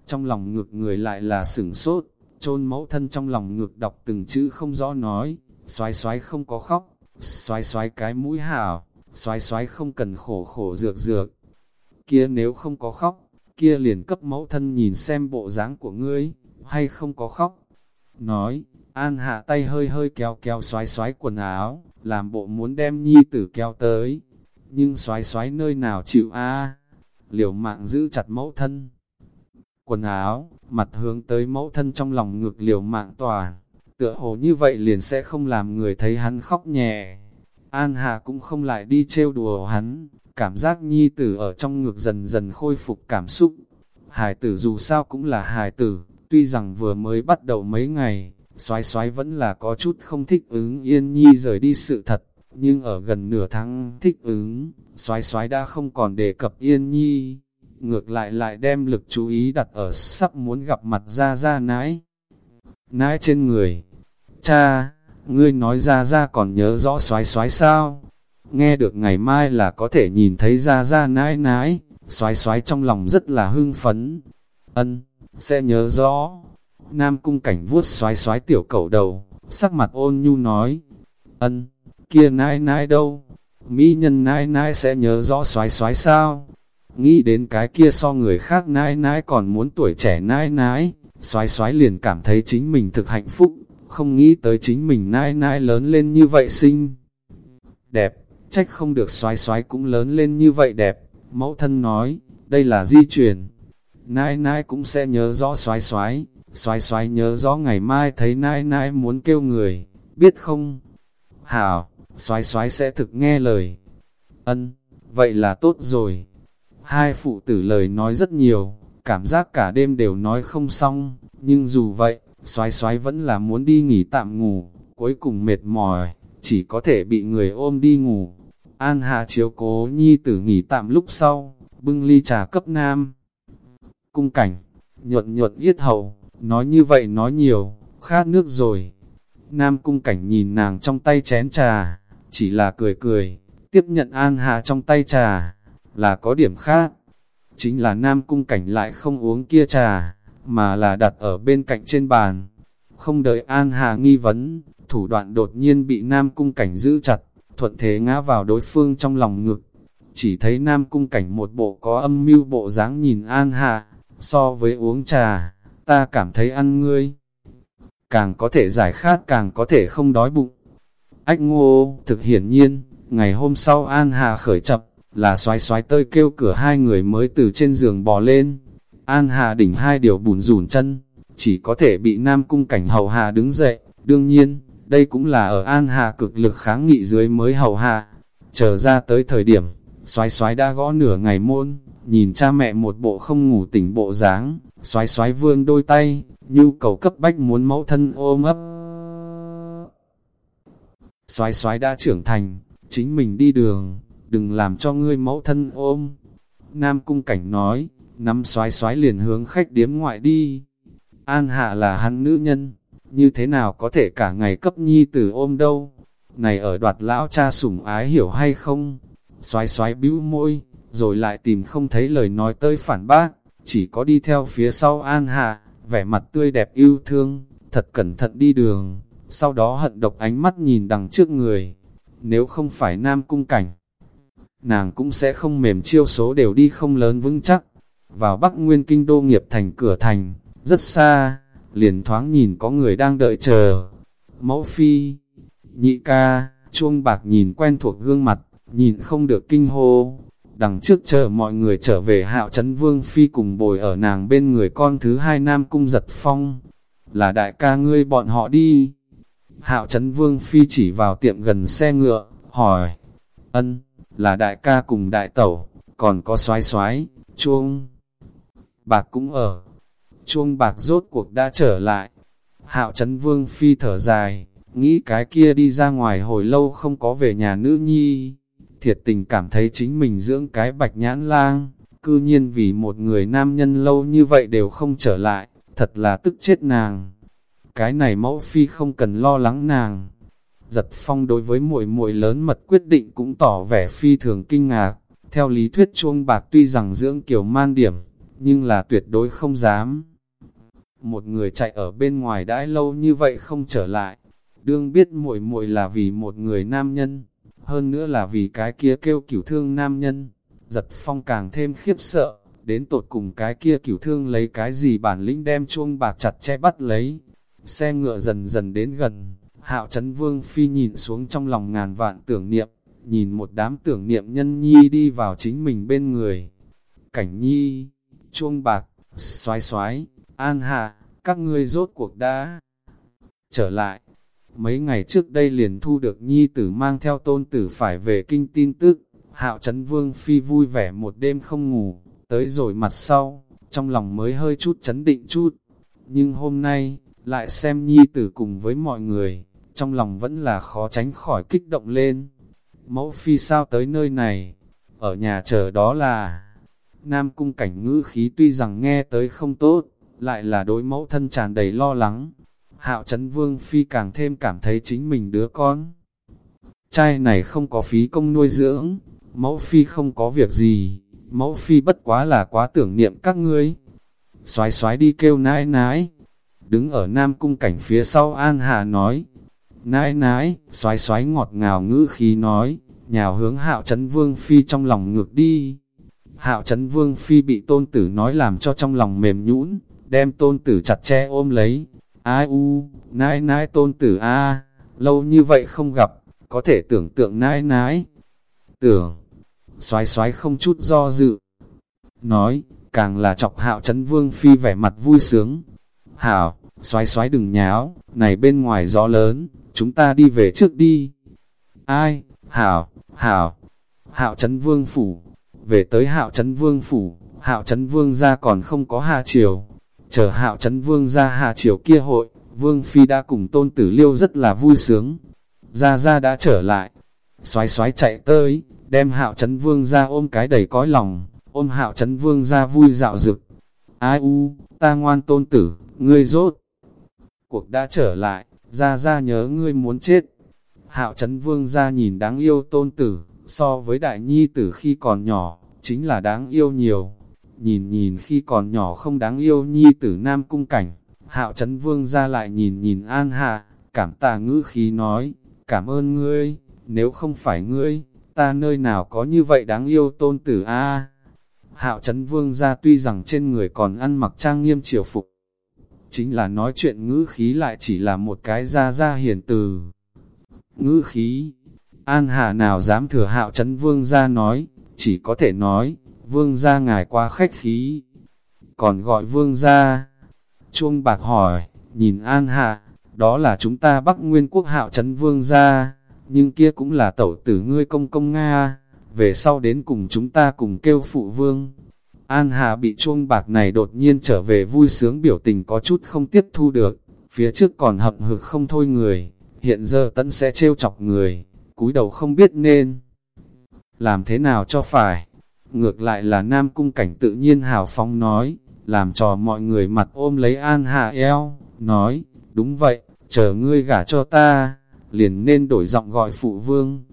Trong lòng ngược người lại là sửng sốt, chôn mẫu thân trong lòng ngược đọc từng chữ không rõ nói, xoái xoái không có khóc, xoái xoái cái mũi hảo, xoái xoái không cần khổ khổ dược dược. Kia nếu không có khóc, kia liền cấp mẫu thân nhìn xem bộ dáng của ngươi, hay không có khóc. Nói, An hạ tay hơi hơi kéo kéo xoái xoái quần áo, làm bộ muốn đem nhi tử kéo tới. Nhưng xoái xoái nơi nào chịu a liều mạng giữ chặt mẫu thân. Quần áo, mặt hướng tới mẫu thân trong lòng ngực liều mạng toàn, tựa hồ như vậy liền sẽ không làm người thấy hắn khóc nhẹ. An Hà cũng không lại đi trêu đùa hắn, cảm giác nhi tử ở trong ngực dần dần khôi phục cảm xúc. Hải tử dù sao cũng là hải tử, tuy rằng vừa mới bắt đầu mấy ngày, xoái xoái vẫn là có chút không thích ứng yên nhi rời đi sự thật, nhưng ở gần nửa tháng thích ứng, xoái xoái đã không còn đề cập yên nhi, ngược lại lại đem lực chú ý đặt ở sắp muốn gặp mặt ra ra nãi nãi trên người, cha, ngươi nói ra ra còn nhớ rõ xoái xoái sao? Nghe được ngày mai là có thể nhìn thấy ra ra nãi nãi, xoái xoái trong lòng rất là hưng phấn. Ân, sẽ nhớ rõ. Nam cung cảnh vuốt xoái xoái tiểu cẩu đầu, sắc mặt ôn nhu nói. Ân, kia nãi nãi đâu? Mỹ nhân nãi nãi sẽ nhớ rõ xoái xoái sao? Nghĩ đến cái kia so người khác nãi nãi còn muốn tuổi trẻ nãi nãi xoái xoái liền cảm thấy chính mình thực hạnh phúc không nghĩ tới chính mình nãi nãi lớn lên như vậy xinh. Đẹp, trách không được xoái xoái cũng lớn lên như vậy đẹp, mẫu thân nói, đây là di truyền. Nãi nãi cũng sẽ nhớ rõ xoái xoái, xoái xoái nhớ rõ ngày mai thấy nãi nãi muốn kêu người, biết không? Hảo, xoái xoái sẽ thực nghe lời. Ân, vậy là tốt rồi. Hai phụ tử lời nói rất nhiều, cảm giác cả đêm đều nói không xong, nhưng dù vậy, xoái xoái vẫn là muốn đi nghỉ tạm ngủ, cuối cùng mệt mỏi, chỉ có thể bị người ôm đi ngủ. An Hà chiếu cố nhi tử nghỉ tạm lúc sau, bưng ly trà cấp nam. Cung cảnh, nhuận nhuận yết hầu, nói như vậy nói nhiều, khát nước rồi. Nam cung cảnh nhìn nàng trong tay chén trà, chỉ là cười cười, tiếp nhận An Hà trong tay trà, là có điểm khác. Chính là Nam cung cảnh lại không uống kia trà, mà là đặt ở bên cạnh trên bàn. Không đợi An Hà nghi vấn, thủ đoạn đột nhiên bị Nam Cung Cảnh giữ chặt, thuận thế ngã vào đối phương trong lòng ngực. Chỉ thấy Nam Cung Cảnh một bộ có âm mưu bộ dáng nhìn An Hà, so với uống trà, ta cảm thấy ăn ngươi. Càng có thể giải khát càng có thể không đói bụng. Ách ngô, thực hiển nhiên, ngày hôm sau An Hà khởi chập, là xoái xoái tơi kêu cửa hai người mới từ trên giường bò lên. An Hà đỉnh hai điều bùn rủn chân, chỉ có thể bị Nam Cung Cảnh hầu hà đứng dậy. Đương nhiên, đây cũng là ở An Hà cực lực kháng nghị dưới mới hầu hà. Chờ ra tới thời điểm, xoái xoái đã gõ nửa ngày môn, nhìn cha mẹ một bộ không ngủ tỉnh bộ dáng, xoái xoái vương đôi tay, nhu cầu cấp bách muốn mẫu thân ôm ấp. Xoái xoái đã trưởng thành, chính mình đi đường, đừng làm cho ngươi mẫu thân ôm. Nam cung cảnh nói, nắm xoái xoái liền hướng khách điếm ngoại đi. An hạ là hắn nữ nhân, như thế nào có thể cả ngày cấp nhi tử ôm đâu. Này ở đoạt lão cha sủng ái hiểu hay không? Xoái xoái bĩu môi, rồi lại tìm không thấy lời nói tới phản bác, chỉ có đi theo phía sau An Hạ, vẻ mặt tươi đẹp yêu thương, thật cẩn thận đi đường, sau đó hận độc ánh mắt nhìn đằng trước người. Nếu không phải nam cung cảnh, nàng cũng sẽ không mềm chiêu số đều đi không lớn vững chắc. Vào Bắc Nguyên Kinh Đô nghiệp thành cửa thành, rất xa, liền thoáng nhìn có người đang đợi chờ. Mẫu phi, nhị ca, chuông bạc nhìn quen thuộc gương mặt, nhìn không được kinh hô. Đằng trước chờ mọi người trở về hạo chấn vương phi cùng bồi ở nàng bên người con thứ hai nam cung giật phong. Là đại ca ngươi bọn họ đi. Hạo chấn vương phi chỉ vào tiệm gần xe ngựa, hỏi. Ân, là đại ca cùng đại tẩu, còn có xoái xoái, chuông. Bạc cũng ở. Chuông bạc rốt cuộc đã trở lại. Hạo chấn vương phi thở dài, nghĩ cái kia đi ra ngoài hồi lâu không có về nhà nữ nhi thiệt tình cảm thấy chính mình dưỡng cái bạch nhãn lang, cư nhiên vì một người nam nhân lâu như vậy đều không trở lại, thật là tức chết nàng. Cái này mẫu phi không cần lo lắng nàng. Giật phong đối với muội muội lớn mật quyết định cũng tỏ vẻ phi thường kinh ngạc. Theo lý thuyết chuông bạc tuy rằng dưỡng kiểu man điểm, nhưng là tuyệt đối không dám. Một người chạy ở bên ngoài đãi lâu như vậy không trở lại, đương biết muội muội là vì một người nam nhân hơn nữa là vì cái kia kêu cửu thương nam nhân. Giật phong càng thêm khiếp sợ, đến tột cùng cái kia cửu thương lấy cái gì bản lĩnh đem chuông bạc chặt che bắt lấy. Xe ngựa dần dần đến gần, hạo chấn vương phi nhìn xuống trong lòng ngàn vạn tưởng niệm, nhìn một đám tưởng niệm nhân nhi đi vào chính mình bên người. Cảnh nhi, chuông bạc, xoái xoái, an hạ, các ngươi rốt cuộc đã trở lại. Mấy ngày trước đây liền thu được nhi tử mang theo tôn tử phải về kinh tin tức, hạo chấn vương phi vui vẻ một đêm không ngủ, tới rồi mặt sau, trong lòng mới hơi chút chấn định chút. Nhưng hôm nay, lại xem nhi tử cùng với mọi người, trong lòng vẫn là khó tránh khỏi kích động lên. Mẫu phi sao tới nơi này, ở nhà chờ đó là... Nam cung cảnh ngữ khí tuy rằng nghe tới không tốt, lại là đối mẫu thân tràn đầy lo lắng, Hạo chấn Vương Phi càng thêm cảm thấy chính mình đứa con. Trai này không có phí công nuôi dưỡng, mẫu Phi không có việc gì, mẫu Phi bất quá là quá tưởng niệm các ngươi. Xoái xoái đi kêu nãi nãi, đứng ở Nam Cung cảnh phía sau An Hà nói, nãi nãi, xoái xoái ngọt ngào ngữ khí nói, nhào hướng hạo chấn Vương Phi trong lòng ngược đi. Hạo chấn Vương Phi bị tôn tử nói làm cho trong lòng mềm nhũn, đem tôn tử chặt che ôm lấy, Ai u, nãi nãi tôn tử a lâu như vậy không gặp, có thể tưởng tượng nãi nãi. Tưởng, xoái xoái không chút do dự. Nói, càng là chọc hạo chấn vương phi vẻ mặt vui sướng. Hảo, xoái xoái đừng nháo, này bên ngoài gió lớn, chúng ta đi về trước đi. Ai, hảo, hảo, hạo chấn vương phủ, về tới hạo chấn vương phủ, hạo chấn vương ra còn không có hạ chiều, Chờ hạo chấn vương ra hạ triều kia hội, vương phi đã cùng tôn tử liêu rất là vui sướng. Ra ra đã trở lại, xoái xoái chạy tới, đem hạo chấn vương ra ôm cái đầy cõi lòng, ôm hạo chấn vương ra vui dạo dực. Ai u, ta ngoan tôn tử, ngươi rốt. Cuộc đã trở lại, ra ra nhớ ngươi muốn chết. Hạo chấn vương ra nhìn đáng yêu tôn tử, so với đại nhi tử khi còn nhỏ, chính là đáng yêu nhiều nhìn nhìn khi còn nhỏ không đáng yêu nhi tử nam cung cảnh, hạo chấn vương ra lại nhìn nhìn an hạ, cảm tạ ngữ khí nói, cảm ơn ngươi, nếu không phải ngươi, ta nơi nào có như vậy đáng yêu tôn tử a Hạo chấn vương ra tuy rằng trên người còn ăn mặc trang nghiêm triều phục, chính là nói chuyện ngữ khí lại chỉ là một cái ra ra hiền từ. Ngữ khí, an hạ nào dám thừa hạo chấn vương ra nói, chỉ có thể nói, vương gia ngài qua khách khí, còn gọi vương gia. Chuông bạc hỏi, nhìn An Hạ, đó là chúng ta Bắc Nguyên Quốc hạo trấn vương gia, nhưng kia cũng là tẩu tử ngươi công công Nga, về sau đến cùng chúng ta cùng kêu phụ vương. An Hà bị chuông bạc này đột nhiên trở về vui sướng biểu tình có chút không tiếp thu được, phía trước còn hậm hực không thôi người, hiện giờ tẫn sẽ trêu chọc người, cúi đầu không biết nên làm thế nào cho phải. Ngược lại là Nam Cung Cảnh tự nhiên hào phóng nói, làm cho mọi người mặt ôm lấy An Hà eo, nói, đúng vậy, chờ ngươi gả cho ta, liền nên đổi giọng gọi phụ vương.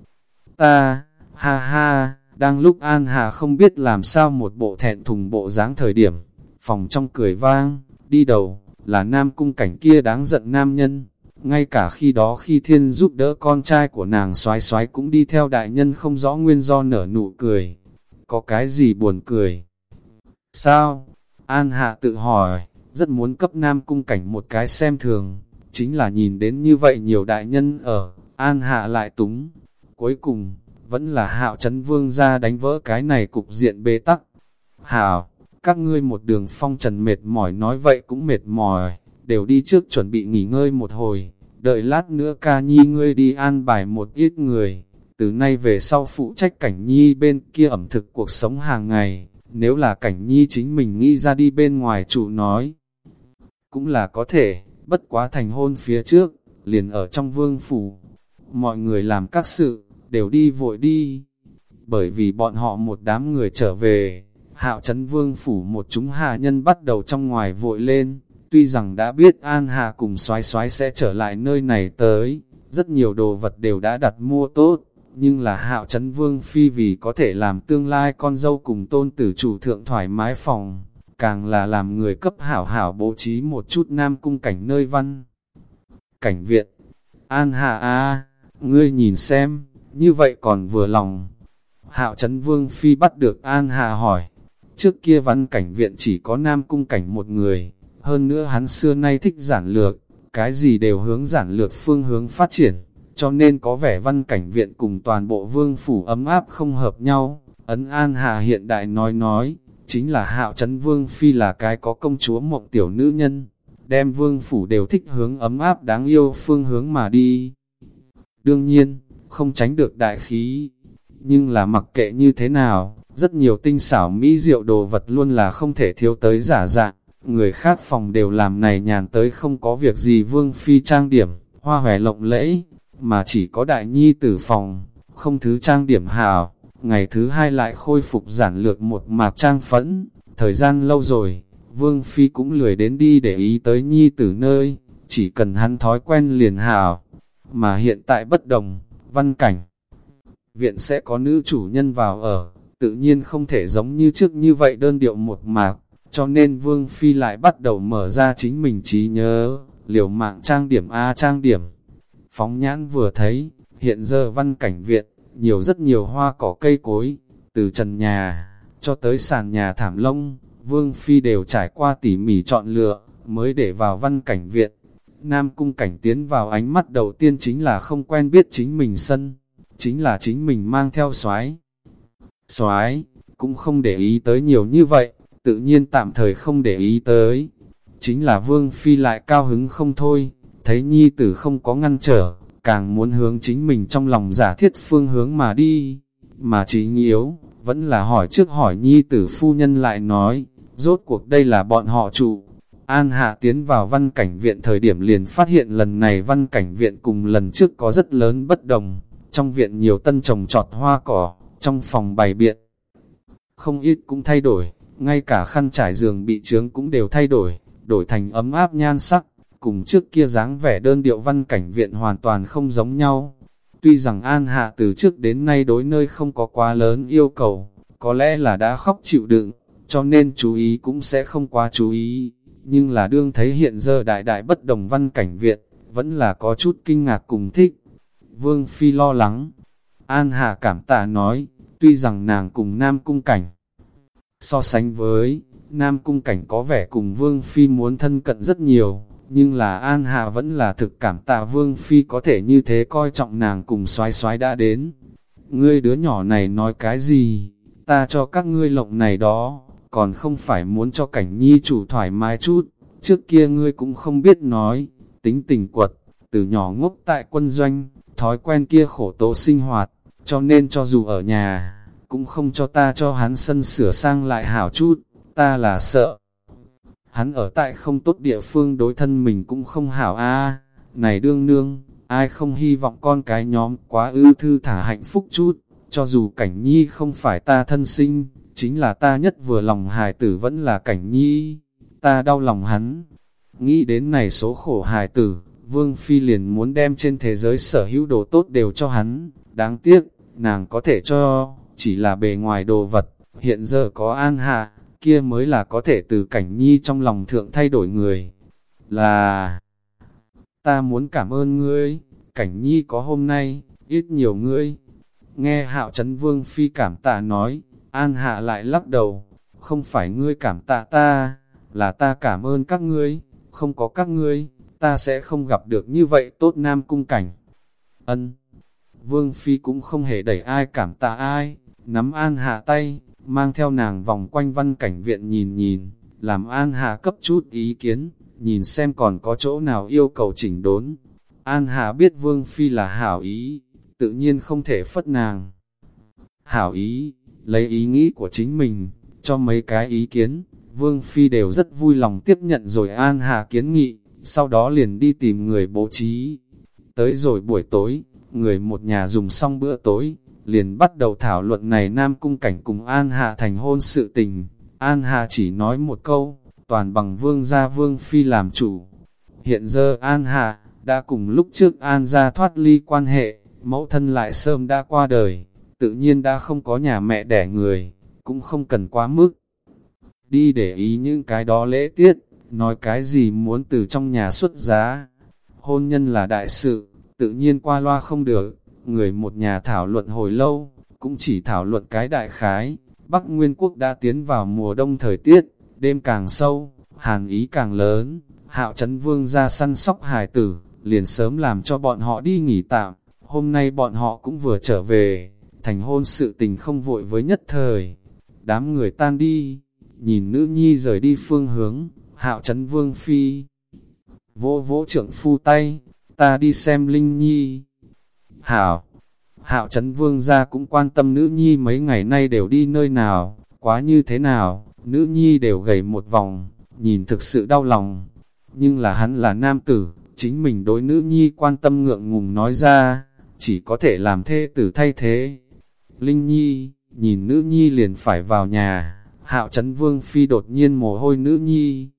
Ta, ha ha, đang lúc An Hà không biết làm sao một bộ thẹn thùng bộ dáng thời điểm, phòng trong cười vang, đi đầu, là nam cung cảnh kia đáng giận nam nhân. Ngay cả khi đó khi thiên giúp đỡ con trai của nàng xoái xoái cũng đi theo đại nhân không rõ nguyên do nở nụ cười. Có cái gì buồn cười? Sao? An Hạ tự hỏi, rất muốn cấp nam cung cảnh một cái xem thường. Chính là nhìn đến như vậy nhiều đại nhân ở, An Hạ lại túng. Cuối cùng, vẫn là hạo Trấn vương ra đánh vỡ cái này cục diện bế tắc. Hảo, các ngươi một đường phong trần mệt mỏi nói vậy cũng mệt mỏi, đều đi trước chuẩn bị nghỉ ngơi một hồi, đợi lát nữa ca nhi ngươi đi an bài một ít người, từ nay về sau phụ trách cảnh nhi bên kia ẩm thực cuộc sống hàng ngày, nếu là cảnh nhi chính mình nghĩ ra đi bên ngoài chủ nói, cũng là có thể, bất quá thành hôn phía trước, liền ở trong vương phủ, mọi người làm các sự, đều đi vội đi, bởi vì bọn họ một đám người trở về, hạo chấn vương phủ một chúng hạ nhân bắt đầu trong ngoài vội lên, tuy rằng đã biết An Hà cùng xoái xoái sẽ trở lại nơi này tới, rất nhiều đồ vật đều đã đặt mua tốt, nhưng là hạo chấn vương phi vì có thể làm tương lai con dâu cùng tôn tử chủ thượng thoải mái phòng, càng là làm người cấp hảo hảo bố trí một chút nam cung cảnh nơi văn. Cảnh viện, An hạ a ngươi nhìn xem, như vậy còn vừa lòng. Hạo chấn vương phi bắt được An hạ hỏi, trước kia văn cảnh viện chỉ có nam cung cảnh một người, hơn nữa hắn xưa nay thích giản lược, cái gì đều hướng giản lược phương hướng phát triển, cho nên có vẻ văn cảnh viện cùng toàn bộ vương phủ ấm áp không hợp nhau. Ấn An Hà hiện đại nói nói, chính là hạo chấn vương phi là cái có công chúa mộng tiểu nữ nhân, đem vương phủ đều thích hướng ấm áp đáng yêu phương hướng mà đi. Đương nhiên, không tránh được đại khí, nhưng là mặc kệ như thế nào, rất nhiều tinh xảo mỹ diệu đồ vật luôn là không thể thiếu tới giả dạng, người khác phòng đều làm này nhàn tới không có việc gì vương phi trang điểm, hoa hòe lộng lẫy, mà chỉ có đại nhi tử phòng, không thứ trang điểm hào, ngày thứ hai lại khôi phục giản lược một mạc trang phẫn, thời gian lâu rồi, vương phi cũng lười đến đi để ý tới nhi tử nơi, chỉ cần hắn thói quen liền hào, mà hiện tại bất đồng, văn cảnh. Viện sẽ có nữ chủ nhân vào ở, tự nhiên không thể giống như trước như vậy đơn điệu một mạc, cho nên Vương Phi lại bắt đầu mở ra chính mình trí nhớ, liều mạng trang điểm A trang điểm. Phóng nhãn vừa thấy, hiện giờ văn cảnh viện, nhiều rất nhiều hoa cỏ cây cối, từ trần nhà, cho tới sàn nhà thảm lông, Vương Phi đều trải qua tỉ mỉ chọn lựa, mới để vào văn cảnh viện. Nam cung cảnh tiến vào ánh mắt đầu tiên chính là không quen biết chính mình sân, chính là chính mình mang theo soái soái cũng không để ý tới nhiều như vậy, tự nhiên tạm thời không để ý tới. Chính là Vương Phi lại cao hứng không thôi, thấy nhi tử không có ngăn trở, càng muốn hướng chính mình trong lòng giả thiết phương hướng mà đi. Mà chỉ nghiếu, vẫn là hỏi trước hỏi nhi tử phu nhân lại nói, rốt cuộc đây là bọn họ trụ. An Hạ tiến vào văn cảnh viện thời điểm liền phát hiện lần này văn cảnh viện cùng lần trước có rất lớn bất đồng. Trong viện nhiều tân trồng trọt hoa cỏ, trong phòng bày biện. Không ít cũng thay đổi, ngay cả khăn trải giường bị trướng cũng đều thay đổi, đổi thành ấm áp nhan sắc, cùng trước kia dáng vẻ đơn điệu văn cảnh viện hoàn toàn không giống nhau. Tuy rằng An Hạ từ trước đến nay đối nơi không có quá lớn yêu cầu, có lẽ là đã khóc chịu đựng, cho nên chú ý cũng sẽ không quá chú ý, nhưng là đương thấy hiện giờ đại đại bất đồng văn cảnh viện, vẫn là có chút kinh ngạc cùng thích. Vương Phi lo lắng, An Hạ cảm tạ nói, tuy rằng nàng cùng Nam Cung Cảnh, So sánh với, Nam Cung Cảnh có vẻ cùng Vương Phi muốn thân cận rất nhiều, nhưng là An Hà vẫn là thực cảm tạ Vương Phi có thể như thế coi trọng nàng cùng xoái xoái đã đến. Ngươi đứa nhỏ này nói cái gì, ta cho các ngươi lộng này đó, còn không phải muốn cho cảnh nhi chủ thoải mái chút, trước kia ngươi cũng không biết nói, tính tình quật, từ nhỏ ngốc tại quân doanh, thói quen kia khổ tố sinh hoạt, cho nên cho dù ở nhà, cũng không cho ta cho hắn sân sửa sang lại hảo chút, ta là sợ. Hắn ở tại không tốt địa phương đối thân mình cũng không hảo a. Này đương nương, ai không hy vọng con cái nhóm quá ư thư thả hạnh phúc chút, cho dù cảnh nhi không phải ta thân sinh, chính là ta nhất vừa lòng hài tử vẫn là cảnh nhi, ta đau lòng hắn. Nghĩ đến này số khổ hài tử, Vương Phi liền muốn đem trên thế giới sở hữu đồ tốt đều cho hắn, đáng tiếc, nàng có thể cho, chỉ là bề ngoài đồ vật, hiện giờ có an hạ, kia mới là có thể từ cảnh nhi trong lòng thượng thay đổi người. Là, ta muốn cảm ơn ngươi, cảnh nhi có hôm nay, ít nhiều ngươi. Nghe hạo chấn vương phi cảm tạ nói, an hạ lại lắc đầu, không phải ngươi cảm tạ ta, là ta cảm ơn các ngươi, không có các ngươi, ta sẽ không gặp được như vậy tốt nam cung cảnh. Ân, vương phi cũng không hề đẩy ai cảm tạ ai, nắm an hạ tay, mang theo nàng vòng quanh văn cảnh viện nhìn nhìn, làm an hà cấp chút ý kiến, nhìn xem còn có chỗ nào yêu cầu chỉnh đốn. An Hà biết Vương Phi là hảo ý, tự nhiên không thể phất nàng. Hảo ý, lấy ý nghĩ của chính mình, cho mấy cái ý kiến, Vương Phi đều rất vui lòng tiếp nhận rồi An Hà kiến nghị, sau đó liền đi tìm người bố trí. Tới rồi buổi tối, người một nhà dùng xong bữa tối, liền bắt đầu thảo luận này Nam Cung Cảnh cùng An hạ thành hôn sự tình. An hạ chỉ nói một câu, toàn bằng vương gia vương phi làm chủ. Hiện giờ An hạ đã cùng lúc trước An gia thoát ly quan hệ, mẫu thân lại sớm đã qua đời, tự nhiên đã không có nhà mẹ đẻ người, cũng không cần quá mức. Đi để ý những cái đó lễ tiết, nói cái gì muốn từ trong nhà xuất giá. Hôn nhân là đại sự, tự nhiên qua loa không được, người một nhà thảo luận hồi lâu, cũng chỉ thảo luận cái đại khái. Bắc Nguyên Quốc đã tiến vào mùa đông thời tiết, đêm càng sâu, hàn ý càng lớn, hạo chấn vương ra săn sóc hài tử, liền sớm làm cho bọn họ đi nghỉ tạm, hôm nay bọn họ cũng vừa trở về, thành hôn sự tình không vội với nhất thời. Đám người tan đi, nhìn nữ nhi rời đi phương hướng, hạo chấn vương phi. Vỗ vỗ trưởng phu tay, ta đi xem Linh Nhi. Hảo, hạo Trấn vương ra cũng quan tâm nữ nhi mấy ngày nay đều đi nơi nào, quá như thế nào, nữ nhi đều gầy một vòng, nhìn thực sự đau lòng. Nhưng là hắn là nam tử, chính mình đối nữ nhi quan tâm ngượng ngùng nói ra, chỉ có thể làm thê tử thay thế. Linh Nhi, nhìn nữ nhi liền phải vào nhà, hạo Trấn vương phi đột nhiên mồ hôi nữ nhi.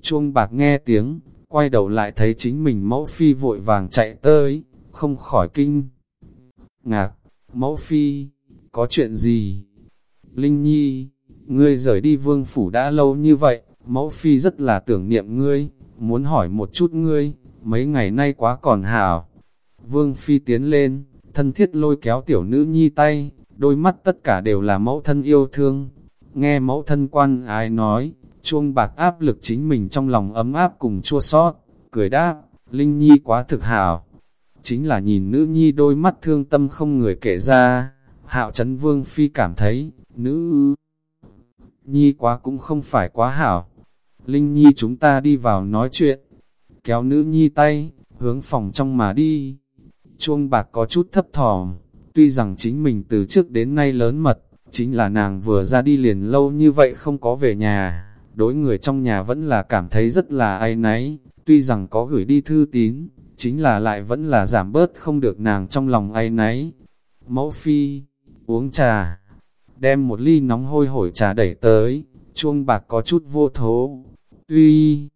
Chuông bạc nghe tiếng, quay đầu lại thấy chính mình mẫu phi vội vàng chạy tới, không khỏi kinh. Ngạc, mẫu phi, có chuyện gì? Linh Nhi, ngươi rời đi vương phủ đã lâu như vậy, mẫu phi rất là tưởng niệm ngươi, muốn hỏi một chút ngươi, mấy ngày nay quá còn hảo. Vương phi tiến lên, thân thiết lôi kéo tiểu nữ nhi tay, đôi mắt tất cả đều là mẫu thân yêu thương. Nghe mẫu thân quan ái nói, chuông bạc áp lực chính mình trong lòng ấm áp cùng chua sót, cười đáp, Linh Nhi quá thực hảo. Chính là nhìn nữ nhi đôi mắt thương tâm không người kể ra, hạo chấn vương phi cảm thấy, nữ Nhi quá cũng không phải quá hảo. Linh Nhi chúng ta đi vào nói chuyện, kéo nữ Nhi tay, hướng phòng trong mà đi. Chuông bạc có chút thấp thỏm, tuy rằng chính mình từ trước đến nay lớn mật, chính là nàng vừa ra đi liền lâu như vậy không có về nhà. Đối người trong nhà vẫn là cảm thấy rất là ai náy, tuy rằng có gửi đi thư tín, chính là lại vẫn là giảm bớt không được nàng trong lòng ai náy. Mẫu phi, uống trà, đem một ly nóng hôi hổi trà đẩy tới, chuông bạc có chút vô thố. Tuy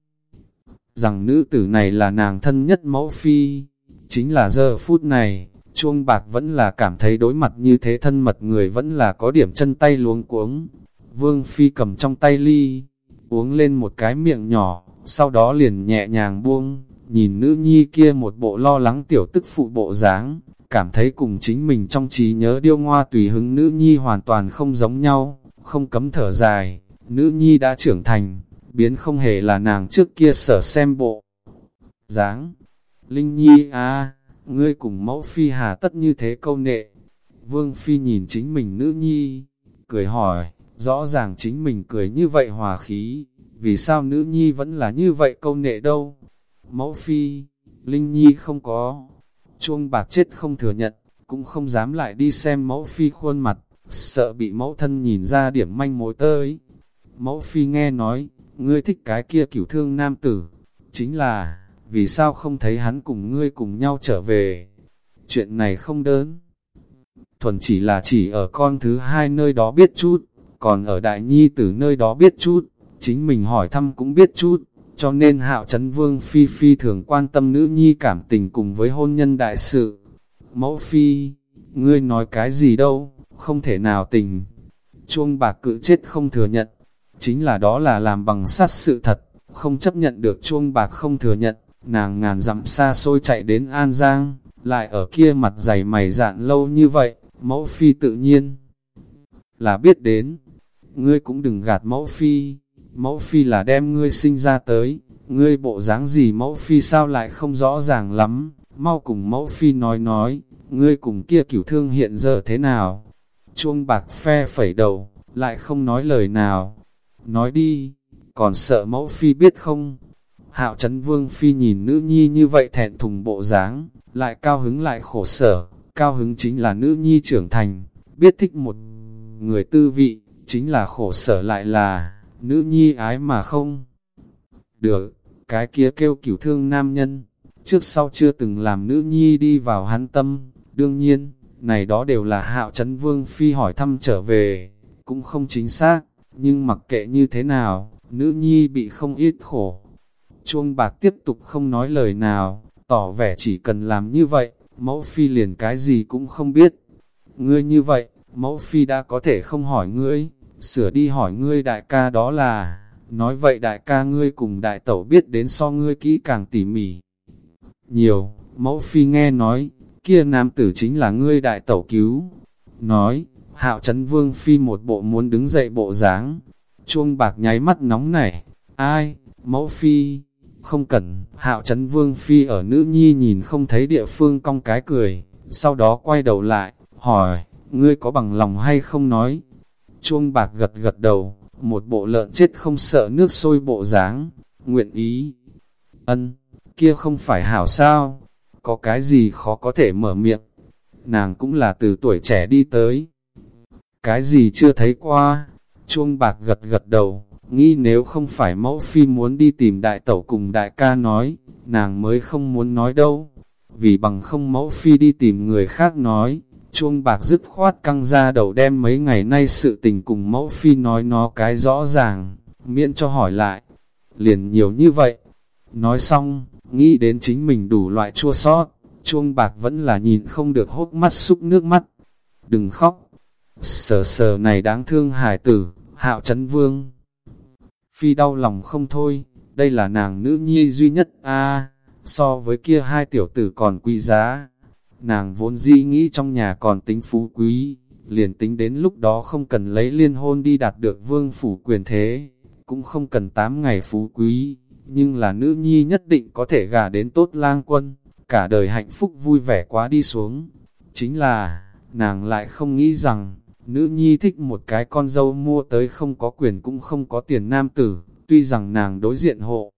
rằng nữ tử này là nàng thân nhất mẫu phi, chính là giờ phút này, chuông bạc vẫn là cảm thấy đối mặt như thế thân mật người vẫn là có điểm chân tay luống cuống. Vương phi cầm trong tay ly, uống lên một cái miệng nhỏ, sau đó liền nhẹ nhàng buông, nhìn nữ nhi kia một bộ lo lắng tiểu tức phụ bộ dáng, cảm thấy cùng chính mình trong trí nhớ điêu ngoa tùy hứng nữ nhi hoàn toàn không giống nhau, không cấm thở dài, nữ nhi đã trưởng thành, biến không hề là nàng trước kia sở xem bộ. dáng Linh nhi à, ngươi cùng mẫu phi hà tất như thế câu nệ. Vương phi nhìn chính mình nữ nhi, cười hỏi, rõ ràng chính mình cười như vậy hòa khí, vì sao nữ nhi vẫn là như vậy câu nệ đâu? Mẫu phi, Linh nhi không có, chuông bạc chết không thừa nhận, cũng không dám lại đi xem mẫu phi khuôn mặt, sợ bị mẫu thân nhìn ra điểm manh mối tới. Mẫu phi nghe nói, ngươi thích cái kia cửu thương nam tử, chính là, vì sao không thấy hắn cùng ngươi cùng nhau trở về. Chuyện này không đơn. Thuần chỉ là chỉ ở con thứ hai nơi đó biết chút, còn ở đại nhi tử nơi đó biết chút, chính mình hỏi thăm cũng biết chút, cho nên hạo chấn vương phi phi thường quan tâm nữ nhi cảm tình cùng với hôn nhân đại sự. Mẫu phi, ngươi nói cái gì đâu, không thể nào tình. Chuông bạc cự chết không thừa nhận, chính là đó là làm bằng sát sự thật, không chấp nhận được chuông bạc không thừa nhận, nàng ngàn dặm xa xôi chạy đến An Giang, lại ở kia mặt dày mày dạn lâu như vậy, mẫu phi tự nhiên là biết đến. Ngươi cũng đừng gạt mẫu phi, mẫu phi là đem ngươi sinh ra tới, ngươi bộ dáng gì mẫu phi sao lại không rõ ràng lắm, mau cùng mẫu phi nói nói, ngươi cùng kia cửu thương hiện giờ thế nào? Chuông bạc phe phẩy đầu, lại không nói lời nào. Nói đi, còn sợ mẫu phi biết không? Hạo chấn vương phi nhìn nữ nhi như vậy thẹn thùng bộ dáng, lại cao hứng lại khổ sở, cao hứng chính là nữ nhi trưởng thành, biết thích một người tư vị, chính là khổ sở lại là, nữ nhi ái mà không. Được, cái kia kêu cửu thương nam nhân, trước sau chưa từng làm nữ nhi đi vào hắn tâm, đương nhiên, này đó đều là hạo chấn vương phi hỏi thăm trở về, cũng không chính xác, nhưng mặc kệ như thế nào, nữ nhi bị không ít khổ. Chuông bạc tiếp tục không nói lời nào, tỏ vẻ chỉ cần làm như vậy, mẫu phi liền cái gì cũng không biết. Ngươi như vậy, mẫu phi đã có thể không hỏi ngươi, sửa đi hỏi ngươi đại ca đó là, nói vậy đại ca ngươi cùng đại tẩu biết đến so ngươi kỹ càng tỉ mỉ. Nhiều, mẫu phi nghe nói, kia nam tử chính là ngươi đại tẩu cứu. Nói, hạo chấn vương phi một bộ muốn đứng dậy bộ dáng chuông bạc nháy mắt nóng nảy, ai, mẫu phi, không cần, hạo chấn vương phi ở nữ nhi nhìn không thấy địa phương cong cái cười, sau đó quay đầu lại, hỏi, ngươi có bằng lòng hay không nói, chuông bạc gật gật đầu, một bộ lợn chết không sợ nước sôi bộ dáng nguyện ý, ân, kia không phải hảo sao, có cái gì khó có thể mở miệng, nàng cũng là từ tuổi trẻ đi tới, cái gì chưa thấy qua, chuông bạc gật gật đầu, nghĩ nếu không phải mẫu phi muốn đi tìm đại tẩu cùng đại ca nói, nàng mới không muốn nói đâu, vì bằng không mẫu phi đi tìm người khác nói, chuông bạc dứt khoát căng ra đầu đem mấy ngày nay sự tình cùng mẫu phi nói nó cái rõ ràng, miễn cho hỏi lại, liền nhiều như vậy. Nói xong, nghĩ đến chính mình đủ loại chua sót, chuông bạc vẫn là nhìn không được hốt mắt xúc nước mắt. Đừng khóc, sờ sờ này đáng thương hải tử, hạo chấn vương. Phi đau lòng không thôi, đây là nàng nữ nhi duy nhất a so với kia hai tiểu tử còn quý giá. Nàng vốn dĩ nghĩ trong nhà còn tính phú quý, liền tính đến lúc đó không cần lấy liên hôn đi đạt được vương phủ quyền thế, cũng không cần 8 ngày phú quý, nhưng là nữ nhi nhất định có thể gả đến tốt lang quân, cả đời hạnh phúc vui vẻ quá đi xuống. Chính là, nàng lại không nghĩ rằng, nữ nhi thích một cái con dâu mua tới không có quyền cũng không có tiền nam tử, tuy rằng nàng đối diện hộ.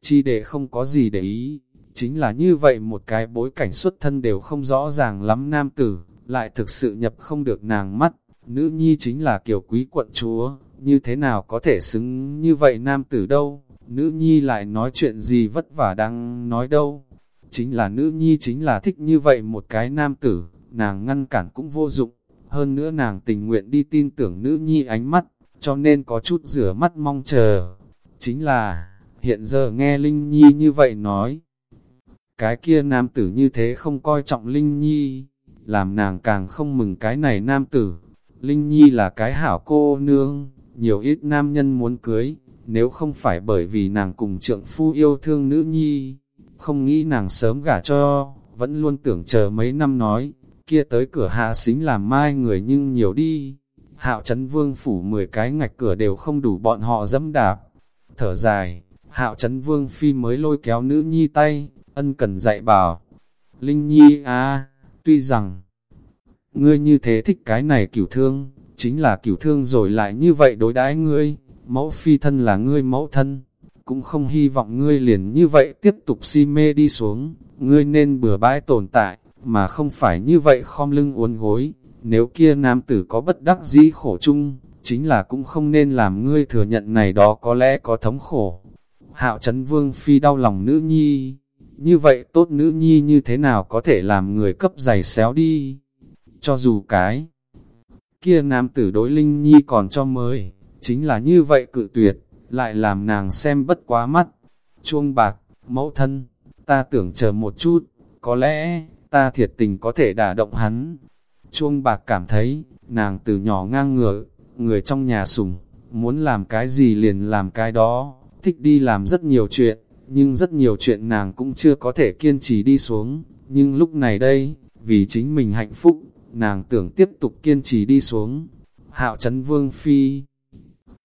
Chi để không có gì để ý, chính là như vậy một cái bối cảnh xuất thân đều không rõ ràng lắm nam tử, lại thực sự nhập không được nàng mắt, nữ nhi chính là kiểu quý quận chúa, như thế nào có thể xứng như vậy nam tử đâu, nữ nhi lại nói chuyện gì vất vả đang nói đâu, chính là nữ nhi chính là thích như vậy một cái nam tử, nàng ngăn cản cũng vô dụng, hơn nữa nàng tình nguyện đi tin tưởng nữ nhi ánh mắt, cho nên có chút rửa mắt mong chờ. Chính là, hiện giờ nghe Linh Nhi như vậy nói, cái kia nam tử như thế không coi trọng Linh Nhi, làm nàng càng không mừng cái này nam tử. Linh Nhi là cái hảo cô nương, nhiều ít nam nhân muốn cưới, nếu không phải bởi vì nàng cùng trượng phu yêu thương nữ nhi, không nghĩ nàng sớm gả cho, vẫn luôn tưởng chờ mấy năm nói, kia tới cửa hạ xính làm mai người nhưng nhiều đi. Hạo chấn vương phủ 10 cái ngạch cửa đều không đủ bọn họ dẫm đạp. Thở dài, hạo chấn vương phi mới lôi kéo nữ nhi tay, ân cần dạy bảo. Linh nhi à, tuy rằng, ngươi như thế thích cái này cửu thương, chính là cửu thương rồi lại như vậy đối đãi ngươi, mẫu phi thân là ngươi mẫu thân, cũng không hy vọng ngươi liền như vậy tiếp tục si mê đi xuống, ngươi nên bừa bãi tồn tại, mà không phải như vậy khom lưng uốn gối, nếu kia nam tử có bất đắc dĩ khổ chung, chính là cũng không nên làm ngươi thừa nhận này đó có lẽ có thống khổ. Hạo Trấn Vương Phi đau lòng nữ nhi, như vậy tốt nữ nhi như thế nào có thể làm người cấp giày xéo đi, cho dù cái. Kia nam tử đối Linh Nhi còn cho mới, chính là như vậy cự tuyệt, lại làm nàng xem bất quá mắt. Chuông bạc, mẫu thân, ta tưởng chờ một chút, có lẽ, ta thiệt tình có thể đả động hắn. Chuông bạc cảm thấy, nàng từ nhỏ ngang ngửa, người trong nhà sùng, muốn làm cái gì liền làm cái đó, thích đi làm rất nhiều chuyện, nhưng rất nhiều chuyện nàng cũng chưa có thể kiên trì đi xuống, nhưng lúc này đây, vì chính mình hạnh phúc, nàng tưởng tiếp tục kiên trì đi xuống. Hạo Trấn Vương Phi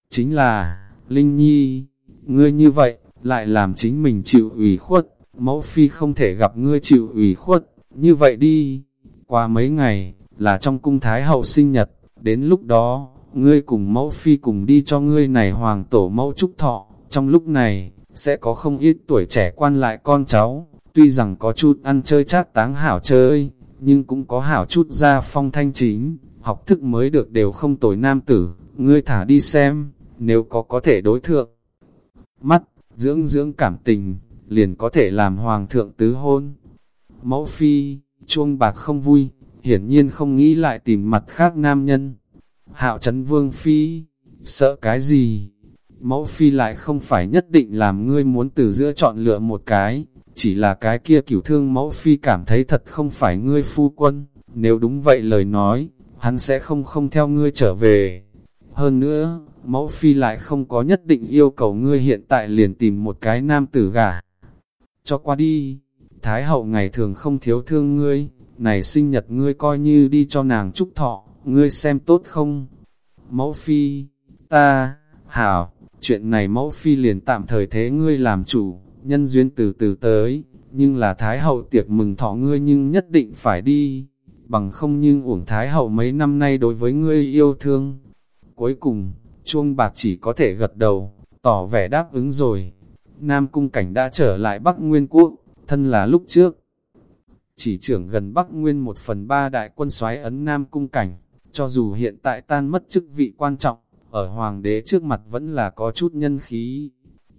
Chính là, Linh Nhi, ngươi như vậy, lại làm chính mình chịu ủy khuất, mẫu Phi không thể gặp ngươi chịu ủy khuất, như vậy đi. Qua mấy ngày, là trong cung Thái Hậu sinh nhật, đến lúc đó, ngươi cùng mẫu Phi cùng đi cho ngươi này hoàng tổ mẫu trúc thọ, trong lúc này, sẽ có không ít tuổi trẻ quan lại con cháu, tuy rằng có chút ăn chơi chát táng hảo chơi, nhưng cũng có hảo chút ra phong thanh chính, học thức mới được đều không tồi nam tử, ngươi thả đi xem, nếu có có thể đối thượng. Mắt, dưỡng dưỡng cảm tình, liền có thể làm hoàng thượng tứ hôn. Mẫu phi, chuông bạc không vui, hiển nhiên không nghĩ lại tìm mặt khác nam nhân. Hạo chấn vương phi, sợ cái gì? Mẫu phi lại không phải nhất định làm ngươi muốn từ giữa chọn lựa một cái, chỉ là cái kia cửu thương mẫu phi cảm thấy thật không phải ngươi phu quân, nếu đúng vậy lời nói, hắn sẽ không không theo ngươi trở về. Hơn nữa, mẫu phi lại không có nhất định yêu cầu ngươi hiện tại liền tìm một cái nam tử gả. Cho qua đi, Thái hậu ngày thường không thiếu thương ngươi, này sinh nhật ngươi coi như đi cho nàng chúc thọ, ngươi xem tốt không? Mẫu phi, ta, hảo, chuyện này mẫu phi liền tạm thời thế ngươi làm chủ, nhân duyên từ từ tới, nhưng là Thái hậu tiệc mừng thọ ngươi nhưng nhất định phải đi, bằng không nhưng uổng Thái hậu mấy năm nay đối với ngươi yêu thương. Cuối cùng, chuông bạc chỉ có thể gật đầu, tỏ vẻ đáp ứng rồi. Nam cung cảnh đã trở lại Bắc Nguyên Quốc, thân là lúc trước. Chỉ trưởng gần Bắc Nguyên một phần ba đại quân soái ấn Nam cung cảnh, cho dù hiện tại tan mất chức vị quan trọng, ở hoàng đế trước mặt vẫn là có chút nhân khí.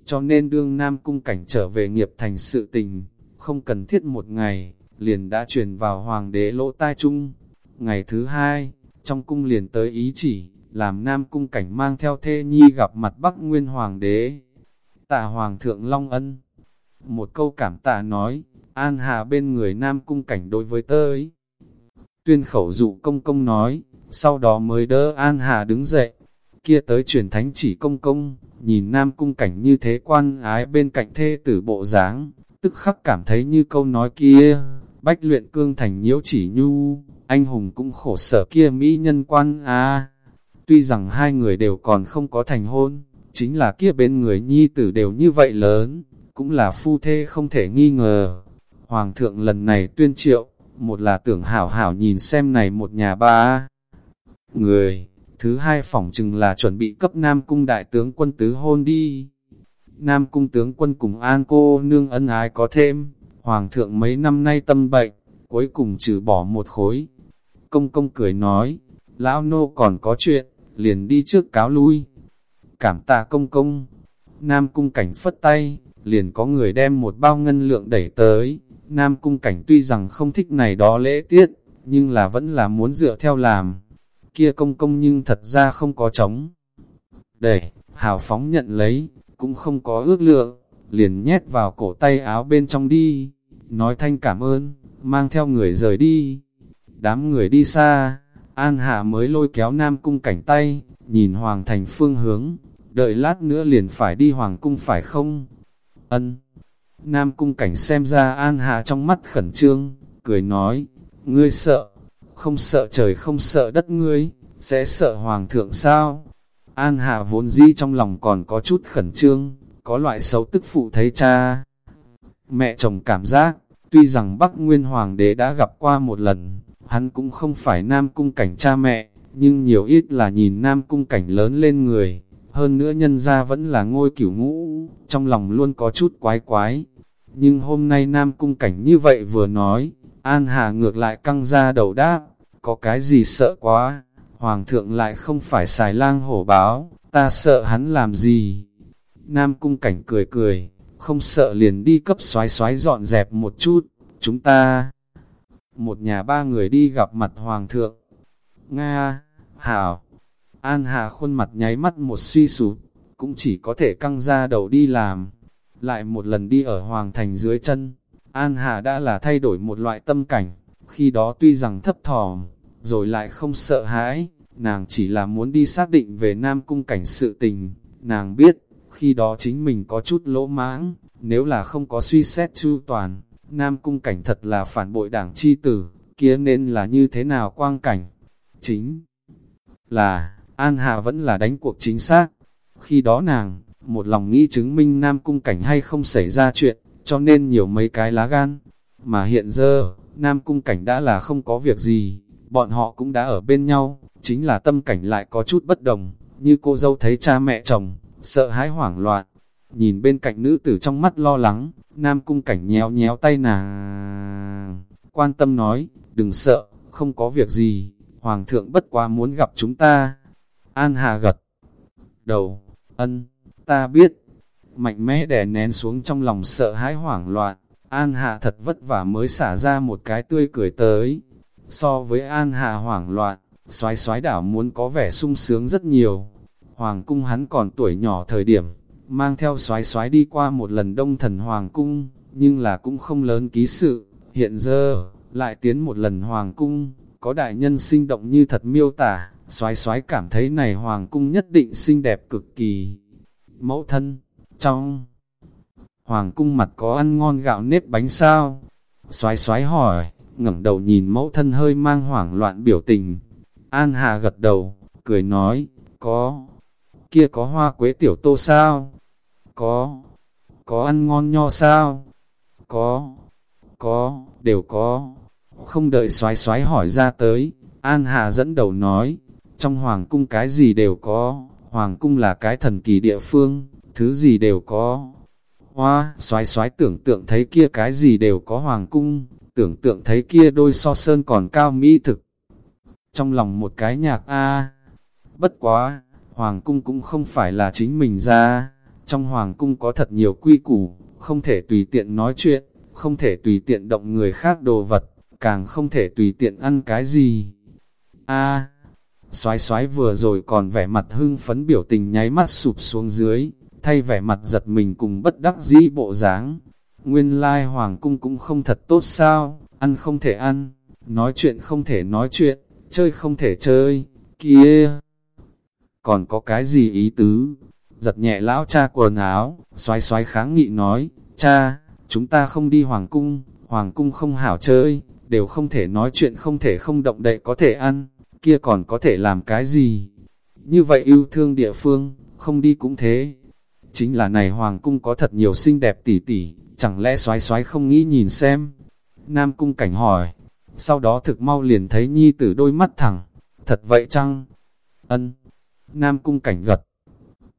Cho nên đương Nam cung cảnh trở về nghiệp thành sự tình, không cần thiết một ngày, liền đã truyền vào hoàng đế lỗ tai chung. Ngày thứ hai, trong cung liền tới ý chỉ, làm Nam Cung Cảnh mang theo thê nhi gặp mặt Bắc Nguyên Hoàng đế. Tạ Hoàng thượng Long Ân Một câu cảm tạ nói, An Hà bên người Nam Cung Cảnh đối với tới. Tuyên khẩu dụ công công nói, sau đó mới đỡ An Hà đứng dậy. Kia tới truyền thánh chỉ công công, nhìn Nam Cung Cảnh như thế quan ái bên cạnh thê tử bộ dáng tức khắc cảm thấy như câu nói kia, bách luyện cương thành nhiễu chỉ nhu, anh hùng cũng khổ sở kia mỹ nhân quan a Tuy rằng hai người đều còn không có thành hôn, chính là kia bên người nhi tử đều như vậy lớn, cũng là phu thê không thể nghi ngờ. Hoàng thượng lần này tuyên triệu, một là tưởng hảo hảo nhìn xem này một nhà ba người, thứ hai phỏng chừng là chuẩn bị cấp Nam Cung Đại tướng quân tứ hôn đi. Nam Cung tướng quân cùng an cô nương ân ái có thêm, Hoàng thượng mấy năm nay tâm bệnh, cuối cùng trừ bỏ một khối. Công công cười nói, lão nô còn có chuyện, liền đi trước cáo lui. Cảm tạ công công, Nam cung cảnh phất tay, liền có người đem một bao ngân lượng đẩy tới. Nam cung cảnh tuy rằng không thích này đó lễ tiết, nhưng là vẫn là muốn dựa theo làm. Kia công công nhưng thật ra không có trống. để hào phóng nhận lấy, cũng không có ước lượng, liền nhét vào cổ tay áo bên trong đi. Nói thanh cảm ơn, mang theo người rời đi. Đám người đi xa, An Hạ mới lôi kéo Nam Cung cảnh tay, nhìn Hoàng thành phương hướng, đợi lát nữa liền phải đi Hoàng cung phải không? Ân. Nam Cung cảnh xem ra An Hạ trong mắt khẩn trương, cười nói, ngươi sợ, không sợ trời không sợ đất ngươi, sẽ sợ Hoàng thượng sao? An Hạ vốn dĩ trong lòng còn có chút khẩn trương, có loại xấu tức phụ thấy cha. Mẹ chồng cảm giác, tuy rằng Bắc Nguyên Hoàng đế đã gặp qua một lần, hắn cũng không phải nam cung cảnh cha mẹ, nhưng nhiều ít là nhìn nam cung cảnh lớn lên người, hơn nữa nhân ra vẫn là ngôi cửu ngũ, trong lòng luôn có chút quái quái. Nhưng hôm nay nam cung cảnh như vậy vừa nói, An Hà ngược lại căng ra đầu đáp, có cái gì sợ quá, Hoàng thượng lại không phải xài lang hổ báo, ta sợ hắn làm gì. Nam cung cảnh cười cười, không sợ liền đi cấp xoái xoái dọn dẹp một chút, chúng ta. Một nhà ba người đi gặp mặt Hoàng thượng. Nga, Hảo, An Hà khuôn mặt nháy mắt một suy sụp, cũng chỉ có thể căng ra đầu đi làm. Lại một lần đi ở Hoàng thành dưới chân, An Hà đã là thay đổi một loại tâm cảnh, khi đó tuy rằng thấp thỏm, rồi lại không sợ hãi, nàng chỉ là muốn đi xác định về Nam Cung cảnh sự tình, nàng biết, khi đó chính mình có chút lỗ mãng, nếu là không có suy xét chu toàn, Nam Cung cảnh thật là phản bội đảng chi tử, kia nên là như thế nào quang cảnh. Chính là, An Hà vẫn là đánh cuộc chính xác, khi đó nàng, một lòng nghĩ chứng minh Nam Cung cảnh hay không xảy ra chuyện, cho nên nhiều mấy cái lá gan, mà hiện giờ, Nam Cung cảnh đã là không có việc gì, bọn họ cũng đã ở bên nhau, chính là tâm cảnh lại có chút bất đồng, như cô dâu thấy cha mẹ chồng, sợ hãi hoảng loạn. Nhìn bên cạnh nữ tử trong mắt lo lắng, Nam Cung cảnh nhéo nhéo tay nàng. Quan tâm nói, đừng sợ, không có việc gì, Hoàng thượng bất quá muốn gặp chúng ta. An Hà gật đầu, ân, ta biết. Mạnh mẽ đè nén xuống trong lòng sợ hãi hoảng loạn, An Hạ thật vất vả mới xả ra một cái tươi cười tới. So với An Hạ hoảng loạn, xoái xoái đảo muốn có vẻ sung sướng rất nhiều. Hoàng cung hắn còn tuổi nhỏ thời điểm, mang theo xoái xoái đi qua một lần đông thần Hoàng cung, nhưng là cũng không lớn ký sự. Hiện giờ, lại tiến một lần Hoàng cung, có đại nhân sinh động như thật miêu tả, xoái xoái cảm thấy này Hoàng cung nhất định xinh đẹp cực kỳ. Mẫu thân, trong Hoàng cung mặt có ăn ngon gạo nếp bánh sao? Xoái xoái hỏi, ngẩng đầu nhìn mẫu thân hơi mang hoảng loạn biểu tình. An Hà gật đầu, cười nói, có, kia có hoa quế tiểu tô sao? Có, có ăn ngon nho sao? Có, có, đều có. Không đợi xoái xoái hỏi ra tới, An Hà dẫn đầu nói, trong hoàng cung cái gì đều có, hoàng cung là cái thần kỳ địa phương, thứ gì đều có. Hoa, xoái xoái tưởng tượng thấy kia cái gì đều có hoàng cung, tưởng tượng thấy kia đôi so sơn còn cao mỹ thực. Trong lòng một cái nhạc A, bất quá, hoàng cung cũng không phải là chính mình ra, trong hoàng cung có thật nhiều quy củ, không thể tùy tiện nói chuyện, không thể tùy tiện động người khác đồ vật, càng không thể tùy tiện ăn cái gì. A, xoái xoái vừa rồi còn vẻ mặt hưng phấn biểu tình nháy mắt sụp xuống dưới, thay vẻ mặt giật mình cùng bất đắc dĩ bộ dáng. Nguyên lai hoàng cung cũng không thật tốt sao, ăn không thể ăn, nói chuyện không thể nói chuyện, chơi không thể chơi, kia. Còn có cái gì ý tứ? Giật nhẹ lão cha quần áo, xoái xoái kháng nghị nói, cha, chúng ta không đi hoàng cung, hoàng cung không hảo chơi, đều không thể nói chuyện không thể không động đậy có thể ăn, kia còn có thể làm cái gì? Như vậy yêu thương địa phương, không đi cũng thế, Chính là này hoàng cung có thật nhiều xinh đẹp tỉ tỉ, chẳng lẽ xoái xoái không nghĩ nhìn xem. Nam cung cảnh hỏi, sau đó thực mau liền thấy nhi tử đôi mắt thẳng, thật vậy chăng? Ân. Nam cung cảnh gật,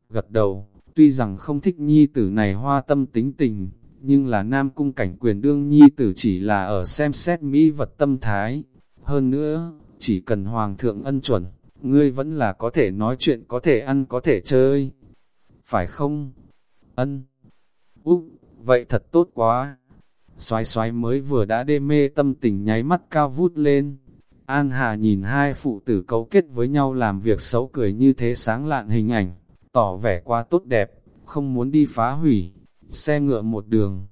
gật đầu, tuy rằng không thích nhi tử này hoa tâm tính tình, nhưng là nam cung cảnh quyền đương nhi tử chỉ là ở xem xét mỹ vật tâm thái. Hơn nữa, chỉ cần hoàng thượng ân chuẩn, ngươi vẫn là có thể nói chuyện, có thể ăn, có thể chơi phải không? Ân. Úc, vậy thật tốt quá. Xoái xoái mới vừa đã đê mê tâm tình nháy mắt cao vút lên. An Hà nhìn hai phụ tử cấu kết với nhau làm việc xấu cười như thế sáng lạn hình ảnh, tỏ vẻ quá tốt đẹp, không muốn đi phá hủy. Xe ngựa một đường.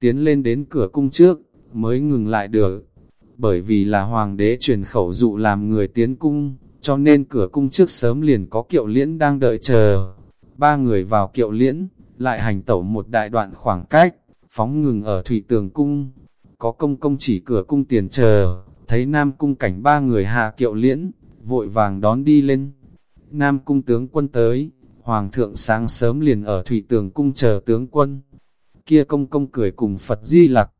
Tiến lên đến cửa cung trước, mới ngừng lại được. Bởi vì là hoàng đế truyền khẩu dụ làm người tiến cung, cho nên cửa cung trước sớm liền có kiệu liễn đang đợi chờ ba người vào kiệu liễn, lại hành tẩu một đại đoạn khoảng cách, phóng ngừng ở thủy tường cung. Có công công chỉ cửa cung tiền chờ, thấy Nam cung cảnh ba người hạ kiệu liễn, vội vàng đón đi lên. Nam cung tướng quân tới, Hoàng thượng sáng sớm liền ở thủy tường cung chờ tướng quân. Kia công công cười cùng Phật Di Lặc.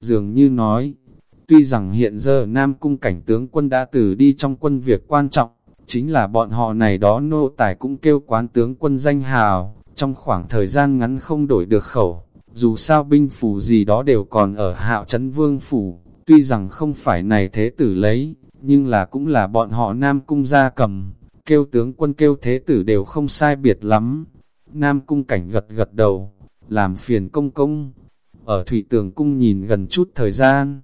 Dường như nói, tuy rằng hiện giờ Nam cung cảnh tướng quân đã từ đi trong quân việc quan trọng, chính là bọn họ này đó nô tài cũng kêu quán tướng quân danh hào, trong khoảng thời gian ngắn không đổi được khẩu, dù sao binh phủ gì đó đều còn ở hạo trấn vương phủ, tuy rằng không phải này thế tử lấy, nhưng là cũng là bọn họ Nam Cung gia cầm, kêu tướng quân kêu thế tử đều không sai biệt lắm. Nam Cung cảnh gật gật đầu, làm phiền công công, ở Thủy Tường Cung nhìn gần chút thời gian.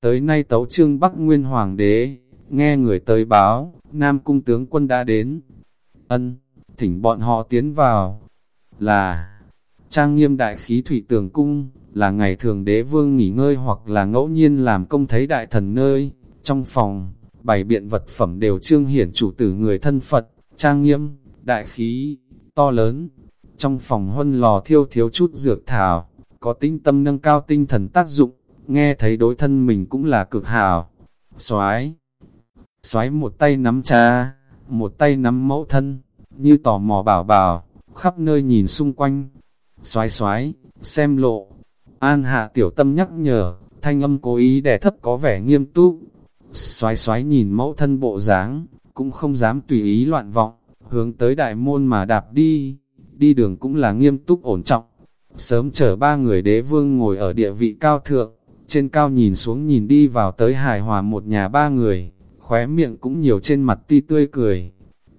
Tới nay tấu trương Bắc Nguyên Hoàng đế, nghe người tới báo, Nam Cung tướng quân đã đến. Ân, thỉnh bọn họ tiến vào, là trang nghiêm đại khí Thủy Tường Cung, là ngày thường đế vương nghỉ ngơi hoặc là ngẫu nhiên làm công thấy đại thần nơi. Trong phòng, bày biện vật phẩm đều trương hiển chủ tử người thân Phật, trang nghiêm, đại khí, to lớn. Trong phòng huân lò thiêu thiếu chút dược thảo, có tinh tâm nâng cao tinh thần tác dụng, nghe thấy đối thân mình cũng là cực hảo. Xoái, xoái một tay nắm cha, một tay nắm mẫu thân, như tò mò bảo bảo, khắp nơi nhìn xung quanh. Xoái xoái, xem lộ. An hạ tiểu tâm nhắc nhở, thanh âm cố ý đè thấp có vẻ nghiêm túc. Xoái xoái nhìn mẫu thân bộ dáng, cũng không dám tùy ý loạn vọng, hướng tới đại môn mà đạp đi. Đi đường cũng là nghiêm túc ổn trọng. Sớm chở ba người đế vương ngồi ở địa vị cao thượng, trên cao nhìn xuống nhìn đi vào tới hài hòa một nhà ba người, khóe miệng cũng nhiều trên mặt ti tươi cười.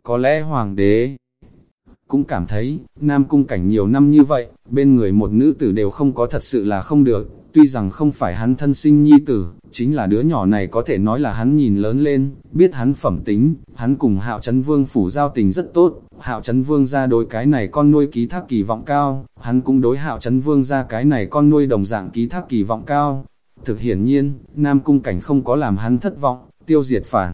Có lẽ hoàng đế cũng cảm thấy, nam cung cảnh nhiều năm như vậy, bên người một nữ tử đều không có thật sự là không được, tuy rằng không phải hắn thân sinh nhi tử, chính là đứa nhỏ này có thể nói là hắn nhìn lớn lên, biết hắn phẩm tính, hắn cùng hạo chấn vương phủ giao tình rất tốt, hạo chấn vương ra đối cái này con nuôi ký thác kỳ vọng cao, hắn cũng đối hạo chấn vương ra cái này con nuôi đồng dạng ký thác kỳ vọng cao. Thực hiển nhiên, nam cung cảnh không có làm hắn thất vọng, tiêu diệt phản.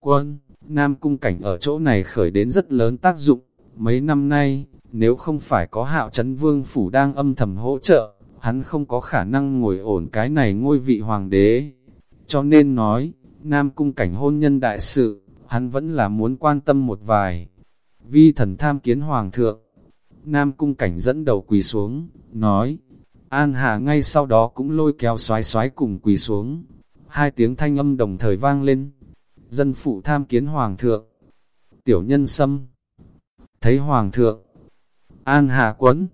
Quân, Nam Cung Cảnh ở chỗ này khởi đến rất lớn tác dụng. Mấy năm nay, nếu không phải có hạo chấn vương phủ đang âm thầm hỗ trợ, hắn không có khả năng ngồi ổn cái này ngôi vị hoàng đế. Cho nên nói, Nam Cung Cảnh hôn nhân đại sự, hắn vẫn là muốn quan tâm một vài. Vi thần tham kiến hoàng thượng. Nam Cung Cảnh dẫn đầu quỳ xuống, nói, An Hà ngay sau đó cũng lôi kéo xoái xoái cùng quỳ xuống. Hai tiếng thanh âm đồng thời vang lên dân phụ tham kiến hoàng thượng. Tiểu nhân xâm, thấy hoàng thượng, an hà quấn,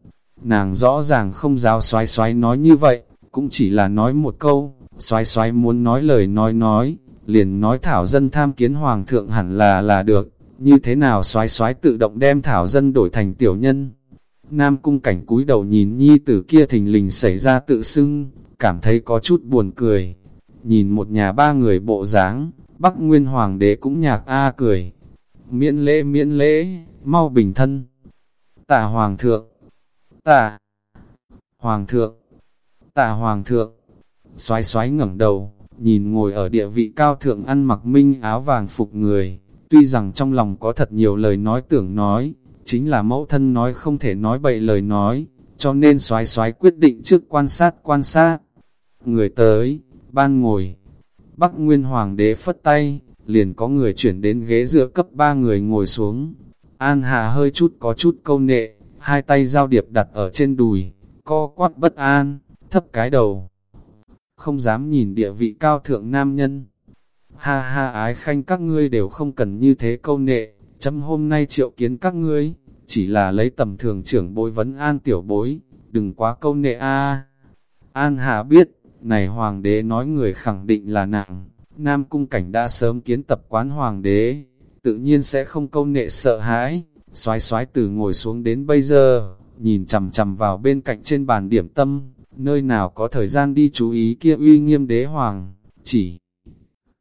nàng rõ ràng không giáo xoái xoái nói như vậy, cũng chỉ là nói một câu, xoái xoái muốn nói lời nói nói, liền nói thảo dân tham kiến hoàng thượng hẳn là là được, như thế nào xoái xoái tự động đem thảo dân đổi thành tiểu nhân. Nam cung cảnh cúi đầu nhìn nhi tử kia thình lình xảy ra tự xưng, cảm thấy có chút buồn cười. Nhìn một nhà ba người bộ dáng, Bắc Nguyên Hoàng đế cũng nhạc a cười. Miễn lễ miễn lễ, mau bình thân. Tả Hoàng thượng, tả Hoàng thượng, tả Hoàng thượng. Xoái xoái ngẩng đầu, nhìn ngồi ở địa vị cao thượng ăn mặc minh áo vàng phục người. Tuy rằng trong lòng có thật nhiều lời nói tưởng nói, chính là mẫu thân nói không thể nói bậy lời nói, cho nên soái soái quyết định trước quan sát quan sát. Người tới, ban ngồi, Bắc Nguyên Hoàng đế phất tay, liền có người chuyển đến ghế dựa cấp ba người ngồi xuống. An Hà hơi chút có chút câu nệ, hai tay giao điệp đặt ở trên đùi, co quát bất an, thấp cái đầu. Không dám nhìn địa vị cao thượng nam nhân. Ha ha ái khanh các ngươi đều không cần như thế câu nệ, chấm hôm nay triệu kiến các ngươi, chỉ là lấy tầm thường trưởng bối vấn an tiểu bối, đừng quá câu nệ a. An Hà biết, này hoàng đế nói người khẳng định là nặng, Nam Cung Cảnh đã sớm kiến tập quán hoàng đế, tự nhiên sẽ không câu nệ sợ hãi, xoái xoái từ ngồi xuống đến bây giờ, nhìn chằm chằm vào bên cạnh trên bàn điểm tâm, nơi nào có thời gian đi chú ý kia uy nghiêm đế hoàng, chỉ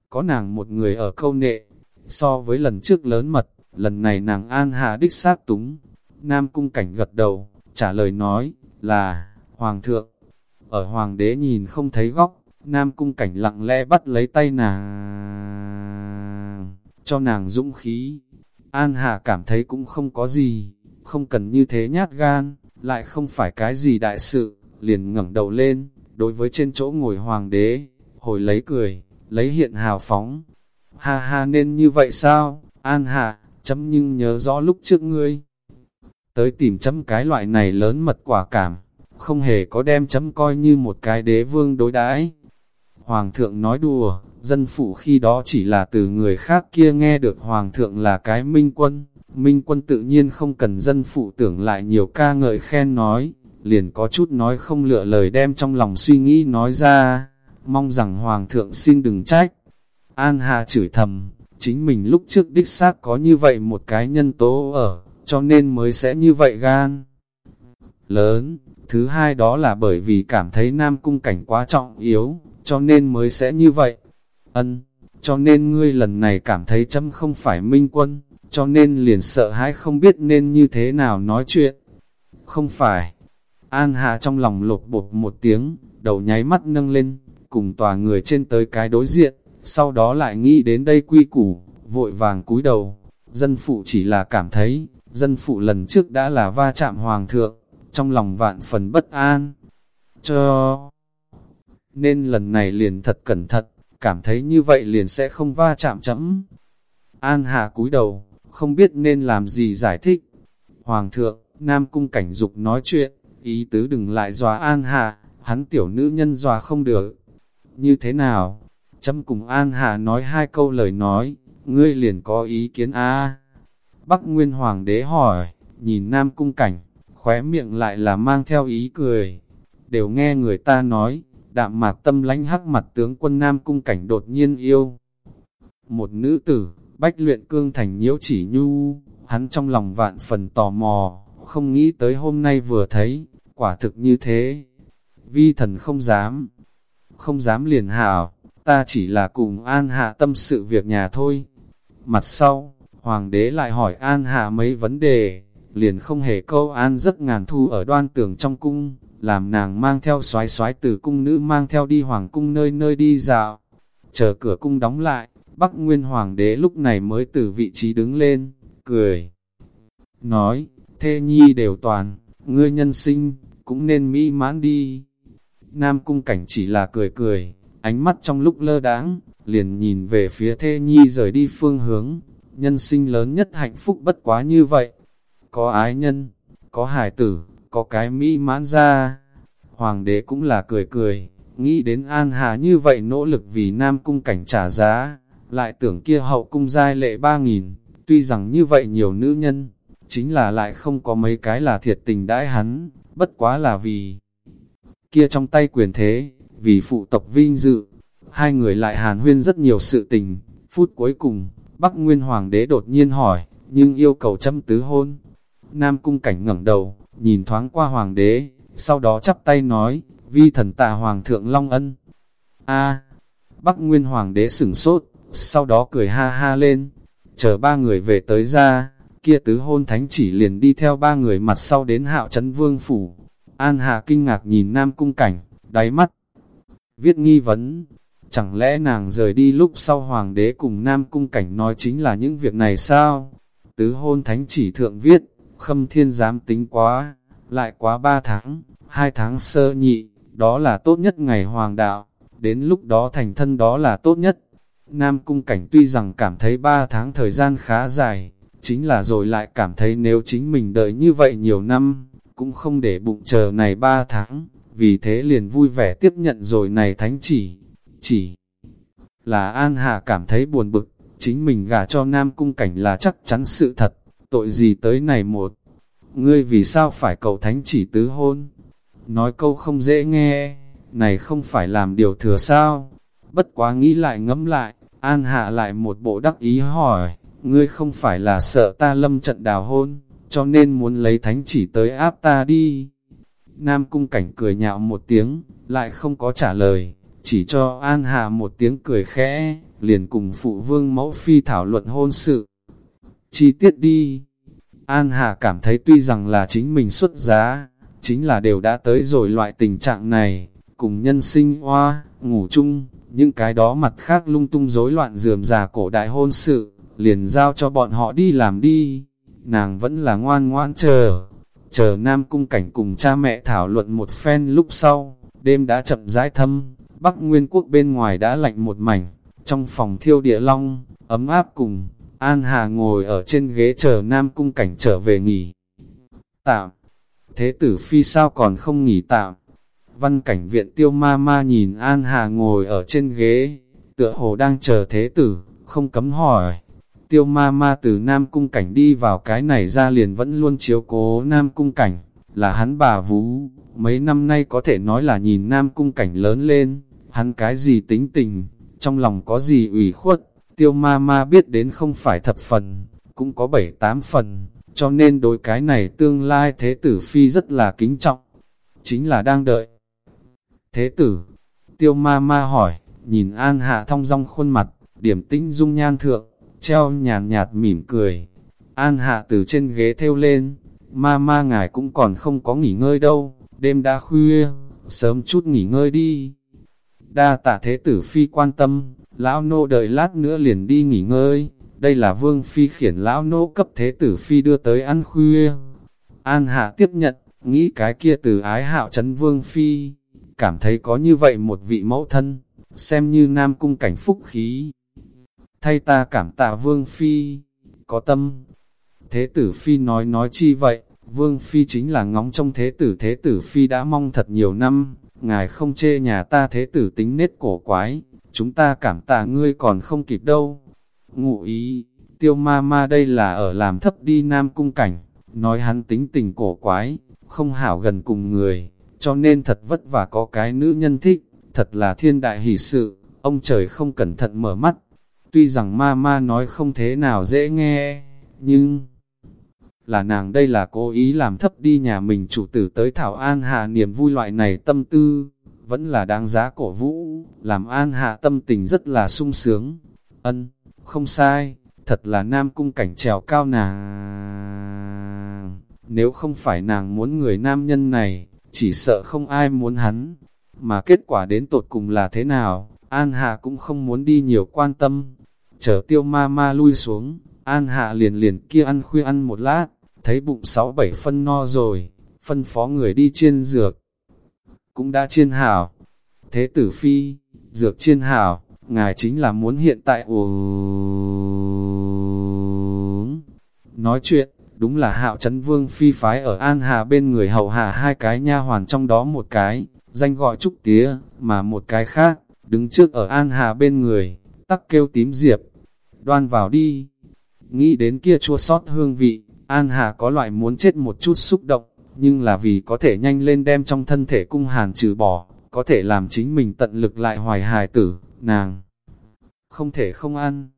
có nàng một người ở câu nệ, so với lần trước lớn mật, lần này nàng an hạ đích xác túng, Nam Cung Cảnh gật đầu, trả lời nói, là, Hoàng thượng, ở hoàng đế nhìn không thấy góc, nam cung cảnh lặng lẽ bắt lấy tay nàng, cho nàng dũng khí. An hạ cảm thấy cũng không có gì, không cần như thế nhát gan, lại không phải cái gì đại sự, liền ngẩng đầu lên, đối với trên chỗ ngồi hoàng đế, hồi lấy cười, lấy hiện hào phóng. Ha ha nên như vậy sao, An hạ chấm nhưng nhớ rõ lúc trước ngươi. Tới tìm chấm cái loại này lớn mật quả cảm, không hề có đem chấm coi như một cái đế vương đối đãi. Hoàng thượng nói đùa, dân phụ khi đó chỉ là từ người khác kia nghe được hoàng thượng là cái minh quân, Minh quân tự nhiên không cần dân phụ tưởng lại nhiều ca ngợi khen nói, liền có chút nói không lựa lời đem trong lòng suy nghĩ nói ra, mong rằng Hoàng thượng xin đừng trách. An Hà chửi thầm, chính mình lúc trước đích xác có như vậy một cái nhân tố ở, cho nên mới sẽ như vậy gan. Lớn, thứ hai đó là bởi vì cảm thấy Nam Cung cảnh quá trọng yếu, cho nên mới sẽ như vậy. Ân, cho nên ngươi lần này cảm thấy chấm không phải minh quân, cho nên liền sợ hãi không biết nên như thế nào nói chuyện. Không phải. An Hà trong lòng lột bột một tiếng, đầu nháy mắt nâng lên, cùng tòa người trên tới cái đối diện, sau đó lại nghĩ đến đây quy củ, vội vàng cúi đầu. Dân phụ chỉ là cảm thấy, dân phụ lần trước đã là va chạm hoàng thượng, trong lòng vạn phần bất an. Cho nên lần này liền thật cẩn thận, cảm thấy như vậy liền sẽ không va chạm chấm. An Hà cúi đầu, không biết nên làm gì giải thích. Hoàng thượng, Nam Cung cảnh dục nói chuyện, ý tứ đừng lại dòa An Hà, hắn tiểu nữ nhân dòa không được. Như thế nào? Chấm cùng An Hà nói hai câu lời nói, ngươi liền có ý kiến a Bắc Nguyên Hoàng đế hỏi, nhìn Nam Cung cảnh, khóe miệng lại là mang theo ý cười. Đều nghe người ta nói, đạm mạc tâm lánh hắc mặt tướng quân Nam Cung cảnh đột nhiên yêu. Một nữ tử, bách luyện cương thành nhiễu chỉ nhu, hắn trong lòng vạn phần tò mò, không nghĩ tới hôm nay vừa thấy, quả thực như thế. Vi thần không dám, không dám liền hảo, ta chỉ là cùng an hạ tâm sự việc nhà thôi. Mặt sau, hoàng đế lại hỏi an hạ mấy vấn đề, liền không hề câu an rất ngàn thu ở đoan tường trong cung, làm nàng mang theo xoái xoái từ cung nữ mang theo đi hoàng cung nơi nơi đi dạo. Chờ cửa cung đóng lại, Bắc Nguyên Hoàng đế lúc này mới từ vị trí đứng lên, cười. Nói, thê nhi đều toàn, ngươi nhân sinh, cũng nên mỹ mãn đi. Nam cung cảnh chỉ là cười cười, ánh mắt trong lúc lơ đáng liền nhìn về phía thê nhi rời đi phương hướng. Nhân sinh lớn nhất hạnh phúc bất quá như vậy. Có ái nhân, có hải tử, có cái mỹ mãn ra. Hoàng đế cũng là cười cười, nghĩ đến An Hà như vậy nỗ lực vì Nam cung cảnh trả giá, lại tưởng kia hậu cung giai lệ ba nghìn, tuy rằng như vậy nhiều nữ nhân, chính là lại không có mấy cái là thiệt tình đãi hắn, bất quá là vì kia trong tay quyền thế, vì phụ tộc vinh dự, hai người lại hàn huyên rất nhiều sự tình, phút cuối cùng, Bắc Nguyên Hoàng đế đột nhiên hỏi, nhưng yêu cầu châm tứ hôn. Nam cung cảnh ngẩng đầu, nhìn thoáng qua Hoàng đế, sau đó chắp tay nói, vi thần tạ Hoàng thượng Long Ân. a Bắc Nguyên Hoàng đế sửng sốt, sau đó cười ha ha lên, chờ ba người về tới ra, kia tứ hôn thánh chỉ liền đi theo ba người mặt sau đến hạo trấn vương phủ. An hà kinh ngạc nhìn Nam Cung Cảnh, đáy mắt, viết nghi vấn, chẳng lẽ nàng rời đi lúc sau Hoàng đế cùng Nam Cung Cảnh nói chính là những việc này sao? Tứ hôn thánh chỉ thượng viết, khâm thiên dám tính quá, lại quá ba tháng, hai tháng sơ nhị, đó là tốt nhất ngày hoàng đạo, đến lúc đó thành thân đó là tốt nhất. Nam Cung Cảnh tuy rằng cảm thấy ba tháng thời gian khá dài, chính là rồi lại cảm thấy nếu chính mình đợi như vậy nhiều năm, cũng không để bụng chờ này ba tháng, vì thế liền vui vẻ tiếp nhận rồi này thánh chỉ. Chỉ là An Hà cảm thấy buồn bực, chính mình gả cho Nam Cung Cảnh là chắc chắn sự thật, tội gì tới này một. Ngươi vì sao phải cầu thánh chỉ tứ hôn? Nói câu không dễ nghe, này không phải làm điều thừa sao? Bất quá nghĩ lại ngẫm lại, An hạ lại một bộ đắc ý hỏi, ngươi không phải là sợ ta lâm trận đào hôn, cho nên muốn lấy thánh chỉ tới áp ta đi. Nam cung cảnh cười nhạo một tiếng, lại không có trả lời, chỉ cho An Hà một tiếng cười khẽ, liền cùng phụ vương mẫu phi thảo luận hôn sự. Chi tiết đi, An Hà cảm thấy tuy rằng là chính mình xuất giá, chính là đều đã tới rồi loại tình trạng này, cùng nhân sinh hoa, ngủ chung, những cái đó mặt khác lung tung rối loạn dườm già cổ đại hôn sự, liền giao cho bọn họ đi làm đi. Nàng vẫn là ngoan ngoan chờ, chờ Nam Cung Cảnh cùng cha mẹ thảo luận một phen lúc sau, đêm đã chậm rãi thâm, Bắc Nguyên Quốc bên ngoài đã lạnh một mảnh, trong phòng thiêu địa long, ấm áp cùng, An Hà ngồi ở trên ghế chờ Nam Cung Cảnh trở về nghỉ. Tạm, thế tử phi sao còn không nghỉ tạm, Văn cảnh viện tiêu ma ma nhìn An Hà ngồi ở trên ghế, tựa hồ đang chờ thế tử, không cấm hỏi. Tiêu ma ma từ Nam Cung Cảnh đi vào cái này ra liền vẫn luôn chiếu cố Nam Cung Cảnh, là hắn bà Vũ, mấy năm nay có thể nói là nhìn Nam Cung Cảnh lớn lên, hắn cái gì tính tình, trong lòng có gì ủy khuất, tiêu ma ma biết đến không phải thập phần, cũng có bảy tám phần, cho nên đối cái này tương lai thế tử phi rất là kính trọng, chính là đang đợi. Thế tử, tiêu ma ma hỏi, nhìn An Hạ thong dong khuôn mặt, điểm tĩnh dung nhan thượng, treo nhàn nhạt, nhạt mỉm cười. An Hạ từ trên ghế theo lên, ma ma ngài cũng còn không có nghỉ ngơi đâu, đêm đã khuya, sớm chút nghỉ ngơi đi. Đa tạ thế tử phi quan tâm, lão nô đợi lát nữa liền đi nghỉ ngơi, đây là vương phi khiển lão nô cấp thế tử phi đưa tới ăn khuya. An hạ tiếp nhận, nghĩ cái kia từ ái hạo chấn vương phi, cảm thấy có như vậy một vị mẫu thân, xem như nam cung cảnh phúc khí. Thay ta cảm tạ vương phi, có tâm. Thế tử phi nói nói chi vậy, vương phi chính là ngóng trong thế tử. Thế tử phi đã mong thật nhiều năm, ngài không chê nhà ta thế tử tính nết cổ quái, chúng ta cảm tạ ngươi còn không kịp đâu. Ngụ ý, tiêu ma ma đây là ở làm thấp đi nam cung cảnh, nói hắn tính tình cổ quái, không hảo gần cùng người, cho nên thật vất vả có cái nữ nhân thích, thật là thiên đại hỷ sự, ông trời không cẩn thận mở mắt. Tuy rằng ma ma nói không thế nào dễ nghe, nhưng là nàng đây là cố ý làm thấp đi nhà mình chủ tử tới Thảo An Hạ niềm vui loại này tâm tư, vẫn là đáng giá cổ vũ, làm An Hạ tâm tình rất là sung sướng. Ân, không sai, thật là nam cung cảnh trèo cao nàng. Nếu không phải nàng muốn người nam nhân này, chỉ sợ không ai muốn hắn. Mà kết quả đến tột cùng là thế nào, An Hạ cũng không muốn đi nhiều quan tâm. Chờ tiêu ma ma lui xuống, An Hạ liền liền kia ăn khuya ăn một lát, thấy bụng sáu bảy phân no rồi, phân phó người đi chiên dược. Cũng đã chiên hảo. Thế tử phi, dược chiên hảo, ngài chính là muốn hiện tại uống. Nói chuyện, đúng là hạo chấn vương phi phái ở An Hà bên người hậu hạ hai cái nha hoàn trong đó một cái, danh gọi Trúc Tía, mà một cái khác, đứng trước ở An Hà bên người, tắc kêu tím diệp, đoan vào đi. Nghĩ đến kia chua sót hương vị, An Hà có loại muốn chết một chút xúc động, nhưng là vì có thể nhanh lên đem trong thân thể cung hàn trừ bỏ, có thể làm chính mình tận lực lại hoài hài tử, nàng không thể không ăn.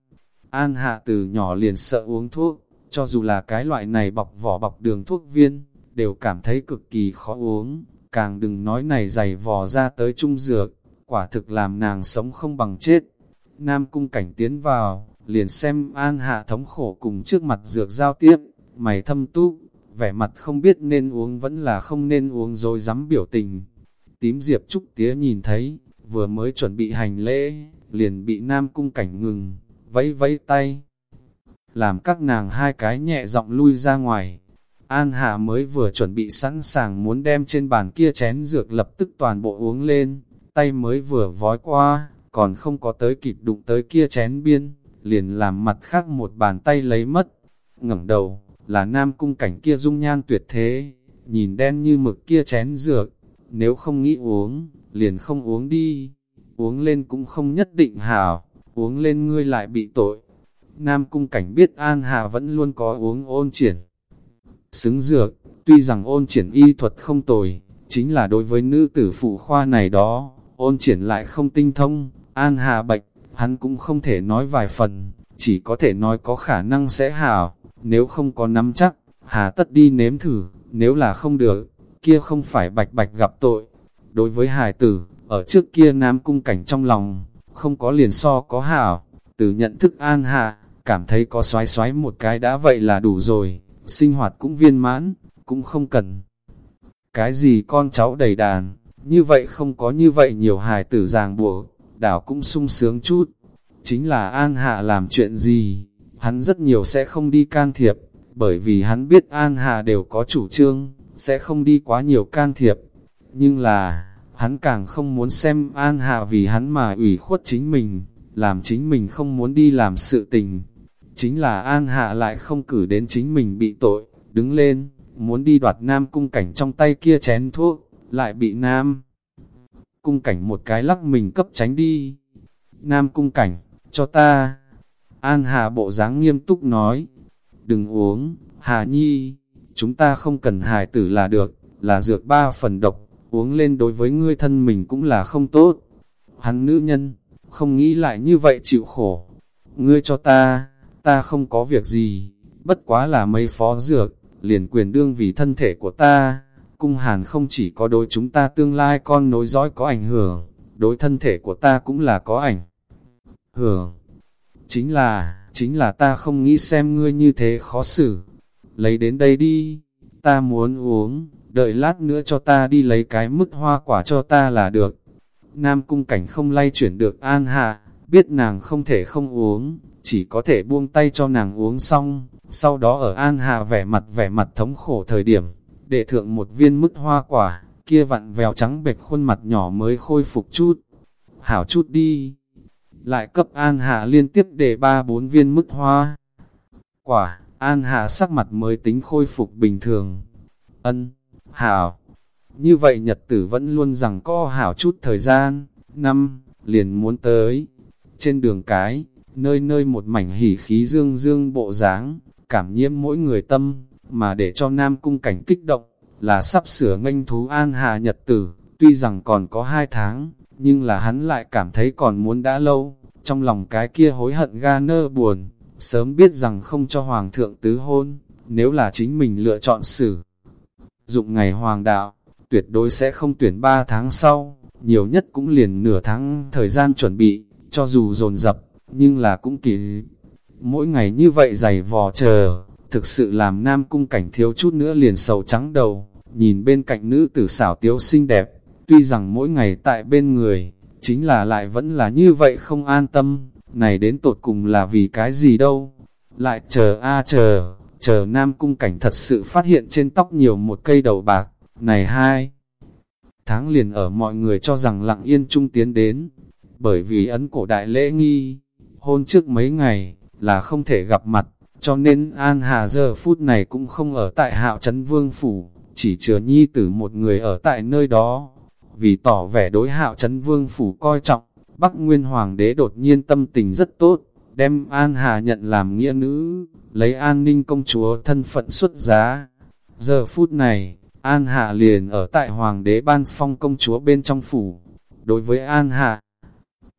An Hạ từ nhỏ liền sợ uống thuốc, cho dù là cái loại này bọc vỏ bọc đường thuốc viên, đều cảm thấy cực kỳ khó uống, càng đừng nói này dày vò ra tới trung dược, quả thực làm nàng sống không bằng chết. Nam cung cảnh tiến vào, liền xem An Hạ thống khổ cùng trước mặt dược giao tiếp, mày thâm túc, vẻ mặt không biết nên uống vẫn là không nên uống rồi dám biểu tình. Tím Diệp Trúc Tía nhìn thấy, vừa mới chuẩn bị hành lễ, liền bị Nam Cung Cảnh ngừng, vẫy vẫy tay. Làm các nàng hai cái nhẹ giọng lui ra ngoài. An Hạ mới vừa chuẩn bị sẵn sàng muốn đem trên bàn kia chén dược lập tức toàn bộ uống lên, tay mới vừa vói qua, còn không có tới kịp đụng tới kia chén biên, liền làm mặt khác một bàn tay lấy mất. ngẩng đầu, là nam cung cảnh kia dung nhan tuyệt thế, nhìn đen như mực kia chén dược, nếu không nghĩ uống, liền không uống đi, uống lên cũng không nhất định hảo, uống lên ngươi lại bị tội. Nam cung cảnh biết An Hà vẫn luôn có uống ôn triển. Xứng dược, tuy rằng ôn triển y thuật không tồi, chính là đối với nữ tử phụ khoa này đó, ôn triển lại không tinh thông, An Hà bạch, hắn cũng không thể nói vài phần, chỉ có thể nói có khả năng sẽ hảo. Nếu không có nắm chắc, hà tất đi nếm thử, nếu là không được, kia không phải bạch bạch gặp tội. Đối với hài tử, ở trước kia nam cung cảnh trong lòng, không có liền so có hảo, từ nhận thức an hạ, cảm thấy có xoái xoái một cái đã vậy là đủ rồi, sinh hoạt cũng viên mãn, cũng không cần. Cái gì con cháu đầy đàn, như vậy không có như vậy nhiều hài tử ràng buộc, đảo cũng sung sướng chút. Chính là an hạ làm chuyện gì, hắn rất nhiều sẽ không đi can thiệp, bởi vì hắn biết An hạ đều có chủ trương, sẽ không đi quá nhiều can thiệp. Nhưng là, hắn càng không muốn xem An hạ vì hắn mà ủy khuất chính mình, làm chính mình không muốn đi làm sự tình. Chính là An Hạ lại không cử đến chính mình bị tội, đứng lên, muốn đi đoạt Nam cung cảnh trong tay kia chén thuốc, lại bị Nam cung cảnh một cái lắc mình cấp tránh đi. Nam cung cảnh, cho ta, An Hà bộ dáng nghiêm túc nói, đừng uống, Hà Nhi, chúng ta không cần hài tử là được, là dược ba phần độc, uống lên đối với ngươi thân mình cũng là không tốt. Hắn nữ nhân, không nghĩ lại như vậy chịu khổ. Ngươi cho ta, ta không có việc gì, bất quá là mấy phó dược, liền quyền đương vì thân thể của ta. Cung hàn không chỉ có đối chúng ta tương lai con nối dõi có ảnh hưởng, đối thân thể của ta cũng là có ảnh hưởng. Chính là, chính là ta không nghĩ xem ngươi như thế khó xử. Lấy đến đây đi, ta muốn uống, đợi lát nữa cho ta đi lấy cái mức hoa quả cho ta là được. Nam cung cảnh không lay chuyển được an hạ, biết nàng không thể không uống, chỉ có thể buông tay cho nàng uống xong, sau đó ở an hạ vẻ mặt vẻ mặt thống khổ thời điểm, để thượng một viên mứt hoa quả, kia vặn vèo trắng bệch khuôn mặt nhỏ mới khôi phục chút. Hảo chút đi. Lại cấp An Hạ liên tiếp để ba bốn viên mứt hoa. Quả, An Hạ sắc mặt mới tính khôi phục bình thường. Ân, Hảo. Như vậy nhật tử vẫn luôn rằng có hảo chút thời gian, năm, liền muốn tới. Trên đường cái, nơi nơi một mảnh hỉ khí dương dương bộ dáng cảm nhiễm mỗi người tâm, mà để cho Nam Cung cảnh kích động, là sắp sửa nganh thú an hà nhật tử, tuy rằng còn có hai tháng, nhưng là hắn lại cảm thấy còn muốn đã lâu, trong lòng cái kia hối hận ga nơ buồn, sớm biết rằng không cho Hoàng thượng tứ hôn, nếu là chính mình lựa chọn xử. Dụng ngày Hoàng đạo, tuyệt đối sẽ không tuyển ba tháng sau, nhiều nhất cũng liền nửa tháng thời gian chuẩn bị, cho dù dồn dập nhưng là cũng kỳ. Mỗi ngày như vậy dày vò chờ, thực sự làm nam cung cảnh thiếu chút nữa liền sầu trắng đầu, nhìn bên cạnh nữ tử xảo tiếu xinh đẹp, tuy rằng mỗi ngày tại bên người, chính là lại vẫn là như vậy không an tâm, này đến tột cùng là vì cái gì đâu. Lại chờ a à chờ, chờ nam cung cảnh thật sự phát hiện trên tóc nhiều một cây đầu bạc, này hai. Tháng liền ở mọi người cho rằng lặng yên trung tiến đến, bởi vì ấn cổ đại lễ nghi, hôn trước mấy ngày, là không thể gặp mặt, cho nên An Hà giờ phút này cũng không ở tại hạo trấn vương phủ, chỉ chứa nhi tử một người ở tại nơi đó. Vì tỏ vẻ đối hạo trấn vương phủ coi trọng, Bắc Nguyên Hoàng đế đột nhiên tâm tình rất tốt, đem An Hà nhận làm nghĩa nữ, lấy an ninh công chúa thân phận xuất giá. Giờ phút này, An Hạ liền ở tại Hoàng đế ban phong công chúa bên trong phủ. Đối với An Hạ,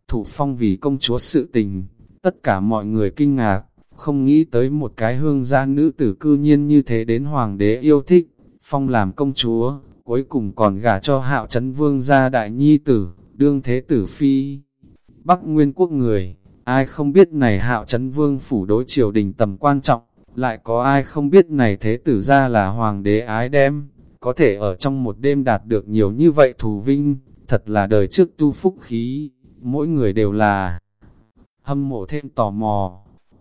thủ phong vì công chúa sự tình, tất cả mọi người kinh ngạc, không nghĩ tới một cái hương gia nữ tử cư nhiên như thế đến hoàng đế yêu thích, phong làm công chúa, cuối cùng còn gả cho hạo chấn vương gia đại nhi tử, đương thế tử phi. Bắc Nguyên quốc người, ai không biết này hạo chấn vương phủ đối triều đình tầm quan trọng, lại có ai không biết này thế tử ra là hoàng đế ái đem, có thể ở trong một đêm đạt được nhiều như vậy thù vinh, thật là đời trước tu phúc khí, mỗi người đều là hâm mộ thêm tò mò.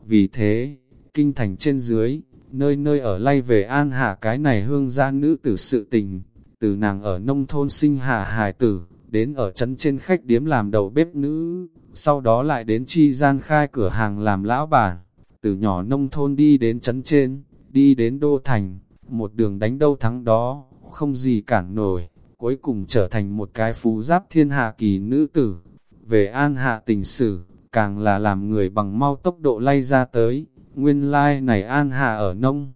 Vì thế, kinh thành trên dưới, nơi nơi ở lay về an hạ cái này hương gia nữ tử sự tình, từ nàng ở nông thôn sinh hạ hài tử, đến ở trấn trên khách điếm làm đầu bếp nữ, sau đó lại đến chi gian khai cửa hàng làm lão bản, từ nhỏ nông thôn đi đến trấn trên, đi đến đô thành, một đường đánh đâu thắng đó, không gì cản nổi, cuối cùng trở thành một cái phú giáp thiên hạ kỳ nữ tử. Về an hạ tình sử, càng là làm người bằng mau tốc độ lay ra tới, nguyên lai like này an hạ ở nông.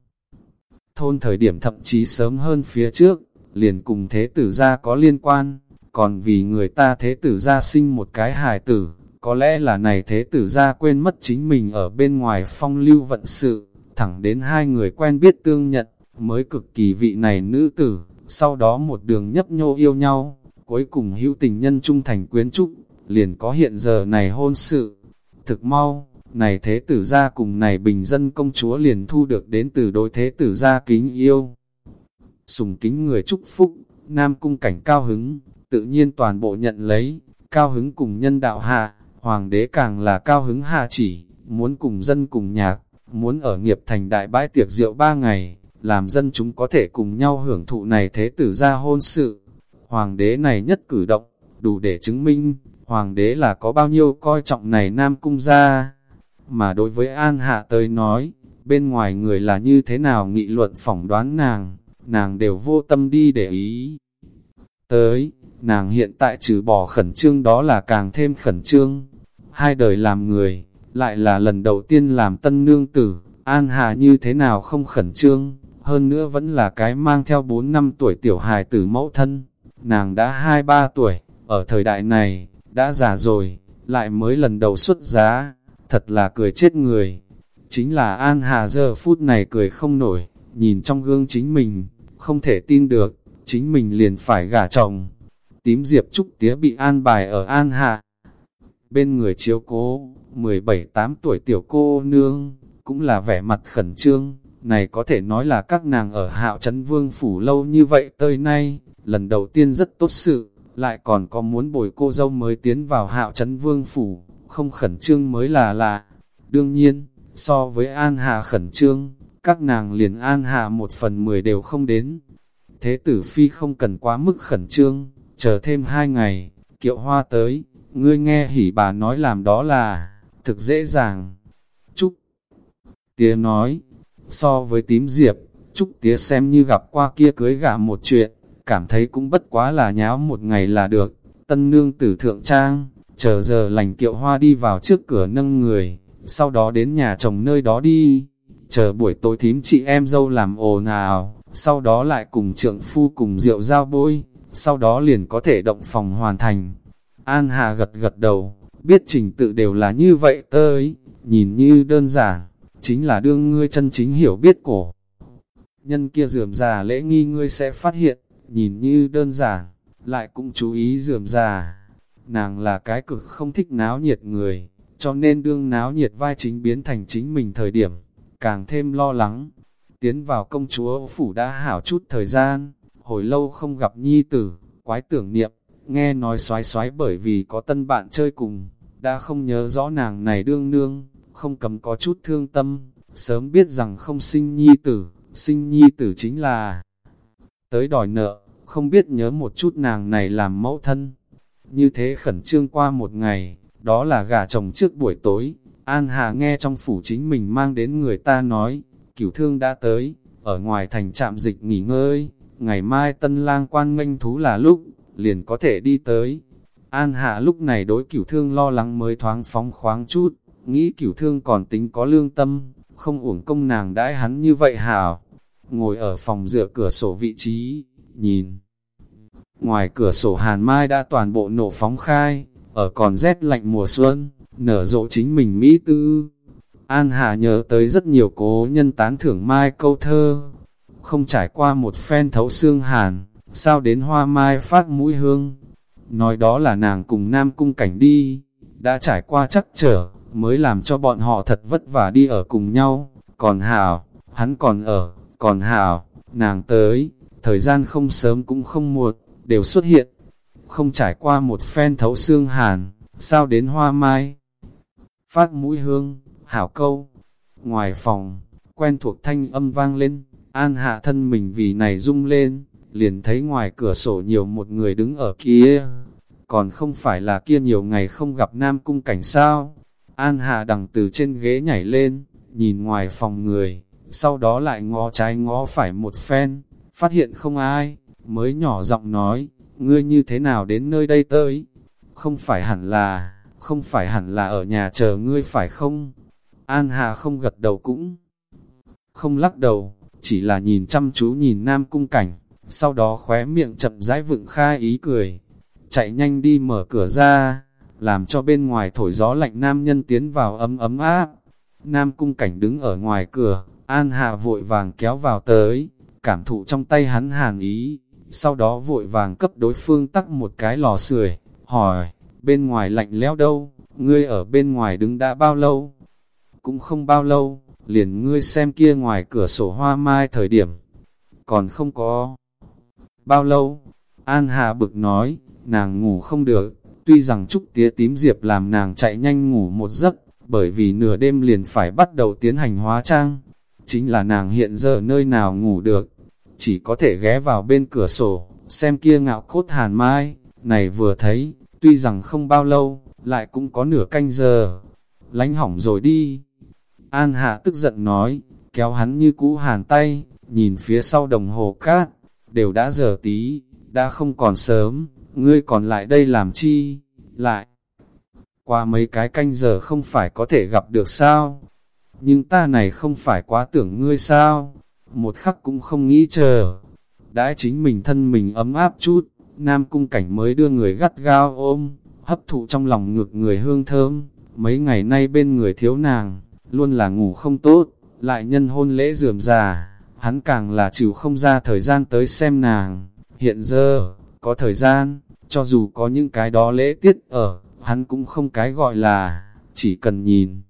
Thôn thời điểm thậm chí sớm hơn phía trước, liền cùng thế tử gia có liên quan, còn vì người ta thế tử gia sinh một cái hài tử, có lẽ là này thế tử gia quên mất chính mình ở bên ngoài phong lưu vận sự, thẳng đến hai người quen biết tương nhận, mới cực kỳ vị này nữ tử, sau đó một đường nhấp nhô yêu nhau, cuối cùng hữu tình nhân trung thành quyến trúc, liền có hiện giờ này hôn sự. Thực mau, này thế tử gia cùng này bình dân công chúa liền thu được đến từ đối thế tử gia kính yêu. Sùng kính người chúc phúc, nam cung cảnh cao hứng, tự nhiên toàn bộ nhận lấy, cao hứng cùng nhân đạo hạ, hoàng đế càng là cao hứng hạ chỉ, muốn cùng dân cùng nhạc, muốn ở nghiệp thành đại bãi tiệc rượu ba ngày, làm dân chúng có thể cùng nhau hưởng thụ này thế tử gia hôn sự. Hoàng đế này nhất cử động, đủ để chứng minh, hoàng đế là có bao nhiêu coi trọng này nam cung gia. Mà đối với An Hạ tới nói, bên ngoài người là như thế nào nghị luận phỏng đoán nàng, nàng đều vô tâm đi để ý. Tới, nàng hiện tại trừ bỏ khẩn trương đó là càng thêm khẩn trương. Hai đời làm người, lại là lần đầu tiên làm tân nương tử, An Hà như thế nào không khẩn trương, hơn nữa vẫn là cái mang theo 4 năm tuổi tiểu hài tử mẫu thân. Nàng đã 2-3 tuổi, ở thời đại này, đã già rồi, lại mới lần đầu xuất giá, thật là cười chết người. Chính là An Hà giờ phút này cười không nổi, nhìn trong gương chính mình, không thể tin được, chính mình liền phải gả chồng. Tím Diệp Trúc Tía bị an bài ở An Hà. Bên người chiếu cố, 17-8 tuổi tiểu cô nương, cũng là vẻ mặt khẩn trương, này có thể nói là các nàng ở hạo trấn vương phủ lâu như vậy tới nay, lần đầu tiên rất tốt sự, lại còn có muốn bồi cô dâu mới tiến vào hạo trấn vương phủ, không khẩn trương mới là lạ. Đương nhiên, so với An Hà khẩn trương, các nàng liền An Hà một phần mười đều không đến. Thế tử phi không cần quá mức khẩn trương, chờ thêm hai ngày, kiệu hoa tới, ngươi nghe hỉ bà nói làm đó là, thực dễ dàng. Trúc Tía nói, so với tím diệp, Trúc Tía xem như gặp qua kia cưới gả một chuyện, cảm thấy cũng bất quá là nháo một ngày là được. Tân nương tử thượng trang, chờ giờ lành kiệu hoa đi vào trước cửa nâng người, sau đó đến nhà chồng nơi đó đi, chờ buổi tối thím chị em dâu làm ồn ào, sau đó lại cùng trượng phu cùng rượu giao bôi, sau đó liền có thể động phòng hoàn thành. An Hà gật gật đầu, biết trình tự đều là như vậy tới, nhìn như đơn giản, chính là đương ngươi chân chính hiểu biết cổ. Nhân kia dườm già lễ nghi ngươi sẽ phát hiện, nhìn như đơn giản, lại cũng chú ý dườm già. Nàng là cái cực không thích náo nhiệt người, cho nên đương náo nhiệt vai chính biến thành chính mình thời điểm, càng thêm lo lắng. Tiến vào công chúa phủ đã hảo chút thời gian, hồi lâu không gặp nhi tử, quái tưởng niệm, nghe nói xoái xoái bởi vì có tân bạn chơi cùng, đã không nhớ rõ nàng này đương nương, không cầm có chút thương tâm, sớm biết rằng không sinh nhi tử, sinh nhi tử chính là tới đòi nợ, không biết nhớ một chút nàng này làm mẫu thân. Như thế khẩn trương qua một ngày, đó là gà chồng trước buổi tối, An Hà nghe trong phủ chính mình mang đến người ta nói, cửu thương đã tới, ở ngoài thành trạm dịch nghỉ ngơi, ngày mai tân lang quan nghênh thú là lúc, liền có thể đi tới. An Hạ lúc này đối cửu thương lo lắng mới thoáng phóng khoáng chút, nghĩ cửu thương còn tính có lương tâm, không uổng công nàng đãi hắn như vậy hảo. Ngồi ở phòng dựa cửa sổ vị trí, nhìn. Ngoài cửa sổ hàn mai đã toàn bộ nổ phóng khai, ở còn rét lạnh mùa xuân, nở rộ chính mình Mỹ tư. An Hà nhớ tới rất nhiều cố nhân tán thưởng mai câu thơ, không trải qua một phen thấu xương hàn, sao đến hoa mai phát mũi hương. Nói đó là nàng cùng nam cung cảnh đi, đã trải qua chắc trở, mới làm cho bọn họ thật vất vả đi ở cùng nhau. Còn Hảo, hắn còn ở, còn Hảo, nàng tới, thời gian không sớm cũng không muộn, đều xuất hiện. Không trải qua một phen thấu xương hàn, sao đến hoa mai. Phát mũi hương, hảo câu. Ngoài phòng, quen thuộc thanh âm vang lên, an hạ thân mình vì này rung lên, liền thấy ngoài cửa sổ nhiều một người đứng ở kia. Còn không phải là kia nhiều ngày không gặp nam cung cảnh sao. An hạ đằng từ trên ghế nhảy lên, nhìn ngoài phòng người, sau đó lại ngó trái ngó phải một phen, phát hiện không ai, mới nhỏ giọng nói, ngươi như thế nào đến nơi đây tới? Không phải hẳn là, không phải hẳn là ở nhà chờ ngươi phải không? An Hà không gật đầu cũng không lắc đầu, chỉ là nhìn chăm chú nhìn Nam Cung Cảnh, sau đó khóe miệng chậm rãi vựng khai ý cười, chạy nhanh đi mở cửa ra, làm cho bên ngoài thổi gió lạnh nam nhân tiến vào ấm ấm áp. Nam Cung Cảnh đứng ở ngoài cửa, An Hà vội vàng kéo vào tới, cảm thụ trong tay hắn hàn ý, sau đó vội vàng cấp đối phương tắc một cái lò sưởi, hỏi, bên ngoài lạnh lẽo đâu, ngươi ở bên ngoài đứng đã bao lâu? Cũng không bao lâu, liền ngươi xem kia ngoài cửa sổ hoa mai thời điểm, còn không có. Bao lâu? An Hà bực nói, nàng ngủ không được, tuy rằng Trúc Tía tím diệp làm nàng chạy nhanh ngủ một giấc, bởi vì nửa đêm liền phải bắt đầu tiến hành hóa trang. Chính là nàng hiện giờ nơi nào ngủ được, chỉ có thể ghé vào bên cửa sổ, xem kia ngạo cốt hàn mai, này vừa thấy, tuy rằng không bao lâu, lại cũng có nửa canh giờ, lánh hỏng rồi đi. An Hạ tức giận nói, kéo hắn như cũ hàn tay, nhìn phía sau đồng hồ cát, đều đã giờ tí, đã không còn sớm, ngươi còn lại đây làm chi, lại. qua mấy cái canh giờ không phải có thể gặp được sao? Nhưng ta này không phải quá tưởng ngươi sao? Một khắc cũng không nghĩ chờ. Đã chính mình thân mình ấm áp chút, Nam Cung Cảnh mới đưa người gắt gao ôm, hấp thụ trong lòng ngực người hương thơm. Mấy ngày nay bên người thiếu nàng, luôn là ngủ không tốt, lại nhân hôn lễ dườm già, hắn càng là chịu không ra thời gian tới xem nàng. Hiện giờ, có thời gian, cho dù có những cái đó lễ tiết ở, hắn cũng không cái gọi là, chỉ cần nhìn.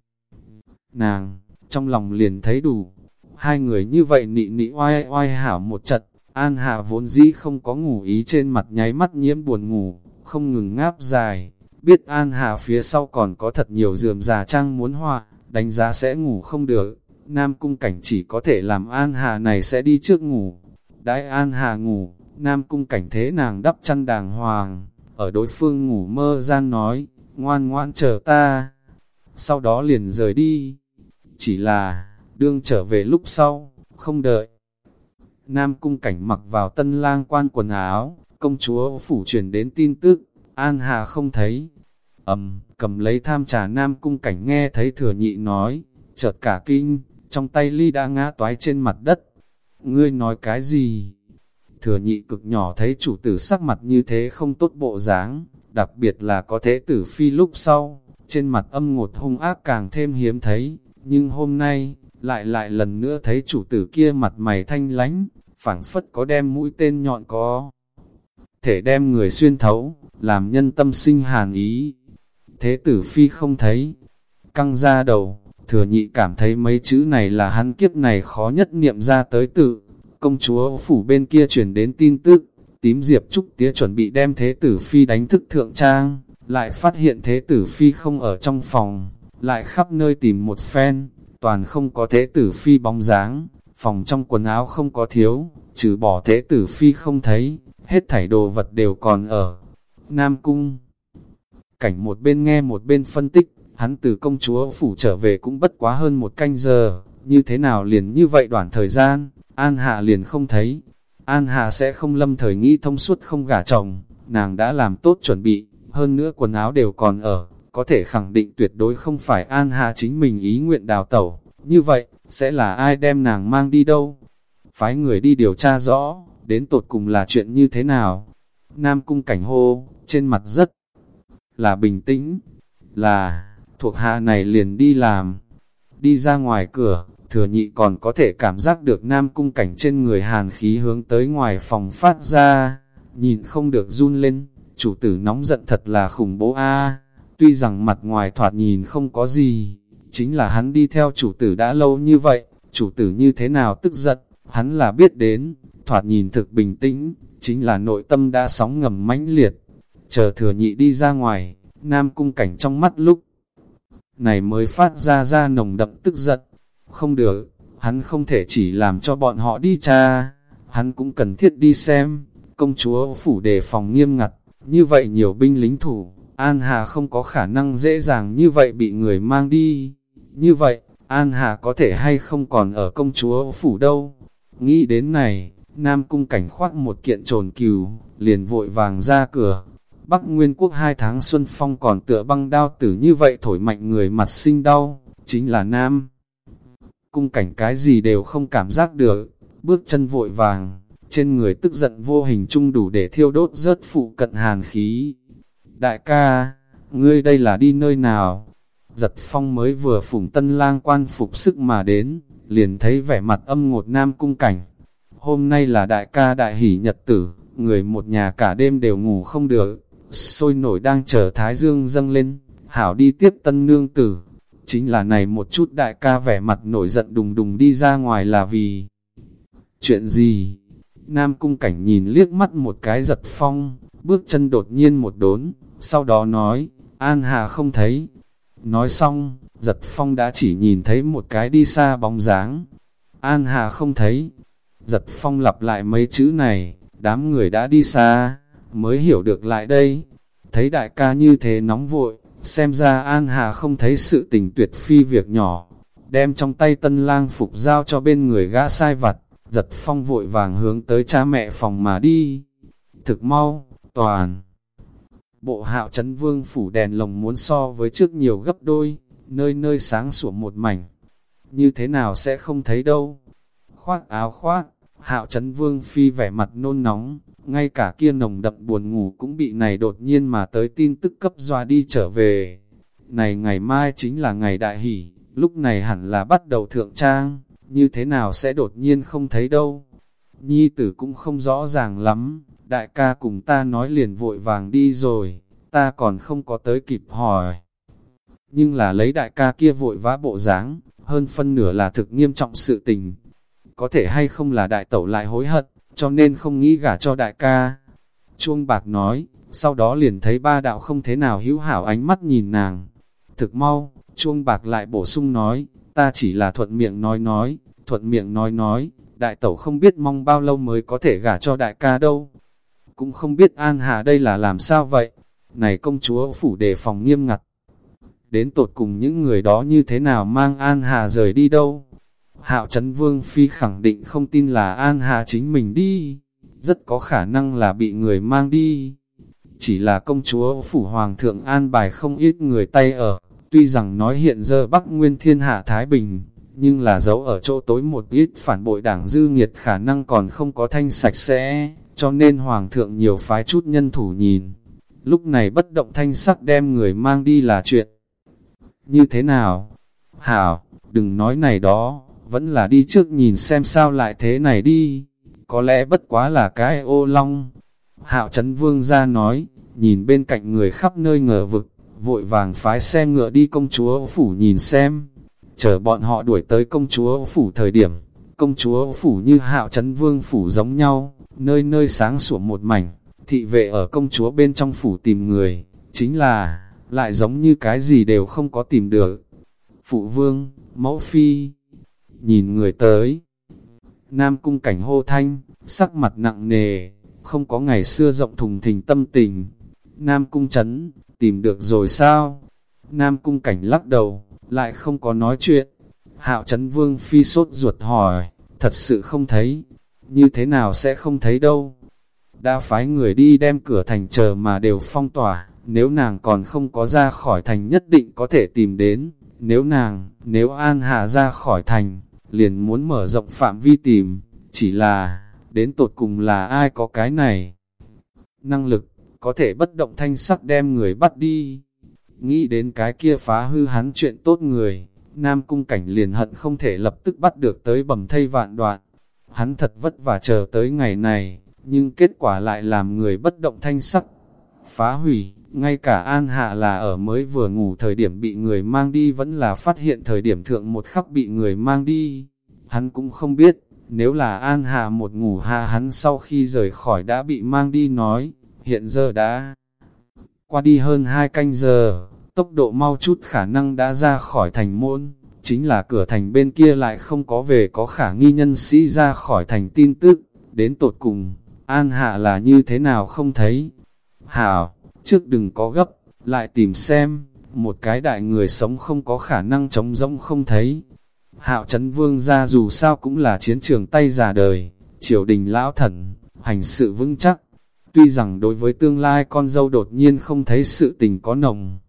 Nàng, trong lòng liền thấy đủ, hai người như vậy nị nị oai oai hảo một trận, An hà vốn dĩ không có ngủ ý trên mặt nháy mắt nhiễm buồn ngủ, không ngừng ngáp dài, biết An hà phía sau còn có thật nhiều dườm già trang muốn hòa đánh giá sẽ ngủ không được, Nam Cung Cảnh chỉ có thể làm An hà này sẽ đi trước ngủ, đãi An hà ngủ, Nam Cung Cảnh thế nàng đắp chăn đàng hoàng, ở đối phương ngủ mơ gian nói, ngoan ngoan chờ ta, sau đó liền rời đi, chỉ là, đương trở về lúc sau, không đợi. Nam cung cảnh mặc vào tân lang quan quần áo, công chúa phủ truyền đến tin tức, An Hà không thấy. ầm cầm lấy tham trà Nam cung cảnh nghe thấy thừa nhị nói, chợt cả kinh, trong tay ly đã ngã toái trên mặt đất. Ngươi nói cái gì? Thừa nhị cực nhỏ thấy chủ tử sắc mặt như thế không tốt bộ dáng, đặc biệt là có thế tử phi lúc sau, trên mặt âm ngột hung ác càng thêm hiếm thấy, nhưng hôm nay, lại lại lần nữa thấy chủ tử kia mặt mày thanh lánh, phảng phất có đem mũi tên nhọn có. Thể đem người xuyên thấu, làm nhân tâm sinh hàn ý. Thế tử phi không thấy, căng ra đầu, thừa nhị cảm thấy mấy chữ này là hắn kiếp này khó nhất niệm ra tới tự. Công chúa phủ bên kia chuyển đến tin tức, tím diệp trúc tía chuẩn bị đem thế tử phi đánh thức thượng trang, lại phát hiện thế tử phi không ở trong phòng, lại khắp nơi tìm một phen, toàn không có thế tử phi bóng dáng, phòng trong quần áo không có thiếu, trừ bỏ thế tử phi không thấy, hết thảy đồ vật đều còn ở. Nam Cung Cảnh một bên nghe một bên phân tích, hắn từ công chúa phủ trở về cũng bất quá hơn một canh giờ, như thế nào liền như vậy đoạn thời gian, An Hạ liền không thấy. An Hạ sẽ không lâm thời nghĩ thông suốt không gả chồng, nàng đã làm tốt chuẩn bị, hơn nữa quần áo đều còn ở, có thể khẳng định tuyệt đối không phải An Hạ chính mình ý nguyện đào tẩu. Như vậy, sẽ là ai đem nàng mang đi đâu? Phái người đi điều tra rõ, đến tột cùng là chuyện như thế nào? Nam cung cảnh hô, trên mặt rất là bình tĩnh, là thuộc hạ này liền đi làm. Đi ra ngoài cửa, thừa nhị còn có thể cảm giác được nam cung cảnh trên người hàn khí hướng tới ngoài phòng phát ra, nhìn không được run lên, chủ tử nóng giận thật là khủng bố a tuy rằng mặt ngoài thoạt nhìn không có gì, chính là hắn đi theo chủ tử đã lâu như vậy, chủ tử như thế nào tức giận, hắn là biết đến, thoạt nhìn thực bình tĩnh, chính là nội tâm đã sóng ngầm mãnh liệt. Chờ thừa nhị đi ra ngoài, nam cung cảnh trong mắt lúc này mới phát ra ra nồng đậm tức giận. Không được, hắn không thể chỉ làm cho bọn họ đi cha, hắn cũng cần thiết đi xem, công chúa phủ đề phòng nghiêm ngặt, như vậy nhiều binh lính thủ, An Hà không có khả năng dễ dàng như vậy bị người mang đi. Như vậy, An Hà có thể hay không còn ở công chúa phủ đâu. Nghĩ đến này, Nam Cung cảnh khoác một kiện trồn cừu, liền vội vàng ra cửa. Bắc Nguyên Quốc hai tháng xuân phong còn tựa băng đao tử như vậy thổi mạnh người mặt sinh đau, chính là Nam. Cung cảnh cái gì đều không cảm giác được, bước chân vội vàng, trên người tức giận vô hình chung đủ để thiêu đốt rớt phụ cận hàn khí. Đại ca, ngươi đây là đi nơi nào? Giật phong mới vừa phủng tân lang quan phục sức mà đến, liền thấy vẻ mặt âm ngột nam cung cảnh. Hôm nay là đại ca đại hỷ nhật tử, người một nhà cả đêm đều ngủ không được, sôi nổi đang chờ thái dương dâng lên, hảo đi tiếp tân nương tử. Chính là này một chút đại ca vẻ mặt nổi giận đùng đùng đi ra ngoài là vì... Chuyện gì? Nam cung cảnh nhìn liếc mắt một cái giật phong, bước chân đột nhiên một đốn, sau đó nói, An Hà không thấy, Nói xong, giật phong đã chỉ nhìn thấy một cái đi xa bóng dáng. An Hà không thấy. Giật phong lặp lại mấy chữ này, đám người đã đi xa, mới hiểu được lại đây. Thấy đại ca như thế nóng vội, xem ra An Hà không thấy sự tình tuyệt phi việc nhỏ. Đem trong tay tân lang phục giao cho bên người gã sai vặt, giật phong vội vàng hướng tới cha mẹ phòng mà đi. Thực mau, toàn bộ hạo chấn vương phủ đèn lồng muốn so với trước nhiều gấp đôi, nơi nơi sáng sủa một mảnh. Như thế nào sẽ không thấy đâu. Khoác áo khoác, hạo chấn vương phi vẻ mặt nôn nóng, ngay cả kia nồng đậm buồn ngủ cũng bị này đột nhiên mà tới tin tức cấp doa đi trở về. Này ngày mai chính là ngày đại hỷ, lúc này hẳn là bắt đầu thượng trang, như thế nào sẽ đột nhiên không thấy đâu. Nhi tử cũng không rõ ràng lắm, đại ca cùng ta nói liền vội vàng đi rồi, ta còn không có tới kịp hỏi. Nhưng là lấy đại ca kia vội vã bộ dáng hơn phân nửa là thực nghiêm trọng sự tình. Có thể hay không là đại tẩu lại hối hận, cho nên không nghĩ gả cho đại ca. Chuông bạc nói, sau đó liền thấy ba đạo không thế nào hữu hảo ánh mắt nhìn nàng. Thực mau, chuông bạc lại bổ sung nói, ta chỉ là thuận miệng nói nói, thuận miệng nói nói, đại tẩu không biết mong bao lâu mới có thể gả cho đại ca đâu. Cũng không biết An Hà đây là làm sao vậy. Này công chúa phủ đề phòng nghiêm ngặt. Đến tột cùng những người đó như thế nào mang An Hà rời đi đâu. Hạo Trấn Vương Phi khẳng định không tin là An Hà chính mình đi. Rất có khả năng là bị người mang đi. Chỉ là công chúa phủ hoàng thượng an bài không ít người tay ở. Tuy rằng nói hiện giờ Bắc Nguyên thiên hạ Thái Bình, nhưng là giấu ở chỗ tối một ít phản bội đảng dư nghiệt khả năng còn không có thanh sạch sẽ, cho nên Hoàng thượng nhiều phái chút nhân thủ nhìn. Lúc này bất động thanh sắc đem người mang đi là chuyện. Như thế nào? Hảo, đừng nói này đó, vẫn là đi trước nhìn xem sao lại thế này đi. Có lẽ bất quá là cái ô long. Hạo Trấn Vương ra nói, nhìn bên cạnh người khắp nơi ngờ vực, vội vàng phái xe ngựa đi công chúa phủ nhìn xem. Chờ bọn họ đuổi tới công chúa phủ thời điểm, công chúa phủ như hạo chấn vương phủ giống nhau, nơi nơi sáng sủa một mảnh, thị vệ ở công chúa bên trong phủ tìm người, chính là, lại giống như cái gì đều không có tìm được. Phụ vương, mẫu phi, nhìn người tới. Nam cung cảnh hô thanh, sắc mặt nặng nề, không có ngày xưa rộng thùng thình tâm tình. Nam cung chấn, tìm được rồi sao? Nam cung cảnh lắc đầu, lại không có nói chuyện. Hạo chấn vương phi sốt ruột hỏi, thật sự không thấy, như thế nào sẽ không thấy đâu. Đã phái người đi đem cửa thành chờ mà đều phong tỏa, nếu nàng còn không có ra khỏi thành nhất định có thể tìm đến. Nếu nàng, nếu An Hà ra khỏi thành, liền muốn mở rộng phạm vi tìm, chỉ là, đến tột cùng là ai có cái này. Năng lực, có thể bất động thanh sắc đem người bắt đi. Nghĩ đến cái kia phá hư hắn chuyện tốt người, Nam Cung Cảnh liền hận không thể lập tức bắt được tới bầm thây vạn đoạn. Hắn thật vất vả chờ tới ngày này, nhưng kết quả lại làm người bất động thanh sắc. Phá hủy, ngay cả An Hạ là ở mới vừa ngủ thời điểm bị người mang đi vẫn là phát hiện thời điểm thượng một khắc bị người mang đi. Hắn cũng không biết, nếu là An Hạ một ngủ hạ hắn sau khi rời khỏi đã bị mang đi nói, hiện giờ đã qua đi hơn hai canh giờ, tốc độ mau chút khả năng đã ra khỏi thành môn, chính là cửa thành bên kia lại không có về có khả nghi nhân sĩ ra khỏi thành tin tức, đến tột cùng, an hạ là như thế nào không thấy. Hảo, trước đừng có gấp, lại tìm xem, một cái đại người sống không có khả năng chống rỗng không thấy. Hạo Trấn Vương ra dù sao cũng là chiến trường tay già đời, triều đình lão thần, hành sự vững chắc. Tuy rằng đối với tương lai con dâu đột nhiên không thấy sự tình có nồng,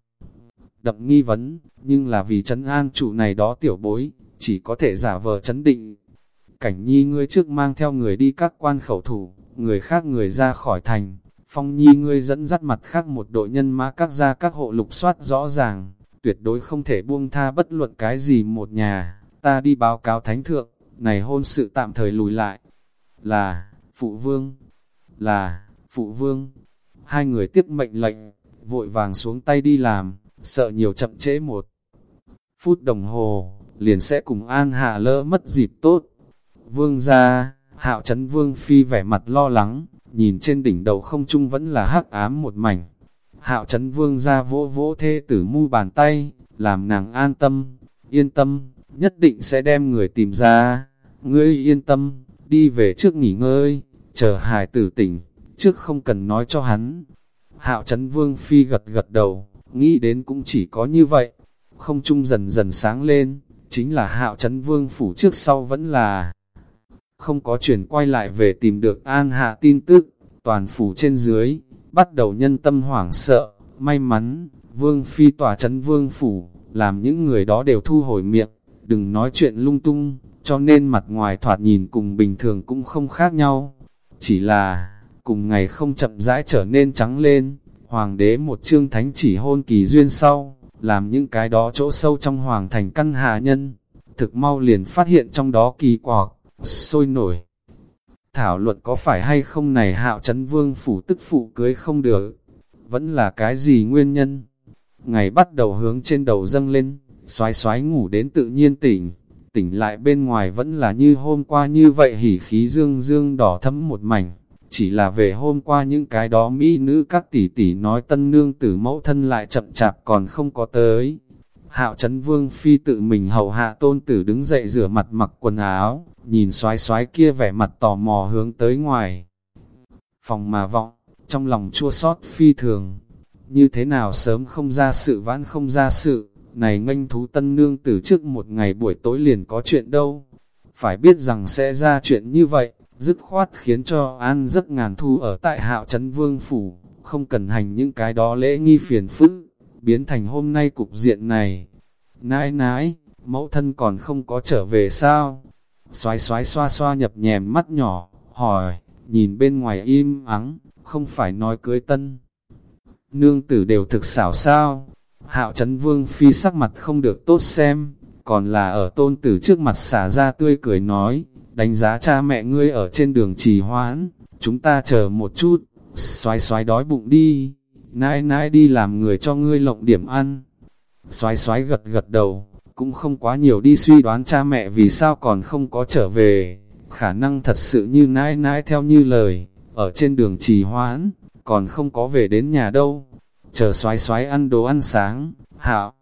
đậm nghi vấn, nhưng là vì chấn an chủ này đó tiểu bối, chỉ có thể giả vờ chấn định. Cảnh nhi ngươi trước mang theo người đi các quan khẩu thủ, người khác người ra khỏi thành, phong nhi ngươi dẫn dắt mặt khác một đội nhân mã các gia các hộ lục soát rõ ràng, tuyệt đối không thể buông tha bất luận cái gì một nhà, ta đi báo cáo thánh thượng, này hôn sự tạm thời lùi lại, là, phụ vương, là, phụ vương, hai người tiếp mệnh lệnh, vội vàng xuống tay đi làm, sợ nhiều chậm trễ một phút đồng hồ, liền sẽ cùng An Hạ lỡ mất dịp tốt. Vương ra, hạo chấn vương phi vẻ mặt lo lắng, nhìn trên đỉnh đầu không trung vẫn là hắc ám một mảnh. Hạo chấn vương ra vỗ vỗ thê tử mu bàn tay, làm nàng an tâm, yên tâm, nhất định sẽ đem người tìm ra. Ngươi yên tâm, đi về trước nghỉ ngơi, chờ hài tử tỉnh, trước không cần nói cho hắn. Hạo chấn vương phi gật gật đầu, nghĩ đến cũng chỉ có như vậy. Không trung dần dần sáng lên, chính là hạo chấn vương phủ trước sau vẫn là không có chuyển quay lại về tìm được an hạ tin tức, toàn phủ trên dưới, bắt đầu nhân tâm hoảng sợ, may mắn, vương phi tỏa chấn vương phủ, làm những người đó đều thu hồi miệng, đừng nói chuyện lung tung, cho nên mặt ngoài thoạt nhìn cùng bình thường cũng không khác nhau. Chỉ là, cùng ngày không chậm rãi trở nên trắng lên, hoàng đế một chương thánh chỉ hôn kỳ duyên sau, làm những cái đó chỗ sâu trong hoàng thành căn hạ nhân, thực mau liền phát hiện trong đó kỳ quặc, sôi nổi. Thảo luận có phải hay không này hạo chấn vương phủ tức phụ cưới không được, vẫn là cái gì nguyên nhân. Ngày bắt đầu hướng trên đầu dâng lên, xoái xoái ngủ đến tự nhiên tỉnh, tỉnh lại bên ngoài vẫn là như hôm qua như vậy hỉ khí dương dương đỏ thấm một mảnh. Chỉ là về hôm qua những cái đó mỹ nữ các tỷ tỷ nói tân nương tử mẫu thân lại chậm chạp còn không có tới. Hạo chấn vương phi tự mình hầu hạ tôn tử đứng dậy rửa mặt mặc quần áo, nhìn xoái xoái kia vẻ mặt tò mò hướng tới ngoài. Phòng mà vọng, trong lòng chua xót phi thường. Như thế nào sớm không ra sự vãn không ra sự, này nganh thú tân nương tử trước một ngày buổi tối liền có chuyện đâu. Phải biết rằng sẽ ra chuyện như vậy, dứt khoát khiến cho an rất ngàn thu ở tại hạo trấn vương phủ, không cần hành những cái đó lễ nghi phiền phức, biến thành hôm nay cục diện này. Nãi nãi, mẫu thân còn không có trở về sao? Xoái xoái xoa xoa nhập nhèm mắt nhỏ, hỏi, nhìn bên ngoài im ắng, không phải nói cưới tân. Nương tử đều thực xảo sao? Hạo Trấn Vương Phi sắc mặt không được tốt xem, còn là ở tôn tử trước mặt xả ra tươi cười nói, đánh giá cha mẹ ngươi ở trên đường trì hoãn, chúng ta chờ một chút, xoái xoái đói bụng đi, nãi nãi đi làm người cho ngươi lộng điểm ăn. Xoái xoái gật gật đầu, cũng không quá nhiều đi suy đoán cha mẹ vì sao còn không có trở về, khả năng thật sự như nãi nãi theo như lời, ở trên đường trì hoãn, còn không có về đến nhà đâu. Chờ xoái xoái ăn đồ ăn sáng, hạo.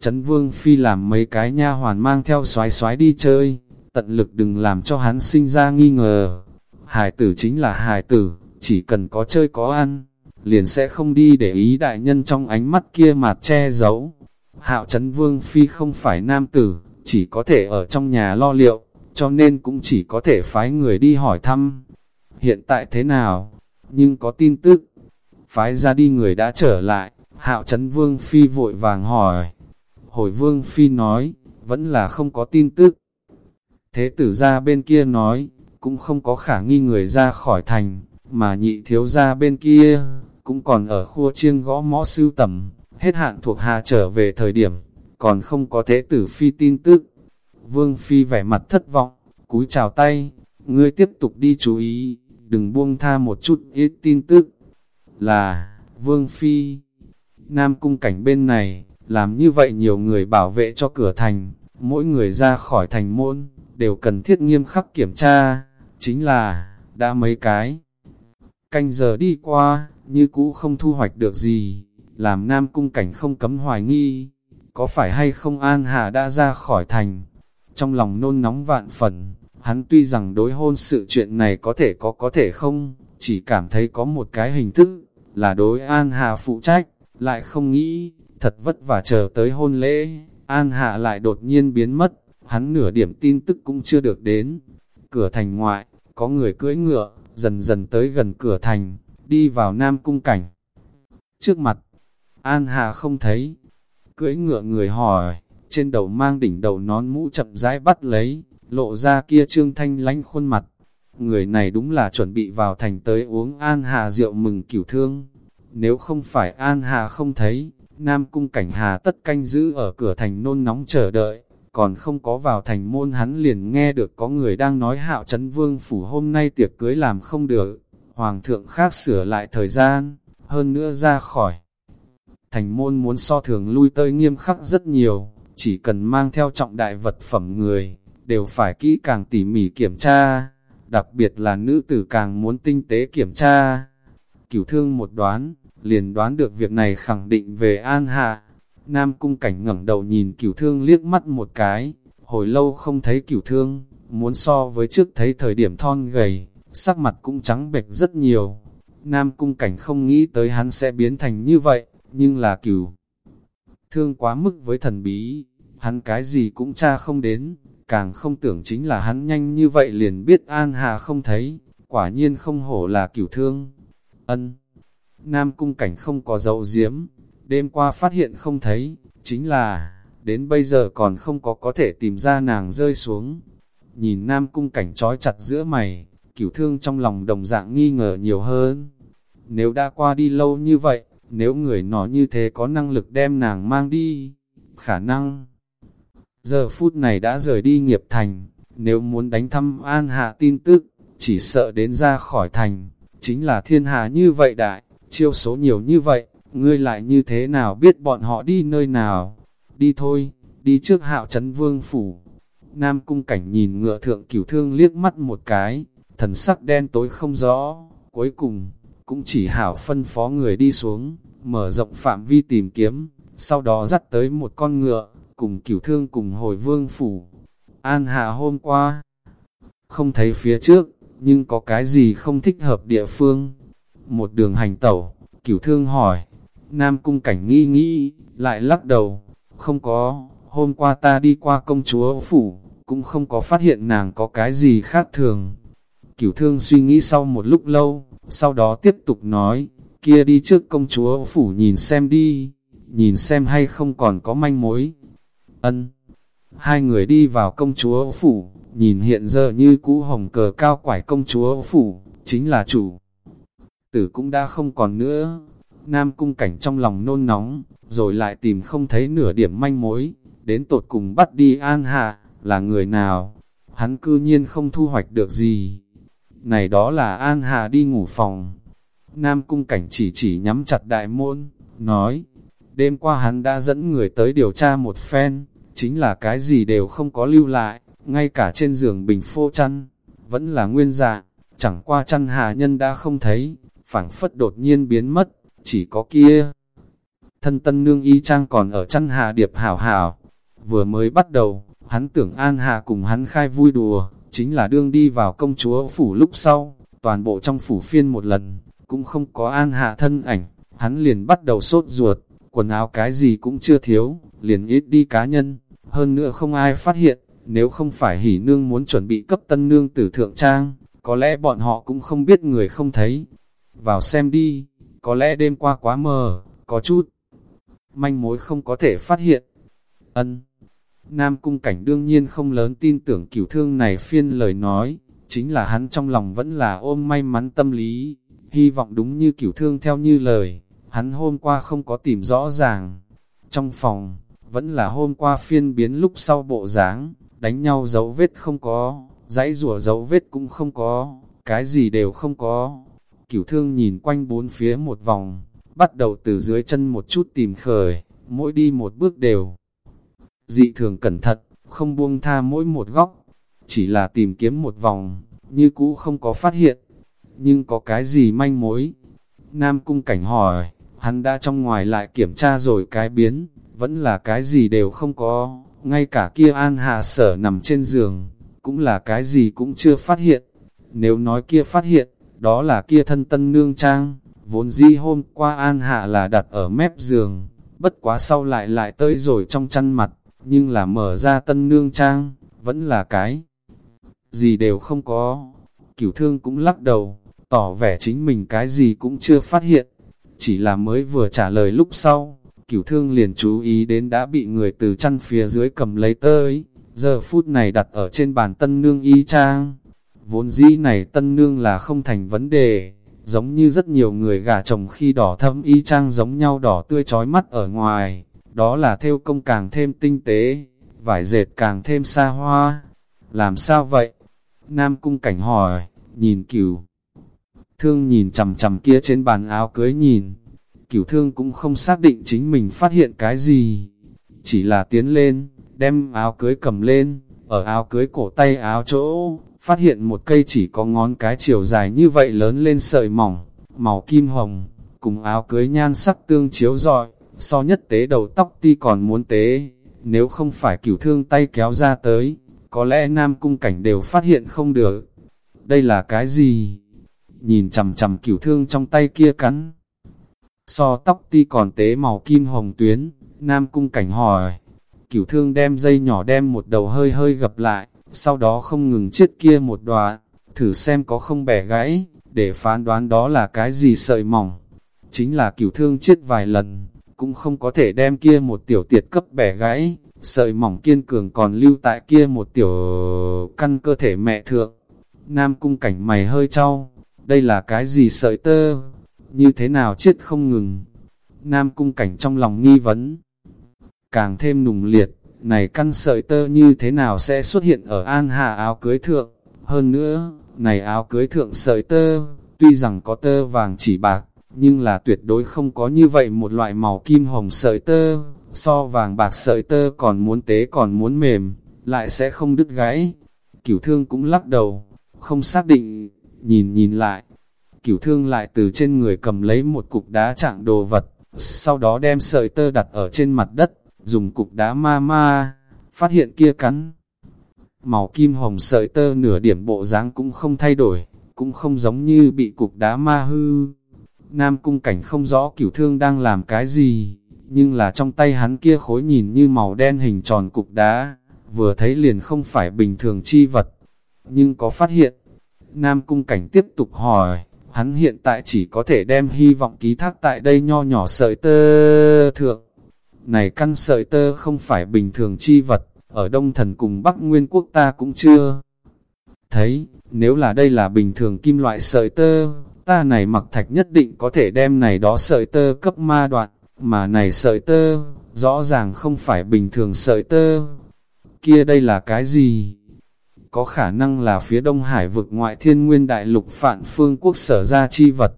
Trấn Vương Phi làm mấy cái nha hoàn mang theo xoái xoái đi chơi, tận lực đừng làm cho hắn sinh ra nghi ngờ. Hải tử chính là hải tử, chỉ cần có chơi có ăn, liền sẽ không đi để ý đại nhân trong ánh mắt kia mà che giấu. Hạo Trấn Vương Phi không phải nam tử, chỉ có thể ở trong nhà lo liệu, cho nên cũng chỉ có thể phái người đi hỏi thăm. Hiện tại thế nào? Nhưng có tin tức, phái ra đi người đã trở lại, hạo Trấn vương phi vội vàng hỏi. Hồi vương phi nói, vẫn là không có tin tức. Thế tử ra bên kia nói, cũng không có khả nghi người ra khỏi thành, mà nhị thiếu ra bên kia, cũng còn ở khu chiêng gõ mõ sưu tầm, hết hạn thuộc hạ trở về thời điểm, còn không có thế tử phi tin tức. Vương phi vẻ mặt thất vọng, cúi chào tay, ngươi tiếp tục đi chú ý, đừng buông tha một chút ít tin tức là Vương Phi. Nam cung cảnh bên này, làm như vậy nhiều người bảo vệ cho cửa thành, mỗi người ra khỏi thành môn, đều cần thiết nghiêm khắc kiểm tra, chính là, đã mấy cái. Canh giờ đi qua, như cũ không thu hoạch được gì, làm Nam cung cảnh không cấm hoài nghi, có phải hay không An Hà đã ra khỏi thành. Trong lòng nôn nóng vạn phần, hắn tuy rằng đối hôn sự chuyện này có thể có có thể không, chỉ cảm thấy có một cái hình thức, là đối An Hà phụ trách, lại không nghĩ, thật vất vả chờ tới hôn lễ, An Hạ lại đột nhiên biến mất, hắn nửa điểm tin tức cũng chưa được đến. Cửa thành ngoại, có người cưỡi ngựa, dần dần tới gần cửa thành, đi vào Nam Cung Cảnh. Trước mặt, An hà không thấy, cưỡi ngựa người hỏi, trên đầu mang đỉnh đầu nón mũ chậm rãi bắt lấy, lộ ra kia trương thanh lánh khuôn mặt, Người này đúng là chuẩn bị vào thành tới uống An Hà rượu mừng cửu thương. Nếu không phải An Hà không thấy, Nam Cung Cảnh Hà tất canh giữ ở cửa thành nôn nóng chờ đợi, còn không có vào thành môn hắn liền nghe được có người đang nói hạo chấn vương phủ hôm nay tiệc cưới làm không được, Hoàng thượng khác sửa lại thời gian, hơn nữa ra khỏi. Thành môn muốn so thường lui tới nghiêm khắc rất nhiều, chỉ cần mang theo trọng đại vật phẩm người, đều phải kỹ càng tỉ mỉ kiểm tra đặc biệt là nữ tử càng muốn tinh tế kiểm tra. Cửu thương một đoán, liền đoán được việc này khẳng định về An Hạ. Nam cung cảnh ngẩng đầu nhìn cửu thương liếc mắt một cái, hồi lâu không thấy cửu thương, muốn so với trước thấy thời điểm thon gầy, sắc mặt cũng trắng bệch rất nhiều. Nam cung cảnh không nghĩ tới hắn sẽ biến thành như vậy, nhưng là cửu. Thương quá mức với thần bí, hắn cái gì cũng tra không đến, càng không tưởng chính là hắn nhanh như vậy liền biết An Hà không thấy, quả nhiên không hổ là cửu thương. Ân, Nam cung cảnh không có dậu diếm, đêm qua phát hiện không thấy, chính là, đến bây giờ còn không có có thể tìm ra nàng rơi xuống. Nhìn Nam cung cảnh trói chặt giữa mày, cửu thương trong lòng đồng dạng nghi ngờ nhiều hơn. Nếu đã qua đi lâu như vậy, nếu người nó như thế có năng lực đem nàng mang đi, khả năng. Giờ phút này đã rời đi nghiệp thành, nếu muốn đánh thăm an hạ tin tức, chỉ sợ đến ra khỏi thành, chính là thiên hạ như vậy đại, chiêu số nhiều như vậy, ngươi lại như thế nào biết bọn họ đi nơi nào. Đi thôi, đi trước hạo trấn vương phủ. Nam cung cảnh nhìn ngựa thượng cửu thương liếc mắt một cái, thần sắc đen tối không rõ, cuối cùng, cũng chỉ hảo phân phó người đi xuống, mở rộng phạm vi tìm kiếm, sau đó dắt tới một con ngựa, cùng cửu thương cùng hồi vương phủ. An hạ hôm qua, không thấy phía trước, nhưng có cái gì không thích hợp địa phương. Một đường hành tẩu, cửu thương hỏi, Nam cung cảnh nghi nghĩ, lại lắc đầu, không có, hôm qua ta đi qua công chúa phủ, cũng không có phát hiện nàng có cái gì khác thường. Cửu thương suy nghĩ sau một lúc lâu, sau đó tiếp tục nói, kia đi trước công chúa phủ nhìn xem đi, nhìn xem hay không còn có manh mối. Ân. Hai người đi vào công chúa phủ, nhìn hiện giờ như cũ hồng cờ cao quải công chúa phủ, chính là chủ. Tử cũng đã không còn nữa. Nam cung cảnh trong lòng nôn nóng, rồi lại tìm không thấy nửa điểm manh mối, đến tột cùng bắt đi an hạ, là người nào? Hắn cư nhiên không thu hoạch được gì. Này đó là an hạ đi ngủ phòng. Nam cung cảnh chỉ chỉ nhắm chặt đại môn, nói, đêm qua hắn đã dẫn người tới điều tra một phen, chính là cái gì đều không có lưu lại, ngay cả trên giường bình phô chăn, vẫn là nguyên dạng, chẳng qua chăn hạ nhân đã không thấy, phảng phất đột nhiên biến mất, chỉ có kia. Thân tân nương y trang còn ở chăn hà điệp hảo hảo, vừa mới bắt đầu, hắn tưởng An Hạ cùng hắn khai vui đùa, chính là đương đi vào công chúa phủ lúc sau, toàn bộ trong phủ phiên một lần, cũng không có An Hạ thân ảnh, hắn liền bắt đầu sốt ruột, quần áo cái gì cũng chưa thiếu, liền ít đi cá nhân, hơn nữa không ai phát hiện, nếu không phải hỉ nương muốn chuẩn bị cấp tân nương tử thượng trang, có lẽ bọn họ cũng không biết người không thấy. Vào xem đi, có lẽ đêm qua quá mờ, có chút manh mối không có thể phát hiện. Ân. Nam cung cảnh đương nhiên không lớn tin tưởng cửu thương này phiên lời nói, chính là hắn trong lòng vẫn là ôm may mắn tâm lý, hy vọng đúng như cửu thương theo như lời, hắn hôm qua không có tìm rõ ràng. Trong phòng, vẫn là hôm qua phiên biến lúc sau bộ dáng đánh nhau dấu vết không có, dãy rủa dấu vết cũng không có, cái gì đều không có. Cửu thương nhìn quanh bốn phía một vòng, bắt đầu từ dưới chân một chút tìm khởi, mỗi đi một bước đều. Dị thường cẩn thận, không buông tha mỗi một góc, chỉ là tìm kiếm một vòng, như cũ không có phát hiện. Nhưng có cái gì manh mối? Nam cung cảnh hỏi, hắn đã trong ngoài lại kiểm tra rồi cái biến, vẫn là cái gì đều không có, ngay cả kia an hạ sở nằm trên giường, cũng là cái gì cũng chưa phát hiện. Nếu nói kia phát hiện, đó là kia thân tân nương trang, vốn di hôm qua an hạ là đặt ở mép giường, bất quá sau lại lại tới rồi trong chăn mặt, nhưng là mở ra tân nương trang, vẫn là cái gì đều không có. Cửu thương cũng lắc đầu, tỏ vẻ chính mình cái gì cũng chưa phát hiện, chỉ là mới vừa trả lời lúc sau, cửu thương liền chú ý đến đã bị người từ chăn phía dưới cầm lấy tới, giờ phút này đặt ở trên bàn tân nương y trang. Vốn dĩ này tân nương là không thành vấn đề, giống như rất nhiều người gả chồng khi đỏ thâm y trang giống nhau đỏ tươi trói mắt ở ngoài, đó là theo công càng thêm tinh tế, vải dệt càng thêm xa hoa. Làm sao vậy? Nam cung cảnh hỏi, nhìn cửu. Thương nhìn chầm chầm kia trên bàn áo cưới nhìn, cửu thương cũng không xác định chính mình phát hiện cái gì. Chỉ là tiến lên, đem áo cưới cầm lên, ở áo cưới cổ tay áo chỗ, phát hiện một cây chỉ có ngón cái chiều dài như vậy lớn lên sợi mỏng, màu kim hồng, cùng áo cưới nhan sắc tương chiếu rọi, so nhất tế đầu tóc ti còn muốn tế, nếu không phải cửu thương tay kéo ra tới, có lẽ nam cung cảnh đều phát hiện không được. Đây là cái gì? Nhìn chầm chầm cửu thương trong tay kia cắn, So tóc ti còn tế màu kim hồng tuyến, Nam Cung Cảnh hỏi. Cửu thương đem dây nhỏ đem một đầu hơi hơi gập lại, sau đó không ngừng chết kia một đoạn, thử xem có không bẻ gãy, để phán đoán đó là cái gì sợi mỏng. chính là cửu thương chết vài lần, cũng không có thể đem kia một tiểu tiệt cấp bẻ gãy, sợi mỏng kiên cường còn lưu tại kia một tiểu căn cơ thể mẹ thượng. Nam cung cảnh mày hơi trao, đây là cái gì sợi tơ, như thế nào chết không ngừng. Nam cung cảnh trong lòng nghi vấn, càng thêm nùng liệt, này căn sợi tơ như thế nào sẽ xuất hiện ở an hạ áo cưới thượng. Hơn nữa, này áo cưới thượng sợi tơ, tuy rằng có tơ vàng chỉ bạc, nhưng là tuyệt đối không có như vậy một loại màu kim hồng sợi tơ, so vàng bạc sợi tơ còn muốn tế còn muốn mềm, lại sẽ không đứt gãy. Cửu thương cũng lắc đầu, không xác định, nhìn nhìn lại. Cửu thương lại từ trên người cầm lấy một cục đá trạng đồ vật, sau đó đem sợi tơ đặt ở trên mặt đất, dùng cục đá ma ma, phát hiện kia cắn. Màu kim hồng sợi tơ nửa điểm bộ dáng cũng không thay đổi, cũng không giống như bị cục đá ma hư. Nam cung cảnh không rõ cửu thương đang làm cái gì, nhưng là trong tay hắn kia khối nhìn như màu đen hình tròn cục đá, vừa thấy liền không phải bình thường chi vật. Nhưng có phát hiện, Nam cung cảnh tiếp tục hỏi, hắn hiện tại chỉ có thể đem hy vọng ký thác tại đây nho nhỏ sợi tơ thượng. Này căn sợi tơ không phải bình thường chi vật, ở Đông Thần cùng Bắc Nguyên Quốc ta cũng chưa thấy, nếu là đây là bình thường kim loại sợi tơ, ta này mặc thạch nhất định có thể đem này đó sợi tơ cấp ma đoạn, mà này sợi tơ, rõ ràng không phải bình thường sợi tơ. Kia đây là cái gì? Có khả năng là phía Đông Hải vực ngoại thiên nguyên đại lục phạn phương quốc sở ra chi vật.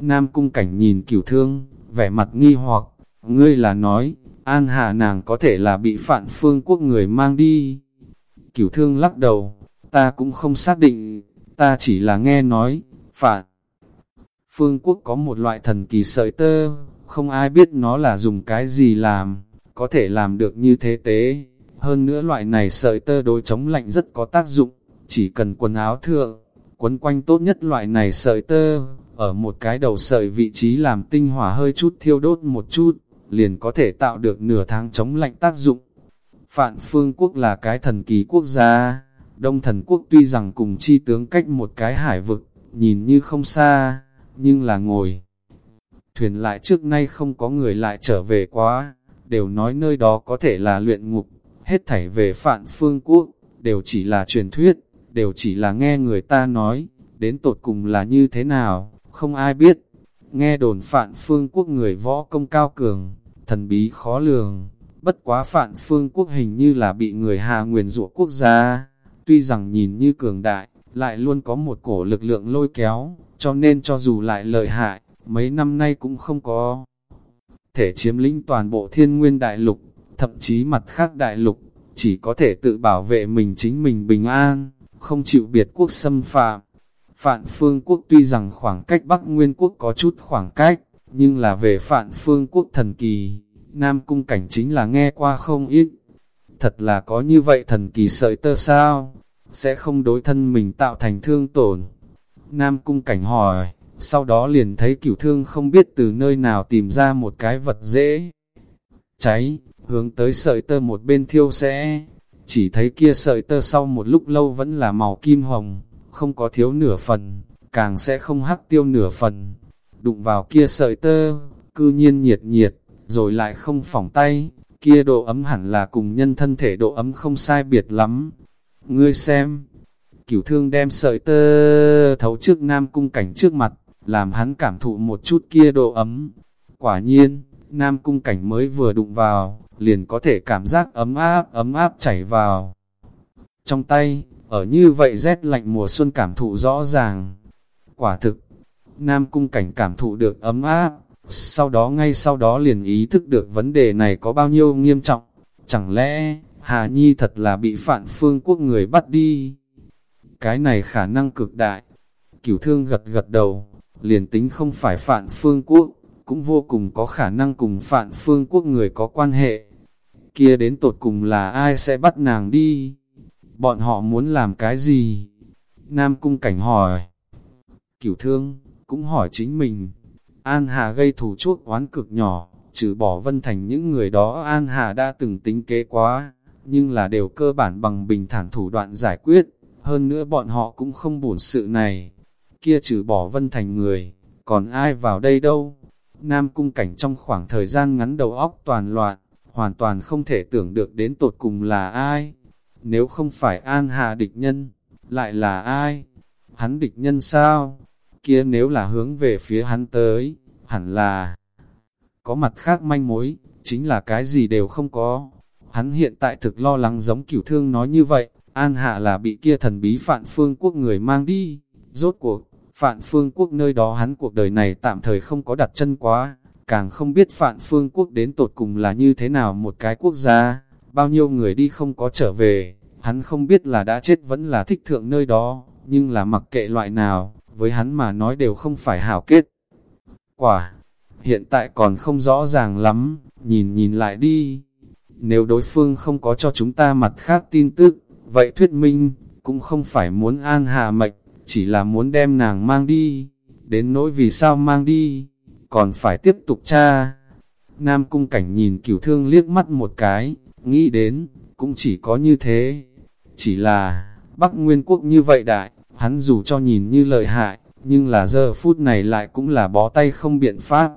Nam cung cảnh nhìn cửu thương, vẻ mặt nghi hoặc, ngươi là nói, an hạ nàng có thể là bị phản phương quốc người mang đi. Cửu thương lắc đầu, ta cũng không xác định, ta chỉ là nghe nói, phản. Phương quốc có một loại thần kỳ sợi tơ, không ai biết nó là dùng cái gì làm, có thể làm được như thế tế. Hơn nữa loại này sợi tơ đối chống lạnh rất có tác dụng, chỉ cần quần áo thượng, quấn quanh tốt nhất loại này sợi tơ, ở một cái đầu sợi vị trí làm tinh hỏa hơi chút thiêu đốt một chút, liền có thể tạo được nửa tháng chống lạnh tác dụng. Phạn phương quốc là cái thần kỳ quốc gia, đông thần quốc tuy rằng cùng chi tướng cách một cái hải vực, nhìn như không xa, nhưng là ngồi. Thuyền lại trước nay không có người lại trở về quá, đều nói nơi đó có thể là luyện ngục, hết thảy về phạn phương quốc, đều chỉ là truyền thuyết, đều chỉ là nghe người ta nói, đến tột cùng là như thế nào, không ai biết. Nghe đồn phạn phương quốc người võ công cao cường, thần bí khó lường, bất quá phạn phương quốc hình như là bị người hà nguyền rủa quốc gia, tuy rằng nhìn như cường đại, lại luôn có một cổ lực lượng lôi kéo, cho nên cho dù lại lợi hại, mấy năm nay cũng không có thể chiếm lĩnh toàn bộ thiên nguyên đại lục, thậm chí mặt khác đại lục, chỉ có thể tự bảo vệ mình chính mình bình an, không chịu biệt quốc xâm phạm. Phạn phương quốc tuy rằng khoảng cách Bắc Nguyên quốc có chút khoảng cách, nhưng là về phạn phương quốc thần kỳ, Nam Cung Cảnh chính là nghe qua không ít. Thật là có như vậy thần kỳ sợi tơ sao, sẽ không đối thân mình tạo thành thương tổn. Nam Cung Cảnh hỏi, sau đó liền thấy cửu thương không biết từ nơi nào tìm ra một cái vật dễ. Cháy, hướng tới sợi tơ một bên thiêu sẽ, chỉ thấy kia sợi tơ sau một lúc lâu vẫn là màu kim hồng, không có thiếu nửa phần, càng sẽ không hắc tiêu nửa phần. Đụng vào kia sợi tơ, cư nhiên nhiệt nhiệt, rồi lại không phỏng tay, kia độ ấm hẳn là cùng nhân thân thể độ ấm không sai biệt lắm. Ngươi xem, cửu thương đem sợi tơ thấu trước nam cung cảnh trước mặt, làm hắn cảm thụ một chút kia độ ấm. Quả nhiên, nam cung cảnh mới vừa đụng vào, liền có thể cảm giác ấm áp ấm áp chảy vào. Trong tay, ở như vậy rét lạnh mùa xuân cảm thụ rõ ràng. Quả thực, nam cung cảnh cảm thụ được ấm áp, sau đó ngay sau đó liền ý thức được vấn đề này có bao nhiêu nghiêm trọng. Chẳng lẽ, Hà Nhi thật là bị phản phương quốc người bắt đi? Cái này khả năng cực đại. Cửu thương gật gật đầu, liền tính không phải phản phương quốc, cũng vô cùng có khả năng cùng phản phương quốc người có quan hệ. Kia đến tột cùng là ai sẽ bắt nàng đi? Bọn họ muốn làm cái gì? Nam cung cảnh hỏi. Cửu thương, cũng hỏi chính mình. An Hà gây thủ chuốc oán cực nhỏ, trừ bỏ Vân Thành những người đó An Hà đã từng tính kế quá, nhưng là đều cơ bản bằng bình thản thủ đoạn giải quyết, hơn nữa bọn họ cũng không buồn sự này. Kia trừ bỏ Vân Thành người, còn ai vào đây đâu? Nam cung cảnh trong khoảng thời gian ngắn đầu óc toàn loạn, hoàn toàn không thể tưởng được đến tột cùng là ai. Nếu không phải An Hà địch nhân, lại là ai? Hắn địch nhân sao? Kia nếu là hướng về phía hắn tới, hẳn là có mặt khác manh mối, chính là cái gì đều không có. Hắn hiện tại thực lo lắng giống cửu thương nói như vậy, An Hạ là bị kia thần bí Phạn Phương Quốc người mang đi. Rốt cuộc, Phạn Phương Quốc nơi đó hắn cuộc đời này tạm thời không có đặt chân quá, càng không biết Phạn Phương Quốc đến tột cùng là như thế nào một cái quốc gia, bao nhiêu người đi không có trở về, hắn không biết là đã chết vẫn là thích thượng nơi đó, nhưng là mặc kệ loại nào, với hắn mà nói đều không phải hảo kết. Quả, hiện tại còn không rõ ràng lắm, nhìn nhìn lại đi. Nếu đối phương không có cho chúng ta mặt khác tin tức, vậy thuyết minh, cũng không phải muốn an hạ mệnh, chỉ là muốn đem nàng mang đi. Đến nỗi vì sao mang đi, còn phải tiếp tục tra. Nam cung cảnh nhìn cửu thương liếc mắt một cái, nghĩ đến, cũng chỉ có như thế. Chỉ là, Bắc Nguyên Quốc như vậy đại, hắn dù cho nhìn như lợi hại, nhưng là giờ phút này lại cũng là bó tay không biện pháp.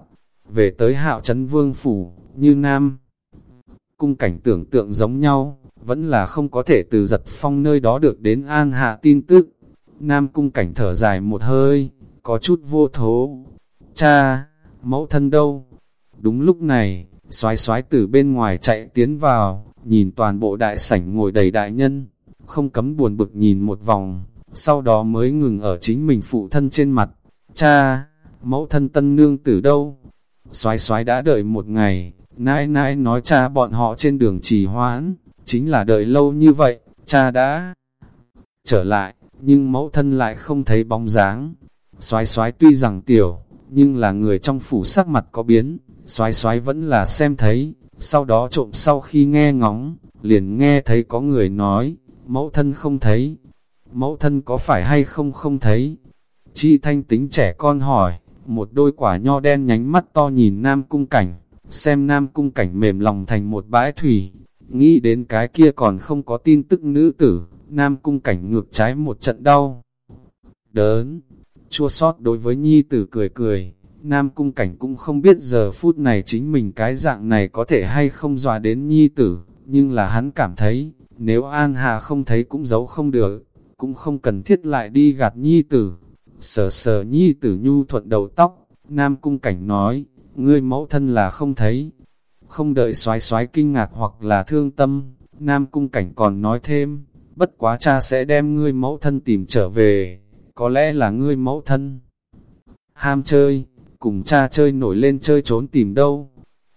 Về tới hạo trấn vương phủ, như Nam. Cung cảnh tưởng tượng giống nhau, vẫn là không có thể từ giật phong nơi đó được đến an hạ tin tức. Nam cung cảnh thở dài một hơi, có chút vô thố. Cha, mẫu thân đâu? Đúng lúc này, xoái xoái từ bên ngoài chạy tiến vào, nhìn toàn bộ đại sảnh ngồi đầy đại nhân, không cấm buồn bực nhìn một vòng, sau đó mới ngừng ở chính mình phụ thân trên mặt. Cha, mẫu thân tân nương từ đâu? Xoái xoái đã đợi một ngày, nãi nãi nói cha bọn họ trên đường trì hoãn, chính là đợi lâu như vậy, cha đã trở lại, nhưng mẫu thân lại không thấy bóng dáng. Xoái xoái tuy rằng tiểu, nhưng là người trong phủ sắc mặt có biến, xoái xoái vẫn là xem thấy, sau đó trộm sau khi nghe ngóng, liền nghe thấy có người nói, mẫu thân không thấy, mẫu thân có phải hay không không thấy. Chị thanh tính trẻ con hỏi, một đôi quả nho đen nhánh mắt to nhìn nam cung cảnh, xem nam cung cảnh mềm lòng thành một bãi thủy, nghĩ đến cái kia còn không có tin tức nữ tử, nam cung cảnh ngược trái một trận đau. Đớn, chua sót đối với nhi tử cười cười, nam cung cảnh cũng không biết giờ phút này chính mình cái dạng này có thể hay không dọa đến nhi tử, nhưng là hắn cảm thấy, nếu An Hà không thấy cũng giấu không được, cũng không cần thiết lại đi gạt nhi tử. Sờ sờ nhi tử nhu thuận đầu tóc, nam cung cảnh nói, ngươi mẫu thân là không thấy. Không đợi xoái xoái kinh ngạc hoặc là thương tâm, nam cung cảnh còn nói thêm, bất quá cha sẽ đem ngươi mẫu thân tìm trở về, có lẽ là ngươi mẫu thân. Ham chơi, cùng cha chơi nổi lên chơi trốn tìm đâu.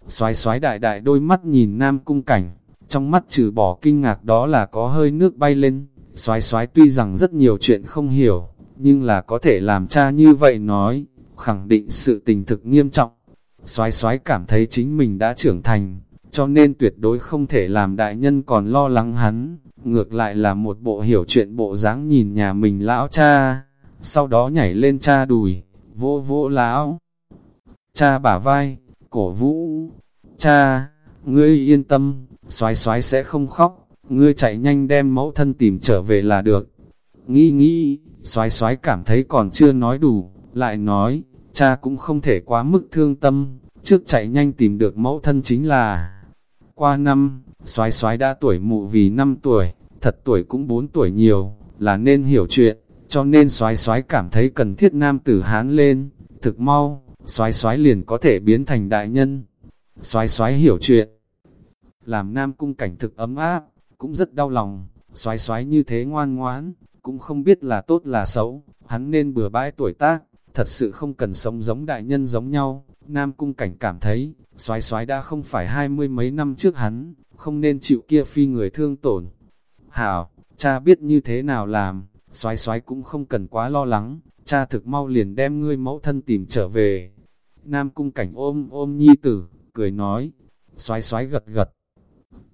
Xoái xoái đại đại đôi mắt nhìn nam cung cảnh, trong mắt trừ bỏ kinh ngạc đó là có hơi nước bay lên. Xoái xoái tuy rằng rất nhiều chuyện không hiểu, nhưng là có thể làm cha như vậy nói, khẳng định sự tình thực nghiêm trọng. Xoái xoái cảm thấy chính mình đã trưởng thành, cho nên tuyệt đối không thể làm đại nhân còn lo lắng hắn, ngược lại là một bộ hiểu chuyện bộ dáng nhìn nhà mình lão cha, sau đó nhảy lên cha đùi, vỗ vỗ lão. Cha bả vai, cổ vũ, cha, ngươi yên tâm, xoái xoái sẽ không khóc, ngươi chạy nhanh đem mẫu thân tìm trở về là được. Nghĩ nghĩ, xoái xoái cảm thấy còn chưa nói đủ, lại nói, cha cũng không thể quá mức thương tâm, trước chạy nhanh tìm được mẫu thân chính là... Qua năm, xoái xoái đã tuổi mụ vì 5 tuổi, thật tuổi cũng 4 tuổi nhiều, là nên hiểu chuyện, cho nên xoái xoái cảm thấy cần thiết nam tử hán lên, thực mau, xoái xoái liền có thể biến thành đại nhân. Xoái xoái hiểu chuyện, làm nam cung cảnh thực ấm áp, cũng rất đau lòng, xoái xoái như thế ngoan ngoãn, cũng không biết là tốt là xấu, hắn nên bừa bãi tuổi tác, thật sự không cần sống giống đại nhân giống nhau. Nam cung cảnh cảm thấy, xoái xoái đã không phải hai mươi mấy năm trước hắn, không nên chịu kia phi người thương tổn. Hảo, cha biết như thế nào làm, xoái xoái cũng không cần quá lo lắng, cha thực mau liền đem ngươi mẫu thân tìm trở về. Nam cung cảnh ôm ôm nhi tử, cười nói, xoái xoái gật gật.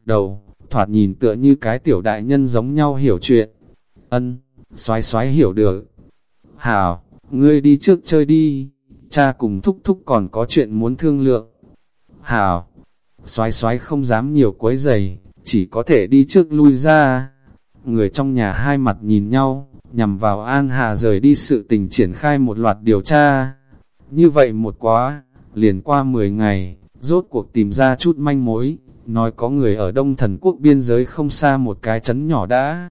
Đầu, thoạt nhìn tựa như cái tiểu đại nhân giống nhau hiểu chuyện. Ân, xoái xoái hiểu được. Hảo, ngươi đi trước chơi đi, cha cùng thúc thúc còn có chuyện muốn thương lượng. Hảo, xoái xoái không dám nhiều quấy giày, chỉ có thể đi trước lui ra. Người trong nhà hai mặt nhìn nhau, nhằm vào An Hà rời đi sự tình triển khai một loạt điều tra. Như vậy một quá, liền qua 10 ngày, rốt cuộc tìm ra chút manh mối, nói có người ở Đông Thần Quốc biên giới không xa một cái trấn nhỏ đã.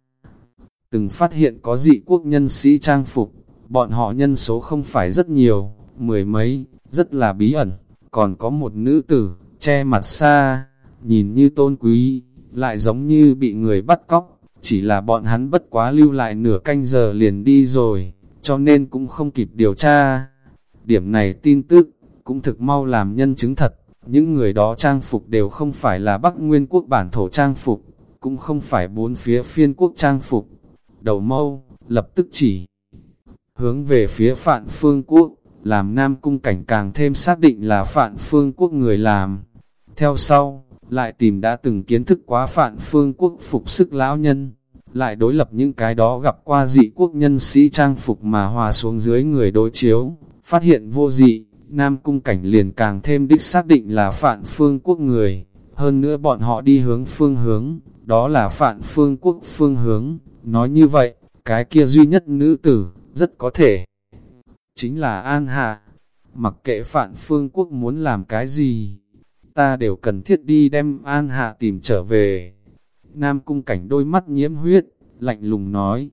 Từng phát hiện có dị quốc nhân sĩ trang phục, bọn họ nhân số không phải rất nhiều, mười mấy, rất là bí ẩn, còn có một nữ tử, che mặt xa, nhìn như tôn quý, lại giống như bị người bắt cóc, chỉ là bọn hắn bất quá lưu lại nửa canh giờ liền đi rồi, cho nên cũng không kịp điều tra. Điểm này tin tức, cũng thực mau làm nhân chứng thật, những người đó trang phục đều không phải là Bắc Nguyên quốc bản thổ trang phục, cũng không phải bốn phía phiên quốc trang phục. Đầu mâu, lập tức chỉ hướng về phía phạn phương quốc, làm Nam Cung Cảnh càng thêm xác định là phạn phương quốc người làm. Theo sau, lại tìm đã từng kiến thức quá phạn phương quốc phục sức lão nhân, lại đối lập những cái đó gặp qua dị quốc nhân sĩ trang phục mà hòa xuống dưới người đối chiếu, phát hiện vô dị, Nam Cung Cảnh liền càng thêm đích xác định là phạn phương quốc người, hơn nữa bọn họ đi hướng phương hướng, đó là phạn phương quốc phương hướng, nói như vậy, cái kia duy nhất nữ tử, rất có thể, chính là An Hạ, mặc kệ phạn phương quốc muốn làm cái gì, ta đều cần thiết đi đem An Hạ tìm trở về. Nam Cung Cảnh đôi mắt nhiễm huyết, lạnh lùng nói,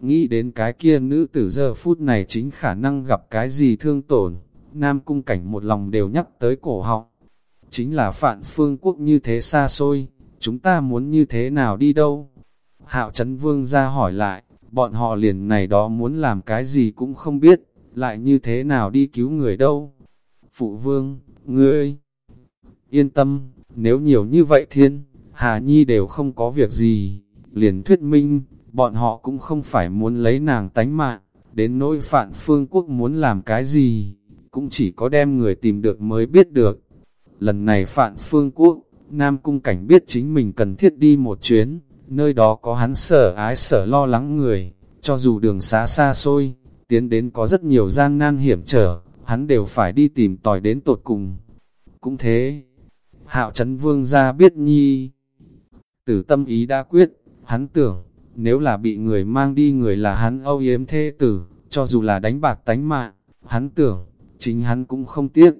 nghĩ đến cái kia nữ tử giờ phút này chính khả năng gặp cái gì thương tổn. Nam cung cảnh một lòng đều nhắc tới cổ họng. Chính là phạn phương quốc như thế xa xôi, chúng ta muốn như thế nào đi đâu? Hạo Trấn Vương ra hỏi lại, bọn họ liền này đó muốn làm cái gì cũng không biết, lại như thế nào đi cứu người đâu? Phụ Vương, ngươi, yên tâm, nếu nhiều như vậy thiên, Hà Nhi đều không có việc gì, liền thuyết minh, bọn họ cũng không phải muốn lấy nàng tánh mạng, đến nỗi phạn phương quốc muốn làm cái gì, cũng chỉ có đem người tìm được mới biết được. Lần này Phạn Phương Quốc, Nam Cung Cảnh biết chính mình cần thiết đi một chuyến, nơi đó có hắn sở ái sở lo lắng người, cho dù đường xá xa xôi, tiến đến có rất nhiều gian nan hiểm trở, hắn đều phải đi tìm tòi đến tột cùng. Cũng thế, Hạo Trấn Vương ra biết nhi, tử tâm ý đã quyết, hắn tưởng, nếu là bị người mang đi người là hắn âu yếm thê tử, cho dù là đánh bạc tánh mạng, hắn tưởng, chính hắn cũng không tiếc.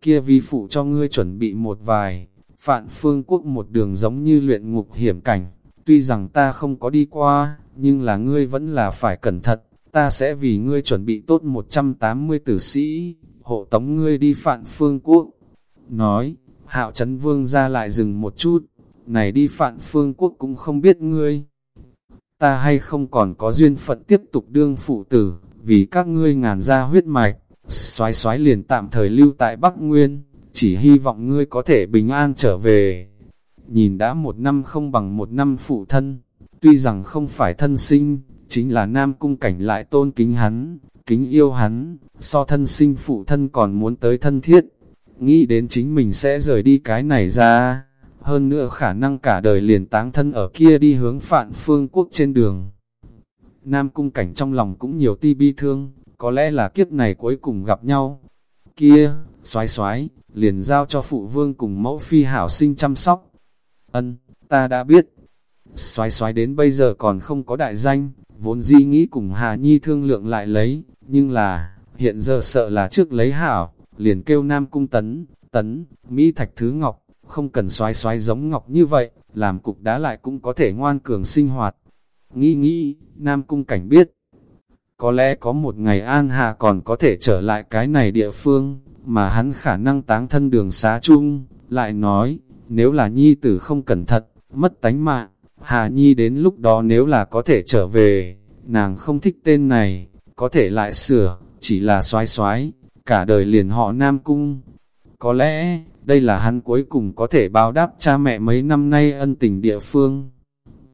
Kia vi phụ cho ngươi chuẩn bị một vài, phạn phương quốc một đường giống như luyện ngục hiểm cảnh, tuy rằng ta không có đi qua, nhưng là ngươi vẫn là phải cẩn thận, ta sẽ vì ngươi chuẩn bị tốt 180 tử sĩ, hộ tống ngươi đi phạn phương quốc. Nói, hạo chấn vương ra lại dừng một chút, này đi phạn phương quốc cũng không biết ngươi. Ta hay không còn có duyên phận tiếp tục đương phụ tử, vì các ngươi ngàn ra huyết mạch, Xoái xoái liền tạm thời lưu tại Bắc Nguyên, chỉ hy vọng ngươi có thể bình an trở về. Nhìn đã một năm không bằng một năm phụ thân, tuy rằng không phải thân sinh, chính là nam cung cảnh lại tôn kính hắn, kính yêu hắn, so thân sinh phụ thân còn muốn tới thân thiết. Nghĩ đến chính mình sẽ rời đi cái này ra, hơn nữa khả năng cả đời liền táng thân ở kia đi hướng phạn phương quốc trên đường. Nam cung cảnh trong lòng cũng nhiều ti bi thương, có lẽ là kiếp này cuối cùng gặp nhau. Kia, xoái xoái, liền giao cho phụ vương cùng mẫu phi hảo sinh chăm sóc. Ân, ta đã biết. Xoái xoái đến bây giờ còn không có đại danh, vốn di nghĩ cùng Hà Nhi thương lượng lại lấy, nhưng là, hiện giờ sợ là trước lấy hảo, liền kêu Nam Cung Tấn, Tấn, Mỹ Thạch Thứ Ngọc, không cần xoái xoái giống Ngọc như vậy, làm cục đá lại cũng có thể ngoan cường sinh hoạt. Nghĩ nghĩ, Nam Cung Cảnh biết, có lẽ có một ngày An Hà còn có thể trở lại cái này địa phương, mà hắn khả năng táng thân đường xá chung, lại nói, nếu là nhi tử không cẩn thận, mất tánh mạng, Hà Nhi đến lúc đó nếu là có thể trở về, nàng không thích tên này, có thể lại sửa, chỉ là xoái xoái, cả đời liền họ Nam Cung. Có lẽ, đây là hắn cuối cùng có thể báo đáp cha mẹ mấy năm nay ân tình địa phương.